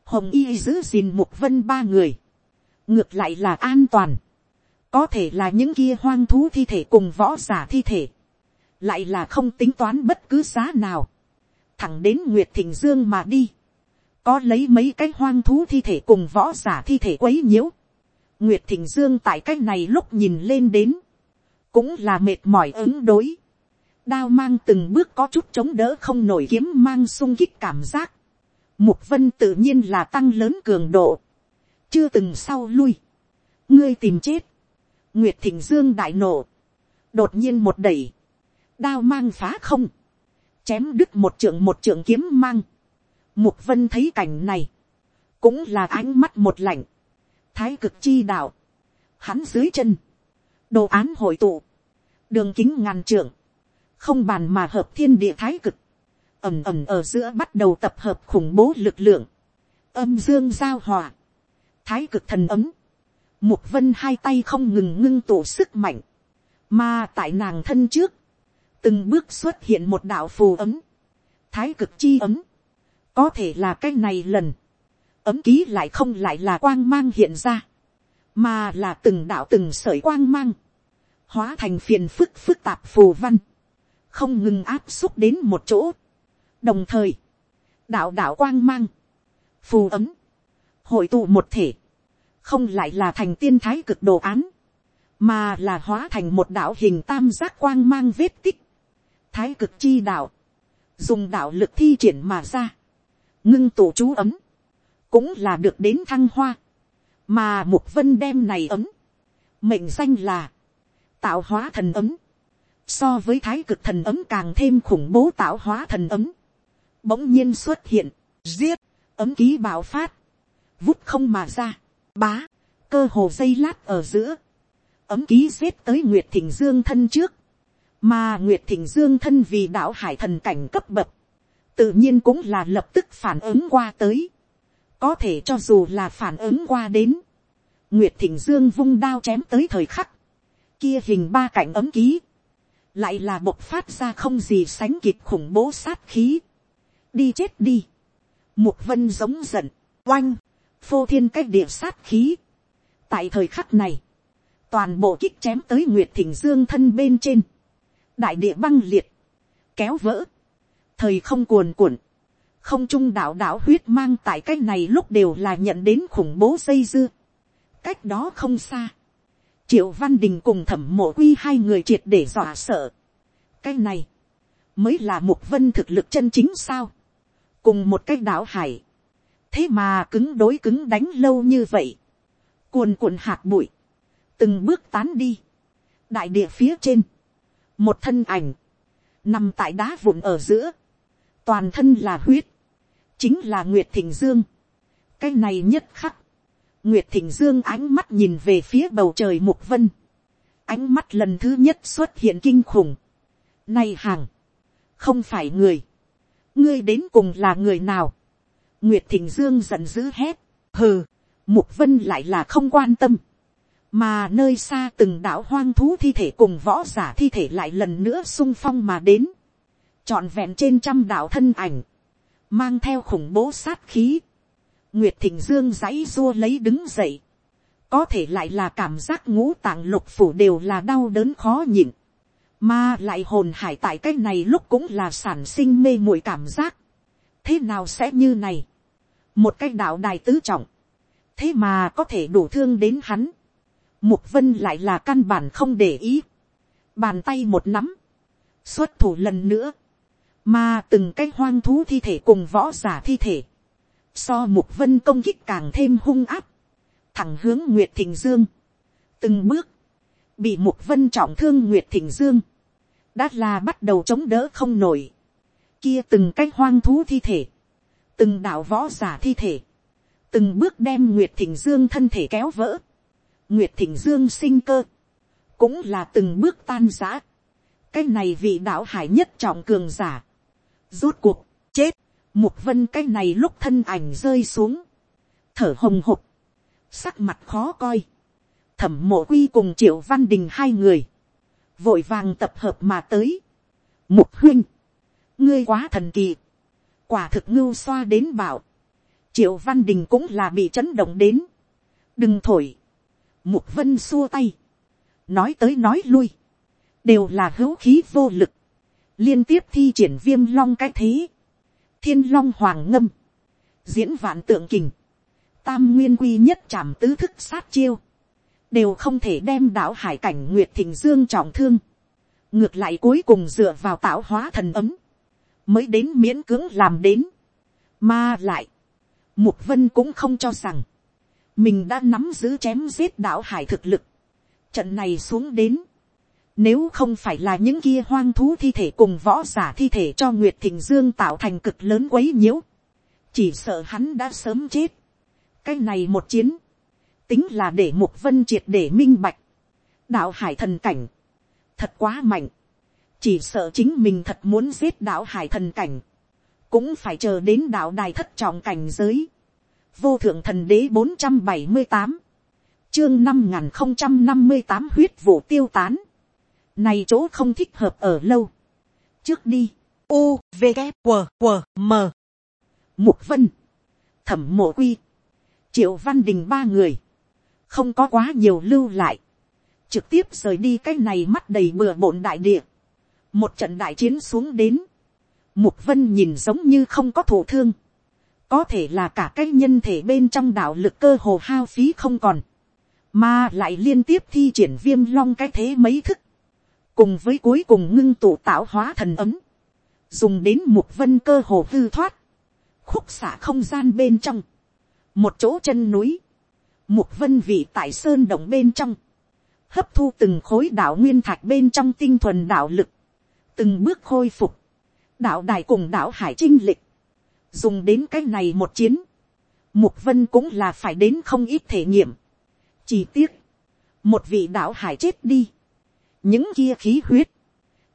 hồng y giữ gìn mục vân ba người, ngược lại là an toàn, có thể là những kia hoang thú thi thể cùng võ giả thi thể, lại là không tính toán bất cứ giá nào, thẳng đến nguyệt thịnh dương mà đi, có lấy mấy cái hoang thú thi thể cùng võ giả thi thể quấy nhiễu, nguyệt thịnh dương tại cách này lúc nhìn lên đến, cũng là mệt mỏi ứng đối. đao mang từng bước có chút chống đỡ không nổi kiếm mang sung kích cảm giác. mục vân tự nhiên là tăng lớn cường độ. chưa từng sau lui. ngươi tìm chết. nguyệt thịnh dương đại nổ. đột nhiên một đẩy. đao mang phá không. chém đứt một trượng một trượng kiếm mang. mục vân thấy cảnh này. cũng là ánh mắt một lạnh thái cực chi đạo. hắn dưới chân đồ án hội tụ, đường kính ngàn trượng, không bàn mà hợp thiên địa thái cực, ẩm ẩm ở giữa bắt đầu tập hợp khủng bố lực lượng, âm dương giao hòa, thái cực thần ấm, mục vân hai tay không ngừng ngưng tụ sức mạnh, mà tại nàng thân trước, từng bước xuất hiện một đạo phù ấm, thái cực chi ấm, có thể là cái này lần, ấm ký lại không lại là quang mang hiện ra, mà là từng đạo từng sợi quang mang, hóa thành phiền phức phức tạp phù văn, không ngừng áp xúc đến một chỗ. đồng thời, đạo đạo quang mang, phù ấm, hội tụ một thể, không lại là thành tiên thái cực đồ án, mà là hóa thành một đạo hình tam giác quang mang vết tích, thái cực chi đạo, dùng đạo lực thi triển mà ra, ngưng tụ chú ấm, cũng là được đến thăng hoa, mà mục vân đem này ấm, mệnh danh là, tạo hóa thần ấm, so với thái cực thần ấm càng thêm khủng bố tạo hóa thần ấm, bỗng nhiên xuất hiện, giết, ấm ký bạo phát, vút không mà ra, bá, cơ hồ dây lát ở giữa, ấm ký xếp tới nguyệt thỉnh dương thân trước, mà nguyệt thỉnh dương thân vì đạo hải thần cảnh cấp bậc, tự nhiên cũng là lập tức phản ứng qua tới, có thể cho dù là phản ứng qua đến, nguyệt thịnh dương vung đao chém tới thời khắc, kia hình ba cạnh ấm ký, lại là bộc phát ra không gì sánh kịp khủng bố sát khí, đi chết đi, mục vân giống giận, oanh, phô thiên cách địa sát khí, tại thời khắc này, toàn bộ kích chém tới nguyệt thịnh dương thân bên trên, đại địa băng liệt, kéo vỡ, thời không cuồn cuộn, không trung đạo đạo huyết mang tại cái này lúc đều là nhận đến khủng bố dây dưa. cách đó không xa, triệu văn đình cùng thẩm mộ quy hai người triệt để dọa sợ. cái này, mới là mục vân thực lực chân chính sao, cùng một cái đạo hải, thế mà cứng đối cứng đánh lâu như vậy, cuồn cuộn hạt bụi, từng bước tán đi, đại địa phía trên, một thân ảnh, nằm tại đá vụn ở giữa, toàn thân là huyết, chính là nguyệt thịnh dương. cái này nhất khắc, nguyệt thịnh dương ánh mắt nhìn về phía bầu trời mục vân, ánh mắt lần thứ nhất xuất hiện kinh khủng. Này hàng, không phải người, ngươi đến cùng là người nào. Nguyệt thịnh dương giận dữ hét, hừ, mục vân lại là không quan tâm mà nơi xa từng đảo hoang thú thi thể cùng võ giả thi thể lại lần nữa sung phong mà đến, trọn vẹn trên trăm đảo thân ảnh, mang theo khủng bố sát khí, nguyệt thịnh dương giãy rua lấy đứng dậy, có thể lại là cảm giác ngũ tạng lục phủ đều là đau đớn khó nhịn, mà lại hồn hải tại cái này lúc cũng là sản sinh mê muội cảm giác, thế nào sẽ như này, một cái đạo đài tứ trọng, thế mà có thể đủ thương đến hắn, Mục vân lại là căn bản không để ý. Bàn tay một nắm. Xuất thủ lần nữa. Mà từng cái hoang thú thi thể cùng võ giả thi thể. So mục vân công kích càng thêm hung áp. Thẳng hướng Nguyệt Thịnh Dương. Từng bước. Bị mục vân trọng thương Nguyệt Thịnh Dương. Đã là bắt đầu chống đỡ không nổi. Kia từng cái hoang thú thi thể. Từng đạo võ giả thi thể. Từng bước đem Nguyệt Thịnh Dương thân thể kéo vỡ Nguyệt Thịnh Dương sinh cơ. Cũng là từng bước tan giã. Cái này vị đạo hải nhất trọng cường giả. Rốt cuộc, chết. Mục vân cái này lúc thân ảnh rơi xuống. Thở hồng hộc. Sắc mặt khó coi. Thẩm mộ quy cùng triệu văn đình hai người. Vội vàng tập hợp mà tới. Mục huynh. Ngươi quá thần kỳ. Quả thực ngưu xoa đến bảo. Triệu văn đình cũng là bị chấn động đến. Đừng thổi Mục vân xua tay. Nói tới nói lui. Đều là hữu khí vô lực. Liên tiếp thi triển viêm long cái thế. Thiên long hoàng ngâm. Diễn vạn tượng kình. Tam nguyên quy nhất chạm tứ thức sát chiêu. Đều không thể đem đảo hải cảnh Nguyệt Thịnh Dương trọng thương. Ngược lại cuối cùng dựa vào tạo hóa thần ấm. Mới đến miễn cưỡng làm đến. Mà lại. Mục vân cũng không cho rằng mình đã nắm giữ chém giết đạo hải thực lực. Trận này xuống đến, nếu không phải là những kia hoang thú thi thể cùng võ giả thi thể cho Nguyệt Thịnh Dương tạo thành cực lớn quấy nhiễu, chỉ sợ hắn đã sớm chết. Cái này một chiến, tính là để Mục Vân triệt để minh bạch. Đạo hải thần cảnh, thật quá mạnh. Chỉ sợ chính mình thật muốn giết đạo hải thần cảnh, cũng phải chờ đến đạo đài thất trọng cảnh giới vô thượng thần đế bốn trăm bảy mươi tám, chương năm n không trăm năm mươi tám huyết vụ tiêu tán, này chỗ không thích hợp ở lâu, trước đi, u v g q q m. Mục vân, thẩm mộ quy, triệu văn đình ba người, không có quá nhiều lưu lại, trực tiếp rời đi cái này mắt đầy bừa bộn đại địa, một trận đại chiến xuống đến, mục vân nhìn giống như không có thổ thương, có thể là cả cái nhân thể bên trong đạo lực cơ hồ hao phí không còn, mà lại liên tiếp thi triển viêm long cái thế mấy thức, cùng với cuối cùng ngưng tụ tạo hóa thần ấm, dùng đến một vân cơ hồ hư thoát, khúc xả không gian bên trong, một chỗ chân núi, một vân vị tại sơn động bên trong, hấp thu từng khối đạo nguyên thạch bên trong tinh thuần đạo lực, từng bước khôi phục, đạo đài cùng đạo hải trinh lịch, dùng đến cái này một chiến, mục vân cũng là phải đến không ít thể nghiệm, chỉ tiếc, một vị đạo hải chết đi, những kia khí huyết,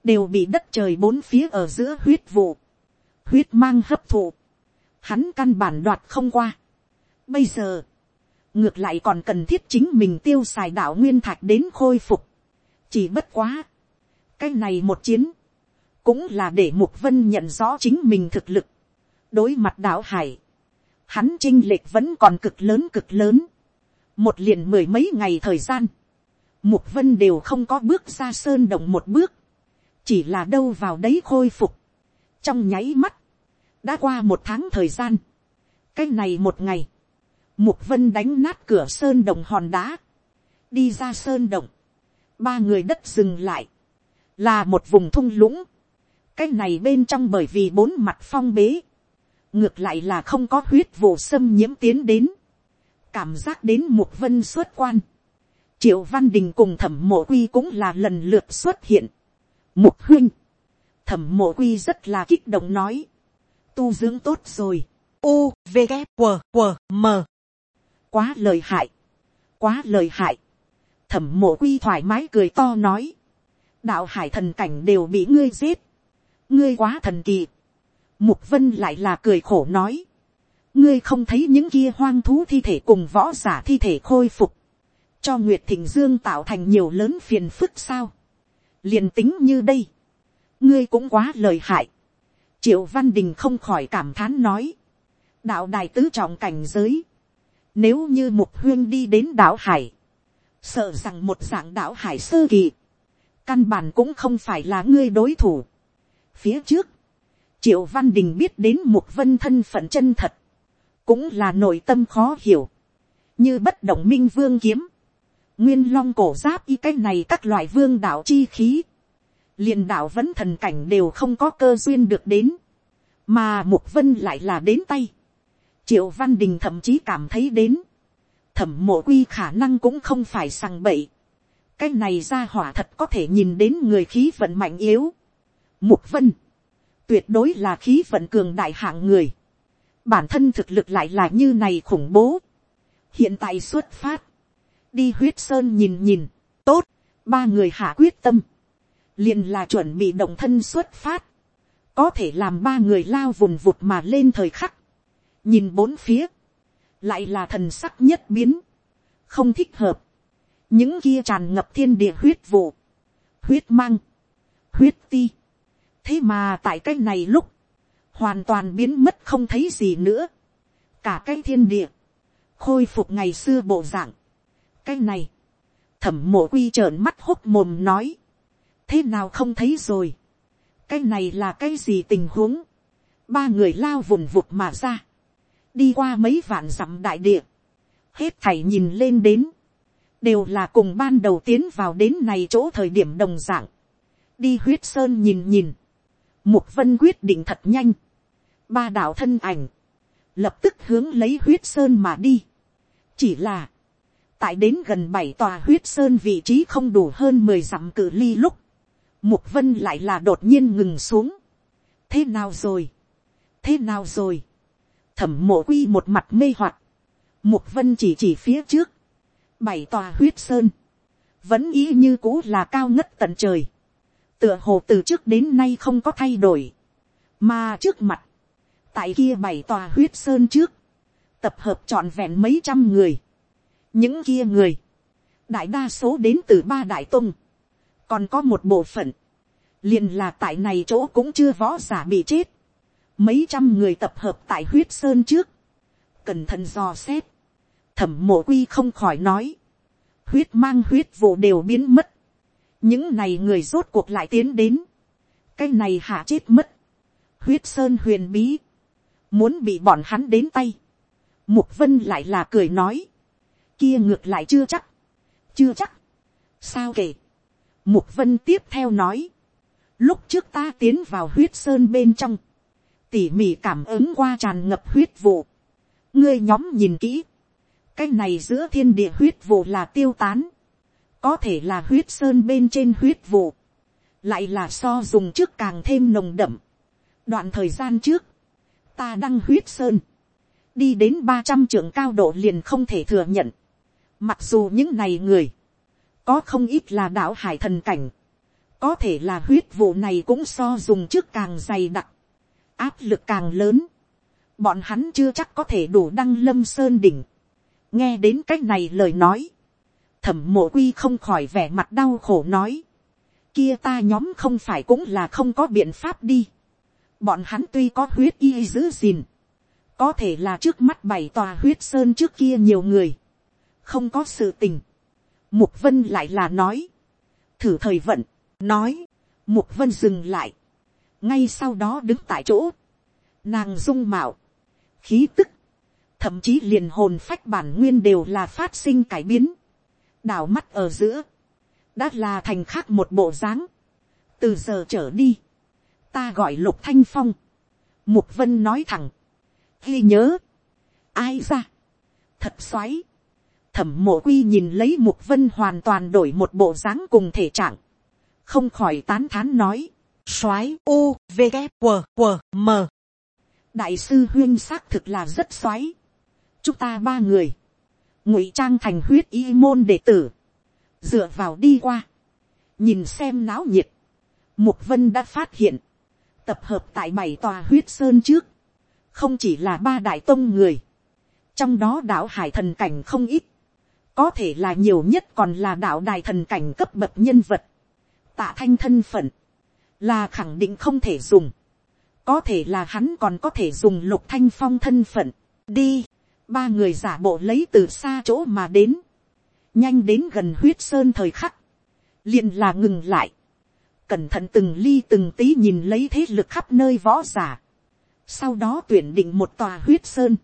đều bị đất trời bốn phía ở giữa huyết vụ, huyết mang hấp thụ, hắn căn bản đoạt không qua. Bây giờ, ngược lại còn cần thiết chính mình tiêu xài đạo nguyên thạch đến khôi phục. chỉ bất quá, cái này một chiến, cũng là để mục vân nhận rõ chính mình thực lực. đối mặt đạo hải, hắn chinh lệch vẫn còn cực lớn cực lớn. một liền mười mấy ngày thời gian, mục vân đều không có bước ra sơn động một bước, chỉ là đâu vào đấy khôi phục. trong nháy mắt, đã qua một tháng thời gian, cái này một ngày, mục vân đánh nát cửa sơn động hòn đá, đi ra sơn động, ba người đất dừng lại, là một vùng thung lũng, cái này bên trong bởi vì bốn mặt phong bế, ngược lại là không có huyết vụ xâm nhiễm tiến đến, cảm giác đến mục vân xuất quan, triệu văn đình cùng thẩm mộ quy cũng là lần lượt xuất hiện, mục huynh, thẩm mộ quy rất là kích động nói, tu dưỡng tốt rồi, u v g q q m. Quá lời hại, quá lời hại, thẩm mộ quy thoải mái cười to nói, đạo hải thần cảnh đều bị ngươi giết, ngươi quá thần kỳ, mục vân lại là cười khổ nói, ngươi không thấy những kia hoang thú thi thể cùng võ giả thi thể khôi phục, cho nguyệt thịnh dương tạo thành nhiều lớn phiền phức sao, liền tính như đây, ngươi cũng quá lời hại, triệu văn đình không khỏi cảm thán nói, đạo đài tứ trọng cảnh giới, nếu như mục huyên đi đến đảo hải, sợ rằng một dạng đảo hải sơ kỳ, căn bản cũng không phải là ngươi đối thủ. Phía trước, triệu văn đình biết đến mục vân thân phận chân thật, cũng là nội tâm khó hiểu, như bất động minh vương kiếm, nguyên long cổ giáp y cái này các loại vương đạo chi khí, liền đạo vẫn thần cảnh đều không có cơ duyên được đến, mà mục vân lại là đến tay. triệu văn đình thậm chí cảm thấy đến, thẩm mộ quy khả năng cũng không phải sằng bậy. cái này ra hỏa thật có thể nhìn đến người khí vận mạnh yếu. mục vân, tuyệt đối là khí vận cường đại hạng người. bản thân thực lực lại là như này khủng bố. hiện tại xuất phát, đi huyết sơn nhìn nhìn, tốt, ba người hạ quyết tâm, liền là chuẩn bị động thân xuất phát, có thể làm ba người lao vùng vụt mà lên thời khắc, nhìn bốn phía, lại là thần sắc nhất biến, không thích hợp, những kia tràn ngập thiên địa huyết vụ, huyết mang, huyết ti, thế mà tại cái này lúc, hoàn toàn biến mất không thấy gì nữa, cả cái thiên địa, khôi phục ngày xưa bộ dạng, cái này, thẩm mộ quy trợn mắt hốt mồm nói, thế nào không thấy rồi, cái này là cái gì tình huống, ba người lao vùng vụt mà ra, đi qua mấy vạn dặm đại địa, hết thảy nhìn lên đến, đều là cùng ban đầu tiến vào đến này chỗ thời điểm đồng dạng, đi huyết sơn nhìn nhìn, mục vân quyết định thật nhanh, ba đạo thân ảnh, lập tức hướng lấy huyết sơn mà đi, chỉ là, tại đến gần bảy tòa huyết sơn vị trí không đủ hơn mười dặm cự ly lúc, mục vân lại là đột nhiên ngừng xuống, thế nào rồi, thế nào rồi, thẩm mộ quy một mặt mê hoặc, mục vân chỉ chỉ phía trước, bảy tòa huyết sơn, vẫn ý như cũ là cao ngất tận trời, tựa hồ từ trước đến nay không có thay đổi, mà trước mặt, tại kia bảy tòa huyết sơn trước, tập hợp trọn vẹn mấy trăm người, những kia người, đại đa số đến từ ba đại tung, còn có một bộ phận, liền là tại này chỗ cũng chưa võ giả bị chết, mấy trăm người tập hợp tại huyết sơn trước, cẩn thận dò xét, thẩm mộ quy không khỏi nói, huyết mang huyết vụ đều biến mất, những này người rốt cuộc lại tiến đến, cái này hạ chết mất, huyết sơn huyền bí, muốn bị bọn hắn đến tay, mục vân lại là cười nói, kia ngược lại chưa chắc, chưa chắc, sao kể, mục vân tiếp theo nói, lúc trước ta tiến vào huyết sơn bên trong, tỉ mỉ cảm ứng qua tràn ngập huyết vụ, ngươi nhóm nhìn kỹ, cái này giữa thiên địa huyết vụ là tiêu tán, có thể là huyết sơn bên trên huyết vụ, lại là so dùng trước càng thêm nồng đậm. đoạn thời gian trước, ta đăng huyết sơn, đi đến ba trăm trưởng cao độ liền không thể thừa nhận. Mặc dù những này người, có không ít là đạo hải thần cảnh, có thể là huyết vụ này cũng so dùng trước càng dày đặc, áp lực càng lớn, bọn hắn chưa chắc có thể đủ đăng lâm sơn đỉnh. nghe đến c á c h này lời nói, thẩm mộ quy không khỏi vẻ mặt đau khổ nói, kia ta nhóm không phải cũng là không có biện pháp đi. bọn hắn tuy có huyết y giữ gìn, có thể là trước mắt bảy tòa huyết sơn trước kia nhiều người, không có sự tình. mục vân lại là nói, thử thời vận, nói, mục vân dừng lại, ngay sau đó đứng tại chỗ, nàng dung mạo, khí tức, thậm chí liền hồn phách bản nguyên đều là phát sinh cải biến, đảo mắt ở giữa, đã là thành khác một bộ dáng, từ giờ trở đi, ta gọi lục thanh phong, mục vân nói thẳng, ghi nhớ, ai ra, thật xoáy, thẩm mộ quy nhìn lấy mục vân hoàn toàn đổi một bộ dáng cùng thể trạng, không khỏi tán thán nói, soái u v g q q m. Đại sư huyên xác thực là rất xoáy. chúng ta ba người, ngụy trang thành huyết y môn đệ tử, dựa vào đi qua, nhìn xem náo nhiệt, mục vân đã phát hiện, tập hợp tại bảy tòa huyết sơn trước, không chỉ là ba đại tông người, trong đó đạo hải thần cảnh không ít, có thể là nhiều nhất còn là đạo đài thần cảnh cấp bậc nhân vật, tạ thanh thân phận, là khẳng định không thể dùng, có thể là hắn còn có thể dùng lục thanh phong thân phận, đi, ba người giả bộ lấy từ xa chỗ mà đến, nhanh đến gần huyết sơn thời khắc, liền là ngừng lại, cẩn thận từng ly từng tí nhìn lấy thế lực khắp nơi võ giả, sau đó tuyển định một tòa huyết sơn,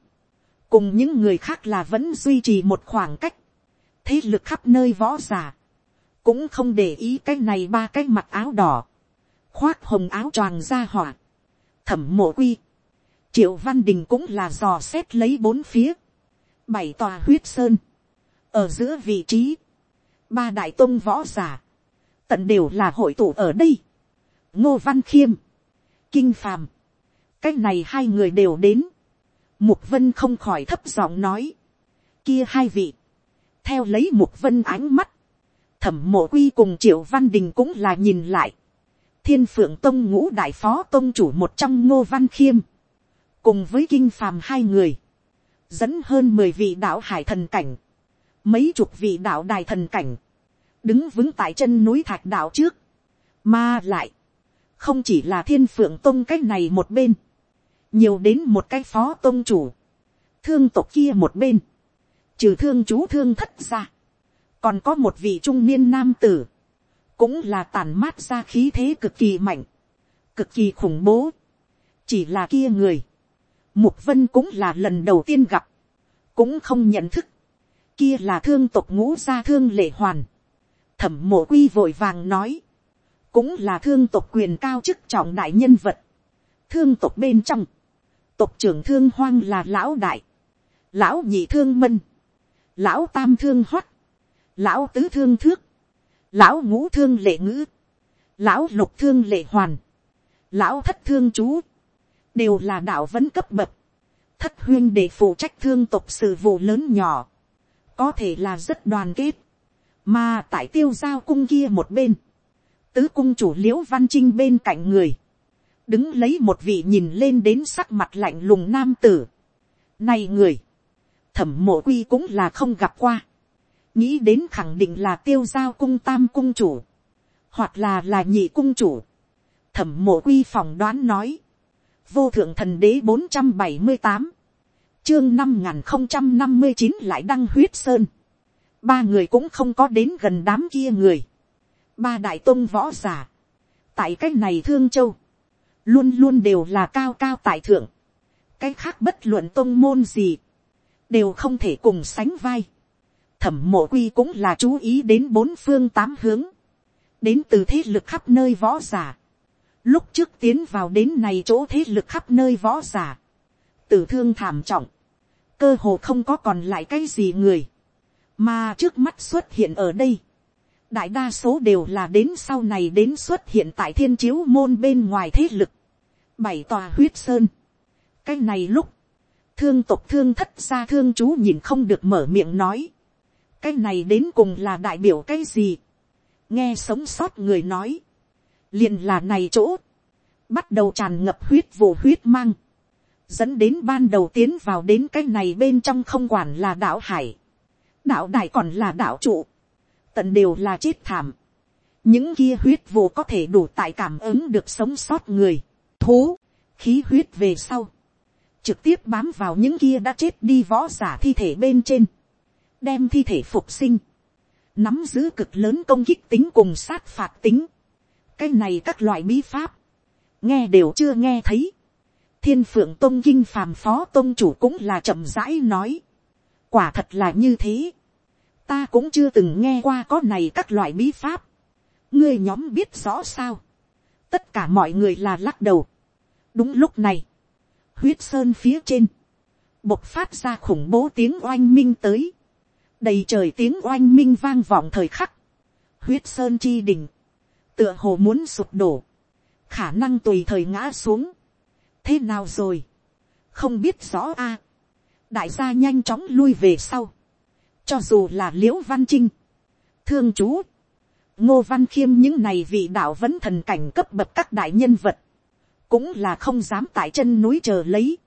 cùng những người khác là vẫn duy trì một khoảng cách, thế lực khắp nơi võ giả, cũng không để ý cái này ba cái mặt áo đỏ, khoác hồng áo choàng ra hỏa, thẩm mộ quy, triệu văn đình cũng là dò xét lấy bốn phía, bảy tòa huyết sơn, ở giữa vị trí, ba đại tôn võ giả, tận đều là hội tụ ở đây, ngô văn khiêm, kinh phàm, cái này hai người đều đến, mục vân không khỏi thấp giọng nói, kia hai vị, theo lấy mục vân ánh mắt, thẩm mộ quy cùng triệu văn đình cũng là nhìn lại, thiên phượng tông ngũ đại phó tông chủ một trong ngô văn khiêm, cùng với kinh phàm hai người, dẫn hơn mười vị đạo hải thần cảnh, mấy chục vị đạo đài thần cảnh, đứng vững tại chân núi thạch đạo trước, mà lại, không chỉ là thiên phượng tông cái này một bên, nhiều đến một cái phó tông chủ, thương tộc kia một bên, trừ thương chú thương thất ra, còn có một vị trung niên nam tử, cũng là tàn mát ra khí thế cực kỳ mạnh, cực kỳ khủng bố. chỉ là kia người, mục vân cũng là lần đầu tiên gặp, cũng không nhận thức, kia là thương tộc ngũ gia thương lệ hoàn, thẩm mộ quy vội vàng nói, cũng là thương tộc quyền cao chức trọng đại nhân vật, thương tộc bên trong, tộc trưởng thương hoang là lão đại, lão nhị thương mân, lão tam thương hoắt, lão tứ thương thước, lão ngũ thương lệ ngữ, lão lục thương lệ hoàn, lão thất thương chú, đều là đạo vẫn cấp bậc, thất huyên để phụ trách thương tộc sự vụ lớn nhỏ, có thể là rất đoàn kết, mà tại tiêu giao cung kia một bên, tứ cung chủ l i ễ u văn trinh bên cạnh người, đứng lấy một vị nhìn lên đến sắc mặt lạnh lùng nam tử. Này người, thẩm mộ quy cũng là không gặp qua. Nghĩ đến khẳng định là tiêu giao cung tam cung chủ, hoặc là là nhị cung chủ. thẩm mộ quy phòng đoán nói, vô thượng thần đế bốn trăm bảy mươi tám, chương năm n g h n không trăm năm mươi chín lại đăng huyết sơn, ba người cũng không có đến gần đám kia người, ba đại tôn võ giả, tại cái này thương châu, luôn luôn đều là cao cao tại thượng, cái khác bất luận tôn môn gì, đều không thể cùng sánh vai. Thẩm mộ quy cũng là chú ý đến bốn phương tám hướng, đến từ thế lực khắp nơi võ giả. Lúc trước tiến vào đến này chỗ thế lực khắp nơi võ giả, tử thương thảm trọng, cơ hồ không có còn lại cái gì người, mà trước mắt xuất hiện ở đây. đại đa số đều là đến sau này đến xuất hiện tại thiên chiếu môn bên ngoài thế lực, bảy tòa huyết sơn. cái này lúc, thương tộc thương thất gia thương chú nhìn không được mở miệng nói. cái này đến cùng là đại biểu cái gì. nghe sống sót người nói. liền là này chỗ. bắt đầu tràn ngập huyết vụ huyết mang. dẫn đến ban đầu tiến vào đến cái này bên trong không quản là đạo hải. đạo đại còn là đạo trụ. tận đều là chết thảm. những kia huyết vụ có thể đủ tại cảm ứng được sống sót người. thú, khí huyết về sau trực tiếp bám vào những kia đã chết đi võ giả thi thể bên trên, đem thi thể phục sinh, nắm giữ cực lớn công kích tính cùng sát phạt tính, cái này các loại bí pháp, nghe đều chưa nghe thấy, thiên phượng tôn kinh phàm phó tôn chủ cũng là chậm rãi nói, quả thật là như thế, ta cũng chưa từng nghe qua có này các loại bí pháp, ngươi nhóm biết rõ sao, tất cả mọi người là lắc đầu, đúng lúc này, huyết sơn phía trên, bộc phát ra khủng bố tiếng oanh minh tới, đầy trời tiếng oanh minh vang vọng thời khắc, huyết sơn chi đỉnh, tựa hồ muốn sụp đổ, khả năng tùy thời ngã xuống, thế nào rồi, không biết rõ a, đại gia nhanh chóng lui về sau, cho dù là l i ễ u văn trinh, thương chú, ngô văn khiêm những này vị đạo vẫn thần cảnh cấp bậc các đại nhân vật, cũng là không dám tại chân núi chờ lấy,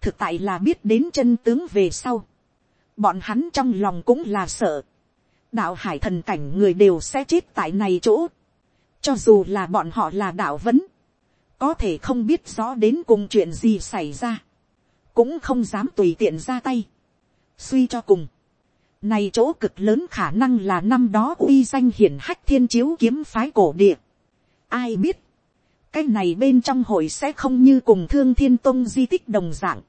thực tại là biết đến chân tướng về sau, bọn hắn trong lòng cũng là sợ, đạo hải thần cảnh người đều sẽ chết tại này chỗ, cho dù là bọn họ là đạo vấn, có thể không biết rõ đến cùng chuyện gì xảy ra, cũng không dám tùy tiện ra tay, suy cho cùng, này chỗ cực lớn khả năng là năm đó uy danh hiển hách thiên chiếu kiếm phái cổ địa. Ai biết, cái này bên trong hội sẽ không như cùng thương thiên tông di tích đồng dạng,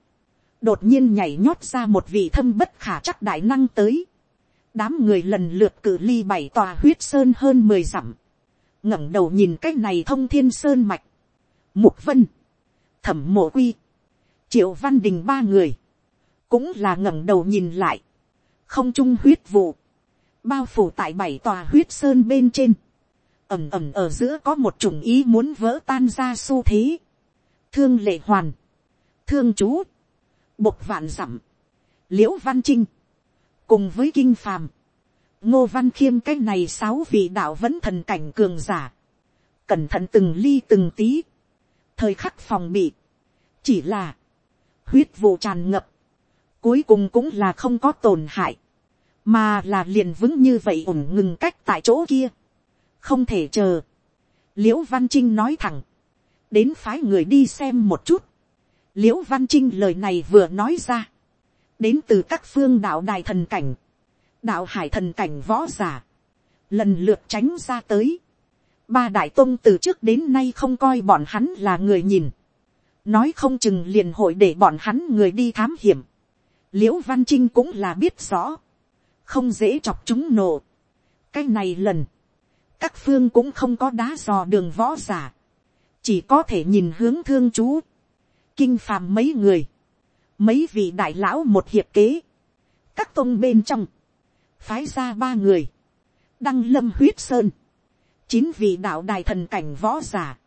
đột nhiên nhảy nhót ra một vị thâm bất khả chắc đại năng tới, đám người lần lượt cử ly bảy tòa huyết sơn hơn mười dặm, ngẩng đầu nhìn cái này thông thiên sơn mạch, mục vân, thẩm mộ quy, triệu văn đình ba người, cũng là ngẩng đầu nhìn lại, không trung huyết vụ, bao phủ tại bảy tòa huyết sơn bên trên, ẩm ẩm ở giữa có một chủng ý muốn vỡ tan ra xu thế. Thương lệ hoàn, thương chú, bộc vạn dặm, liễu văn trinh, cùng với kinh phàm, ngô văn khiêm cái này sáu vị đạo vẫn thần cảnh cường giả, cẩn thận từng ly từng tí, thời khắc phòng bị, chỉ là, huyết vụ tràn ngập, cuối cùng cũng là không có tổn hại, mà là liền vững như vậy ổn ngừng cách tại chỗ kia, không thể chờ. liễu văn trinh nói thẳng, đến phái người đi xem một chút. liễu văn trinh lời này vừa nói ra, đến từ các phương đạo đài thần cảnh, đạo hải thần cảnh võ giả, lần lượt tránh ra tới. ba đại tôn từ trước đến nay không coi bọn hắn là người nhìn, nói không chừng liền hội để bọn hắn người đi thám hiểm. l i ễ u văn trinh cũng là biết rõ, không dễ chọc chúng nổ. cái này lần, các phương cũng không có đá dò đường võ giả, chỉ có thể nhìn hướng thương chú, kinh phàm mấy người, mấy vị đại lão một hiệp kế, các tôn bên trong, phái ra ba người, đăng lâm huyết sơn, chín vị đạo đài thần cảnh võ giả,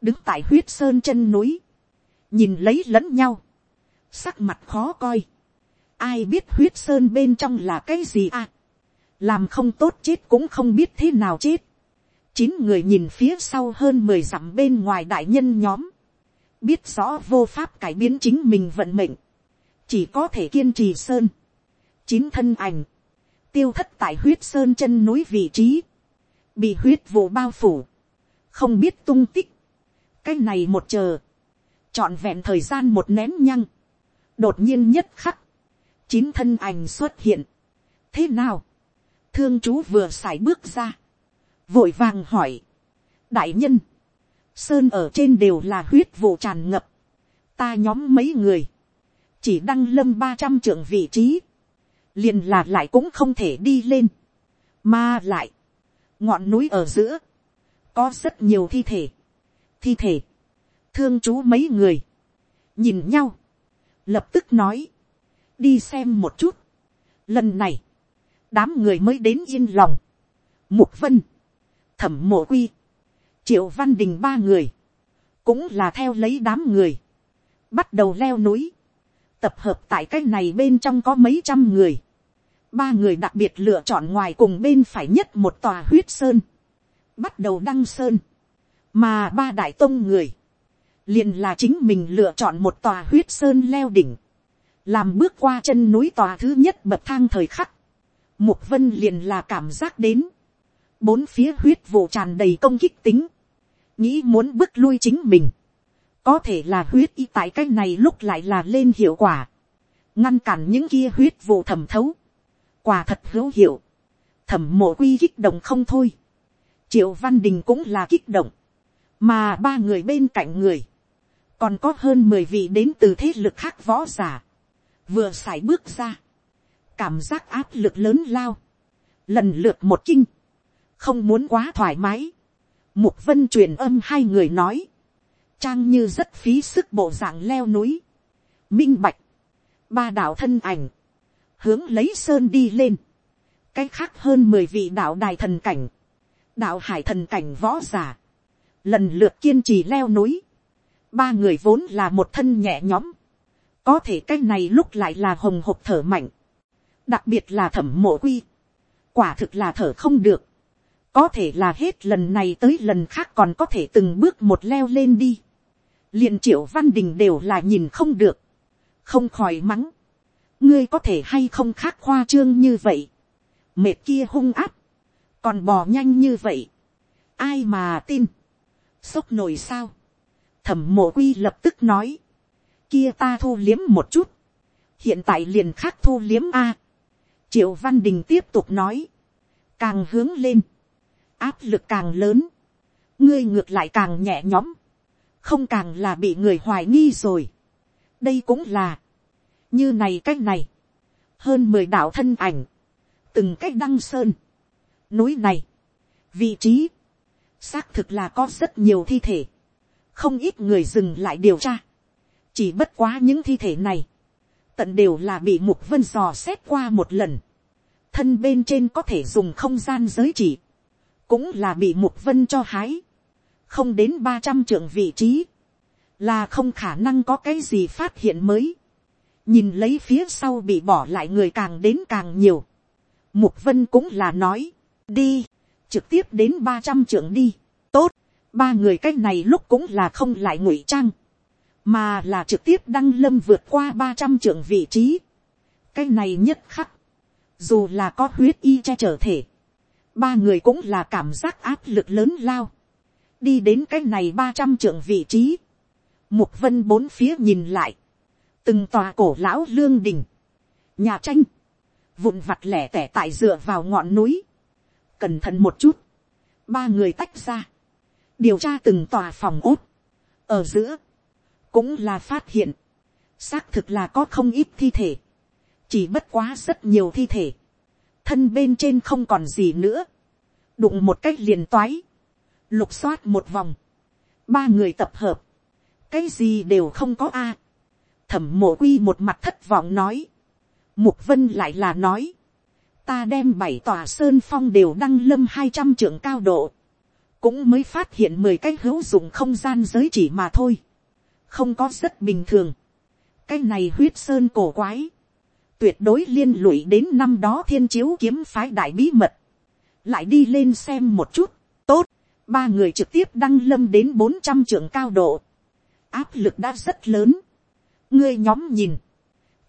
đứng tại huyết sơn chân núi, nhìn lấy lẫn nhau, sắc mặt khó coi, ai biết huyết sơn bên trong là cái gì à, làm không tốt chết cũng không biết thế nào chết, chín người nhìn phía sau hơn mười dặm bên ngoài đại nhân nhóm, biết rõ vô pháp cải biến chính mình vận mệnh, chỉ có thể kiên trì sơn, chín thân ảnh, tiêu thất tại huyết sơn chân núi vị trí, bị huyết vụ bao phủ, không biết tung tích, cái này một chờ, trọn vẹn thời gian một nén nhăng, đột nhiên nhất khắc, chín thân ảnh xuất hiện, thế nào, thương chú vừa x bước ra, vội vàng hỏi, đại nhân, sơn ở trên đều là huyết vụ tràn ngập, ta nhóm mấy người, chỉ đăng lâm ba trăm trưởng vị trí, liền là lại cũng không thể đi lên, mà lại, ngọn núi ở giữa, có rất nhiều thi thể, thi thể, thương chú mấy người, nhìn nhau, lập tức nói, đi xem một chút, lần này, đám người mới đến yên lòng, mục vân, thẩm mộ quy, triệu văn đình ba người, cũng là theo lấy đám người, bắt đầu leo núi, tập hợp tại cái này bên trong có mấy trăm người, ba người đặc biệt lựa chọn ngoài cùng bên phải nhất một tòa huyết sơn, bắt đầu đăng sơn, mà ba đại tông người, liền là chính mình lựa chọn một tòa huyết sơn leo đỉnh, làm bước qua chân núi tòa thứ nhất bậc thang thời khắc, mục vân liền là cảm giác đến, bốn phía huyết vụ tràn đầy công kích tính, nghĩ muốn bước lui chính mình, có thể là huyết y tại cái này lúc lại là lên hiệu quả, ngăn cản những kia huyết vụ thẩm thấu, quả thật hữu hiệu, thẩm mộ quy kích động không thôi, triệu văn đình cũng là kích động, mà ba người bên cạnh người, còn có hơn mười vị đến từ thế lực khác võ giả, vừa x bước ra, cảm giác áp lực lớn lao, lần lượt một kinh, không muốn quá thoải mái, mục vân truyền âm hai người nói, trang như rất phí sức bộ dạng leo núi, minh bạch, ba đạo thân ảnh, hướng lấy sơn đi lên, cách khác hơn mười vị đạo đài thần cảnh, đạo hải thần cảnh võ giả, lần lượt kiên trì leo núi, ba người vốn là một thân nhẹ nhõm, có thể cách này lúc lại là hồng hộp thở mạnh, đặc biệt là thẩm mộ quy, quả thực là thở không được, có thể là hết lần này tới lần khác còn có thể từng bước một leo lên đi, liền triệu văn đình đều là nhìn không được, không khỏi mắng, ngươi có thể hay không khác khoa trương như vậy, mệt kia hung áp, còn bò nhanh như vậy, ai mà tin, sốc nổi sao, thẩm mộ quy lập tức nói, kia ta thu liếm một chút, hiện tại liền khác thu liếm a, triệu văn đình tiếp tục nói, càng hướng lên, áp lực càng lớn, ngươi ngược lại càng nhẹ nhõm, không càng là bị người hoài nghi rồi. đây cũng là, như này cách này, hơn mười đạo thân ảnh, từng cách đăng sơn, núi này, vị trí, xác thực là có rất nhiều thi thể, không ít người dừng lại điều tra, chỉ bất quá những thi thể này, tận đều là bị mục vân dò xét qua một lần, thân bên trên có thể dùng không gian giới chỉ, cũng là bị mục vân cho hái, không đến ba trăm trưởng vị trí, là không khả năng có cái gì phát hiện mới, nhìn lấy phía sau bị bỏ lại người càng đến càng nhiều, mục vân cũng là nói, đi, trực tiếp đến ba trăm trưởng đi, tốt, ba người cái này lúc cũng là không lại ngụy trang, mà là trực tiếp đăng lâm vượt qua ba trăm trưởng vị trí, cái này nhất khắc, dù là có huyết y che chở thể, ba người cũng là cảm giác áp lực lớn lao, đi đến cái này ba trăm trưởng vị trí, mục vân bốn phía nhìn lại, từng tòa cổ lão lương đình, nhà tranh, vụn vặt lẻ tẻ tại dựa vào ngọn núi, cẩn thận một chút, ba người tách ra, điều tra từng tòa phòng ốt, ở giữa, cũng là phát hiện, xác thực là có không ít thi thể, chỉ bất quá rất nhiều thi thể, thân bên trên không còn gì nữa, đụng một cách liền toái, lục soát một vòng, ba người tập hợp, cái gì đều không có a, thẩm mộ quy một mặt thất vọng nói, mục vân lại là nói, ta đem bảy tòa sơn phong đều đăng lâm hai trăm trưởng cao độ, cũng mới phát hiện mười cái hữu dụng không gian giới chỉ mà thôi, không có rất bình thường, cái này huyết sơn cổ quái, tuyệt đối liên lụy đến năm đó thiên chiếu kiếm phái đại bí mật, lại đi lên xem một chút, tốt, ba người trực tiếp đăng lâm đến bốn trăm trưởng cao độ, áp lực đã rất lớn, ngươi nhóm nhìn,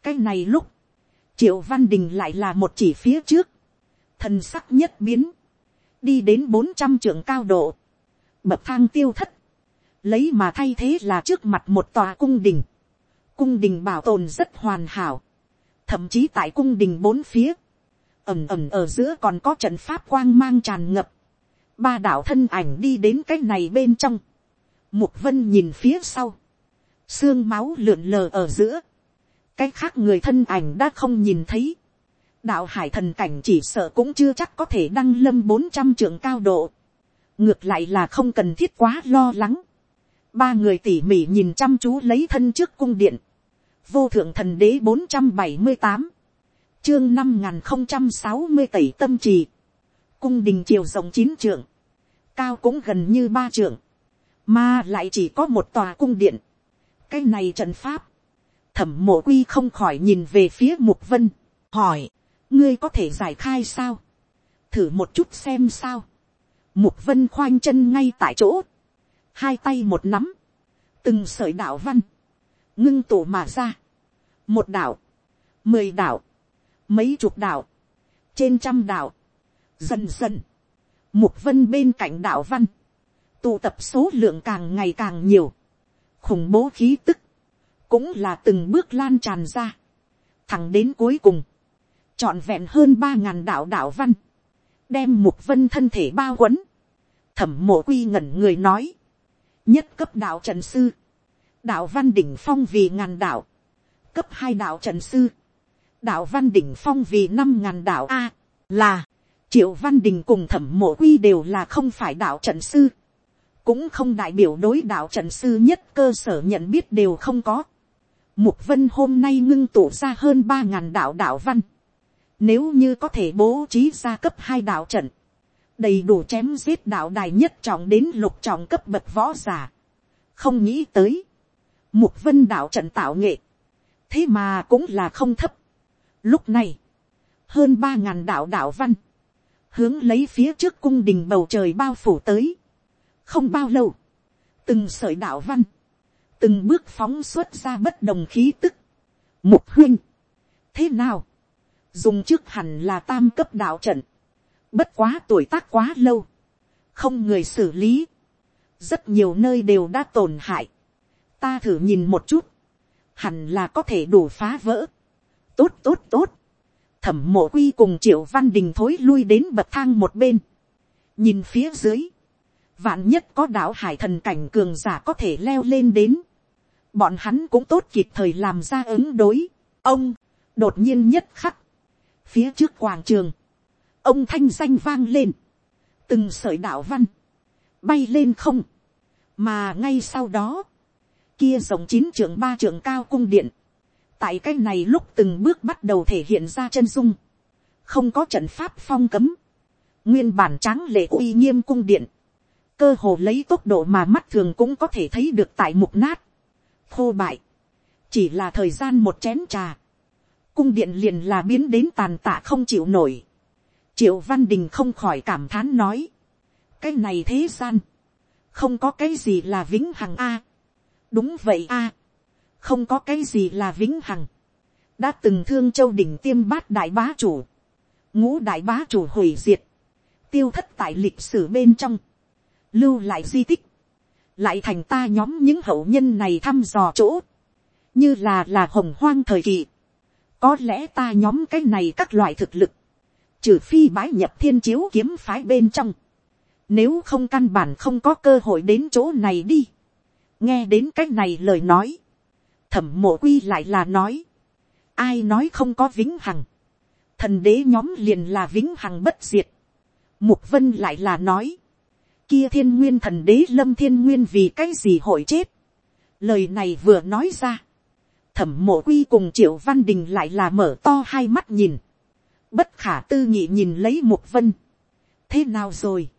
cái này lúc, triệu văn đình lại là một chỉ phía trước, thần sắc nhất biến, đi đến bốn trăm trưởng cao độ, bậc thang tiêu thất, lấy mà thay thế là trước mặt một tòa cung đình, cung đình bảo tồn rất hoàn hảo, thậm chí tại cung đình bốn phía, ẩm ẩm ở giữa còn có trận pháp quang mang tràn ngập, ba đạo thân ảnh đi đến cái này bên trong, mục vân nhìn phía sau, xương máu lượn lờ ở giữa, cái khác người thân ảnh đã không nhìn thấy, đạo hải thần cảnh chỉ sợ cũng chưa chắc có thể đăng lâm bốn trăm trưởng cao độ, ngược lại là không cần thiết quá lo lắng, ba người tỉ mỉ nhìn chăm chú lấy thân trước cung điện, vô thượng thần đế bốn trăm bảy mươi tám, chương năm n không trăm sáu mươi tẩy tâm trì, cung đình chiều rộng chín trượng, cao cũng gần như ba trượng, mà lại chỉ có một tòa cung điện. cái này trận pháp, thẩm mộ quy không khỏi nhìn về phía mục vân, hỏi, ngươi có thể giải khai sao, thử một chút xem sao, mục vân khoanh chân ngay tại chỗ, hai tay một nắm, từng sợi đạo văn, ngưng tụ mà ra, một đảo mười đảo mấy chục đảo trên trăm đảo dần dần, mục vân bên cạnh đạo văn, tụ tập số lượng càng ngày càng nhiều, khủng bố khí tức, cũng là từng bước lan tràn ra, thẳng đến cuối cùng, trọn vẹn hơn ba ngàn đạo đạo văn, đem mục vân thân thể bao quấn, thẩm mộ quy ngẩn người nói, nhất cấp đạo trần sư, đạo văn đỉnh phong vì ngàn đạo, cấp hai đạo trần sư, đạo văn đỉnh phong vì năm ngàn đạo a, là, triệu văn đình cùng thẩm mộ quy đều là không phải đạo trận sư, cũng không đại biểu đối đạo trận sư nhất cơ sở nhận biết đều không có. Mục vân hôm nay ngưng tụ ra hơn ba ngàn đạo đạo văn. Nếu như có thể bố trí ra cấp hai đạo trận, đầy đủ chém giết đạo đài nhất trọng đến lục trọng cấp bậc võ giả. Không nghĩ tới, mục vân đạo trận tạo nghệ, thế mà cũng là không thấp. Lúc này, hơn ba ngàn đạo đạo văn, hướng lấy phía trước cung đình bầu trời bao phủ tới. không bao lâu, từng sợi đạo văn, từng bước phóng xuất ra bất đồng khí tức. mục huynh, thế nào, dùng trước hẳn là tam cấp đạo trận, bất quá tuổi tác quá lâu, không người xử lý, rất nhiều nơi đều đã tổn hại, ta thử nhìn một chút, hẳn là có thể đủ phá vỡ, tốt tốt tốt, thẩm mộ quy cùng triệu văn đình thối lui đến bậc thang một bên. nhìn phía dưới, vạn nhất có đạo hải thần cảnh cường giả có thể leo lên đến. bọn hắn cũng tốt kịp thời làm ra ứng đối. ông, đột nhiên nhất khắc, phía trước quảng trường, ông thanh danh vang lên, từng sợi đạo văn, bay lên không, mà ngay sau đó, kia rộng chín trưởng ba trưởng cao cung điện, tại cái này lúc từng bước bắt đầu thể hiện ra chân dung, không có trận pháp phong cấm, nguyên bản tráng lệ uy nghiêm cung điện, cơ hồ lấy tốc độ mà mắt thường cũng có thể thấy được tại mục nát, khô bại, chỉ là thời gian một chén trà, cung điện liền là biến đến tàn tạ không chịu nổi, triệu văn đình không khỏi cảm thán nói, cái này thế gian, không có cái gì là vĩnh hằng a, đúng vậy a, không có cái gì là vĩnh hằng, đã từng thương châu đỉnh tiêm bát đại bá chủ, ngũ đại bá chủ hủy diệt, tiêu thất tại lịch sử bên trong, lưu lại di tích, lại thành ta nhóm những hậu nhân này thăm dò chỗ, như là là hồng hoang thời kỳ, có lẽ ta nhóm cái này các loại thực lực, trừ phi bái nhập thiên chiếu kiếm phái bên trong, nếu không căn bản không có cơ hội đến chỗ này đi, nghe đến cái này lời nói, thẩm mộ quy lại là nói, ai nói không có vĩnh hằng, thần đế nhóm liền là vĩnh hằng bất diệt, mục vân lại là nói, kia thiên nguyên thần đế lâm thiên nguyên vì cái gì hội chết, lời này vừa nói ra, thẩm mộ quy cùng triệu văn đình lại là mở to hai mắt nhìn, bất khả tư nghị nhìn lấy mục vân, thế nào rồi,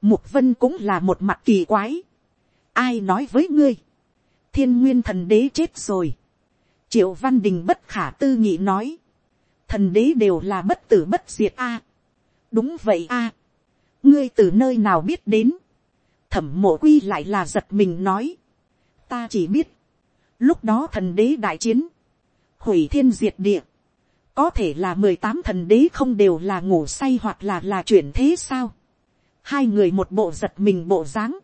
mục vân cũng là một mặt kỳ quái, ai nói với ngươi, thiên nguyên thần đế chết rồi. triệu văn đình bất khả tư nghị nói. thần đế đều là bất tử bất diệt a. đúng vậy a. ngươi từ nơi nào biết đến. thẩm mộ quy lại là giật mình nói. ta chỉ biết. lúc đó thần đế đại chiến. hủy thiên diệt địa. có thể là mười tám thần đế không đều là ngủ say hoặc là là chuyển thế sao. hai người một bộ giật mình bộ dáng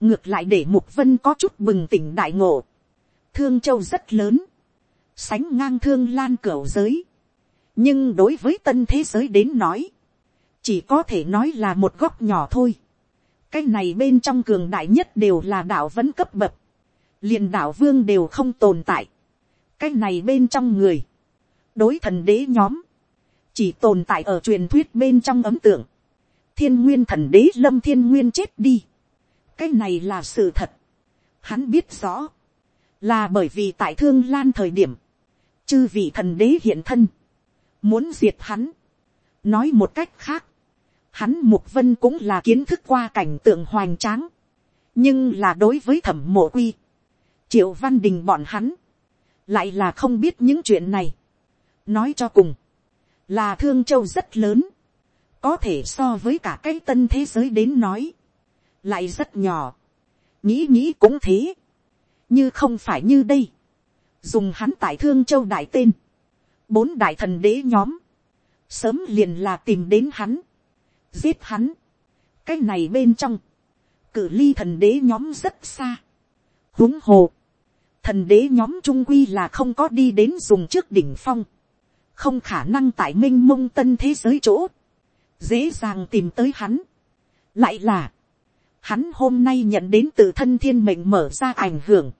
ngược lại để mục vân có chút bừng tỉnh đại ngộ. thương châu rất lớn, sánh ngang thương lan cửu giới, nhưng đối với tân thế giới đến nói, chỉ có thể nói là một góc nhỏ thôi. cái này bên trong cường đại nhất đều là đạo vẫn cấp bậc, liền đạo vương đều không tồn tại. cái này bên trong người, đối thần đế nhóm, chỉ tồn tại ở truyền thuyết bên trong ấm tượng, thiên nguyên thần đế lâm thiên nguyên chết đi cái này là sự thật. hắn biết rõ, là bởi vì tại thương lan thời điểm, chư vị thần đế hiện thân, muốn diệt hắn. nói một cách khác, hắn mục vân cũng là kiến thức qua cảnh tượng hoành tráng, nhưng là đối với thẩm mộ quy, triệu văn đình bọn hắn, lại là không biết những chuyện này. nói cho cùng, là thương châu rất lớn, có thể so với cả cái tân thế giới đến nói, lại rất nhỏ, nghĩ nghĩ cũng thế, như không phải như đây, dùng hắn tại thương châu đại tên, bốn đại thần đế nhóm, sớm liền là tìm đến hắn, giết hắn, cái này bên trong, cử ly thần đế nhóm rất xa, huống hồ, thần đế nhóm trung quy là không có đi đến dùng trước đỉnh phong, không khả năng tại m i n h mông tân thế giới chỗ, dễ dàng tìm tới hắn. lại là, hắn hôm nay nhận đến từ thân thiên mệnh mở ra ảnh hưởng,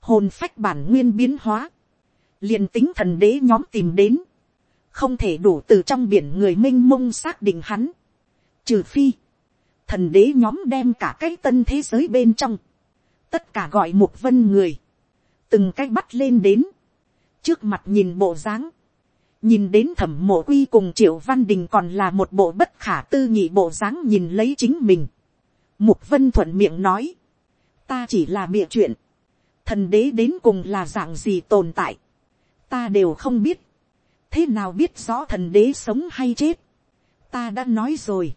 hồn phách bản nguyên biến hóa, liền tính thần đế nhóm tìm đến, không thể đủ từ trong biển người m i n h mông xác định hắn, trừ phi, thần đế nhóm đem cả cái tân thế giới bên trong, tất cả gọi một vân người, từng cái bắt lên đến, trước mặt nhìn bộ dáng, nhìn đến thẩm mộ quy cùng triệu văn đình còn là một bộ bất khả tư nghị bộ dáng nhìn lấy chính mình mục vân thuận miệng nói, ta chỉ là bịa chuyện, thần đế đến cùng là dạng gì tồn tại, ta đều không biết, thế nào biết rõ thần đế sống hay chết, ta đã nói rồi,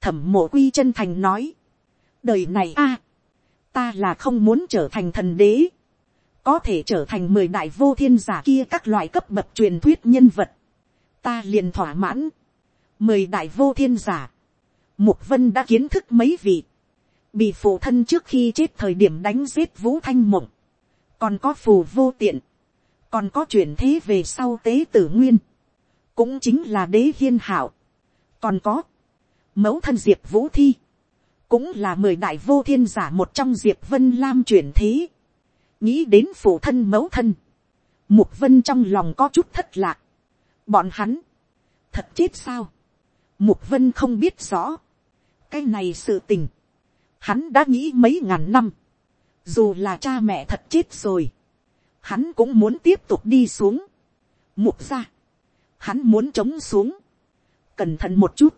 thẩm mộ quy chân thành nói, đời này a, ta là không muốn trở thành thần đế, có thể trở thành mười đại vô thiên giả kia các loại cấp bậc truyền thuyết nhân vật, ta liền thỏa mãn, mười đại vô thiên giả, mục vân đã kiến thức mấy vị, bị phụ thân trước khi chết thời điểm đánh giết vũ thanh mộng, còn có phù vô tiện, còn có chuyển thế về sau tế tử nguyên, cũng chính là đế hiên hảo, còn có. Mẫu thân diệp vũ thi, cũng là mười đại vô thiên giả một trong diệp vân lam chuyển thế, nghĩ đến phụ thân mẫu thân, mục vân trong lòng có chút thất lạc. bọn hắn, thật chết sao, mục vân không biết rõ, cái này sự tình, hắn đã nghĩ mấy ngàn năm, dù là cha mẹ thật chết rồi, hắn cũng muốn tiếp tục đi xuống, mục ra, hắn muốn chống xuống, cẩn thận một chút,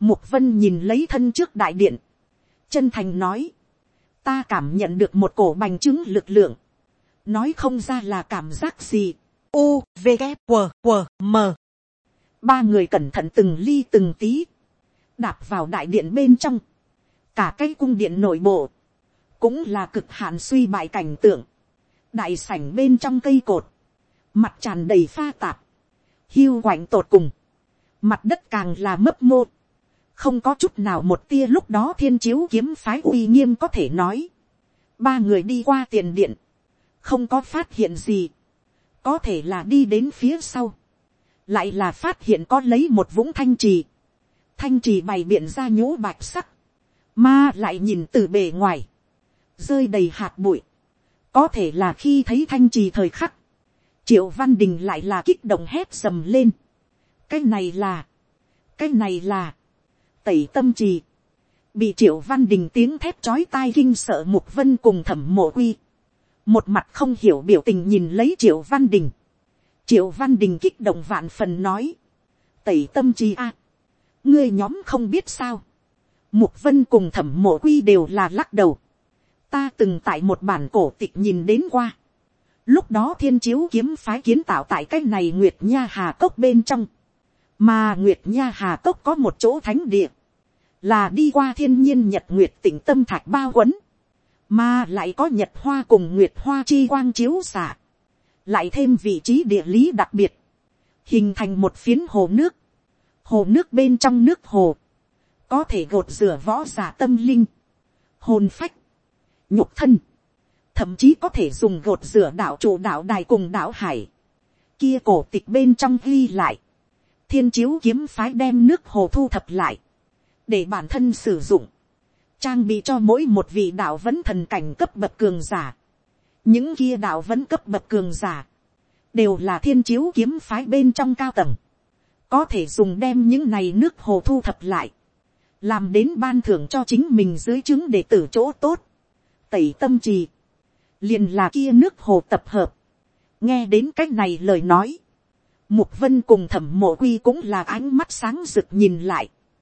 mục vân nhìn lấy thân trước đại điện, chân thành nói, ta cảm nhận được một cổ bành trướng lực lượng, nói không ra là cảm giác gì. U, V, K, W, W, M. Ba người cẩn thận từng ly từng tí, đạp vào đại điện bên trong, cả cái cung điện nội bộ, cũng là cực hạn suy bại cảnh tượng, đại sảnh bên trong cây cột, mặt tràn đầy pha tạp, hiu quạnh tột cùng, mặt đất càng là mấp mô, không có chút nào một tia lúc đó thiên chiếu kiếm phái uy nghiêm có thể nói. ba người đi qua tiền điện, không có phát hiện gì, có thể là đi đến phía sau, lại là phát hiện có lấy một vũng thanh trì, thanh trì bày biện ra nhũ bạch sắc, mà lại nhìn từ bề ngoài, rơi đầy hạt bụi, có thể là khi thấy thanh trì thời khắc, triệu văn đình lại là kích động hét sầm lên, cái này là, cái này là, tẩy tâm trì, bị triệu văn đình tiếng thép chói tai kinh sợ mục vân cùng thẩm mộ quy, một mặt không hiểu biểu tình nhìn lấy triệu văn đình, triệu văn đình kích động vạn phần nói, tẩy tâm trì a, ngươi nhóm không biết sao, mục vân cùng thẩm mộ quy đều là lắc đầu, ta từng tại một bản cổ tịch nhìn đến qua, lúc đó thiên chiếu kiếm phái kiến tạo tại cái này nguyệt nha hà cốc bên trong, mà nguyệt nha hà cốc có một chỗ thánh địa, là đi qua thiên nhiên nhật nguyệt tỉnh tâm thạch bao quấn, mà lại có nhật hoa cùng nguyệt hoa chi quang chiếu xạ, lại thêm vị trí địa lý đặc biệt, hình thành một phiến hồ nước, hồ nước bên trong nước hồ, có thể gột rửa võ giả tâm linh, hồn phách, nhục thân, thậm chí có thể dùng gột rửa đạo chủ đạo đài cùng đạo hải, kia cổ tịch bên trong ghi lại, thiên chiếu kiếm phái đem nước hồ thu thập lại, để bản thân sử dụng, trang bị cho mỗi một vị đạo vẫn thần cảnh cấp bậc cường giả. những kia đạo vẫn cấp bậc cường giả, đều là thiên chiếu kiếm phái bên trong cao tầng, có thể dùng đem những này nước hồ thu thập lại, làm đến ban thưởng cho chính mình dưới chứng để tử chỗ tốt, tẩy tâm trì, liền là kia nước hồ tập hợp, nghe đến c á c h này lời nói, mục vân cùng thẩm mộ quy cũng là ánh mắt sáng rực nhìn lại,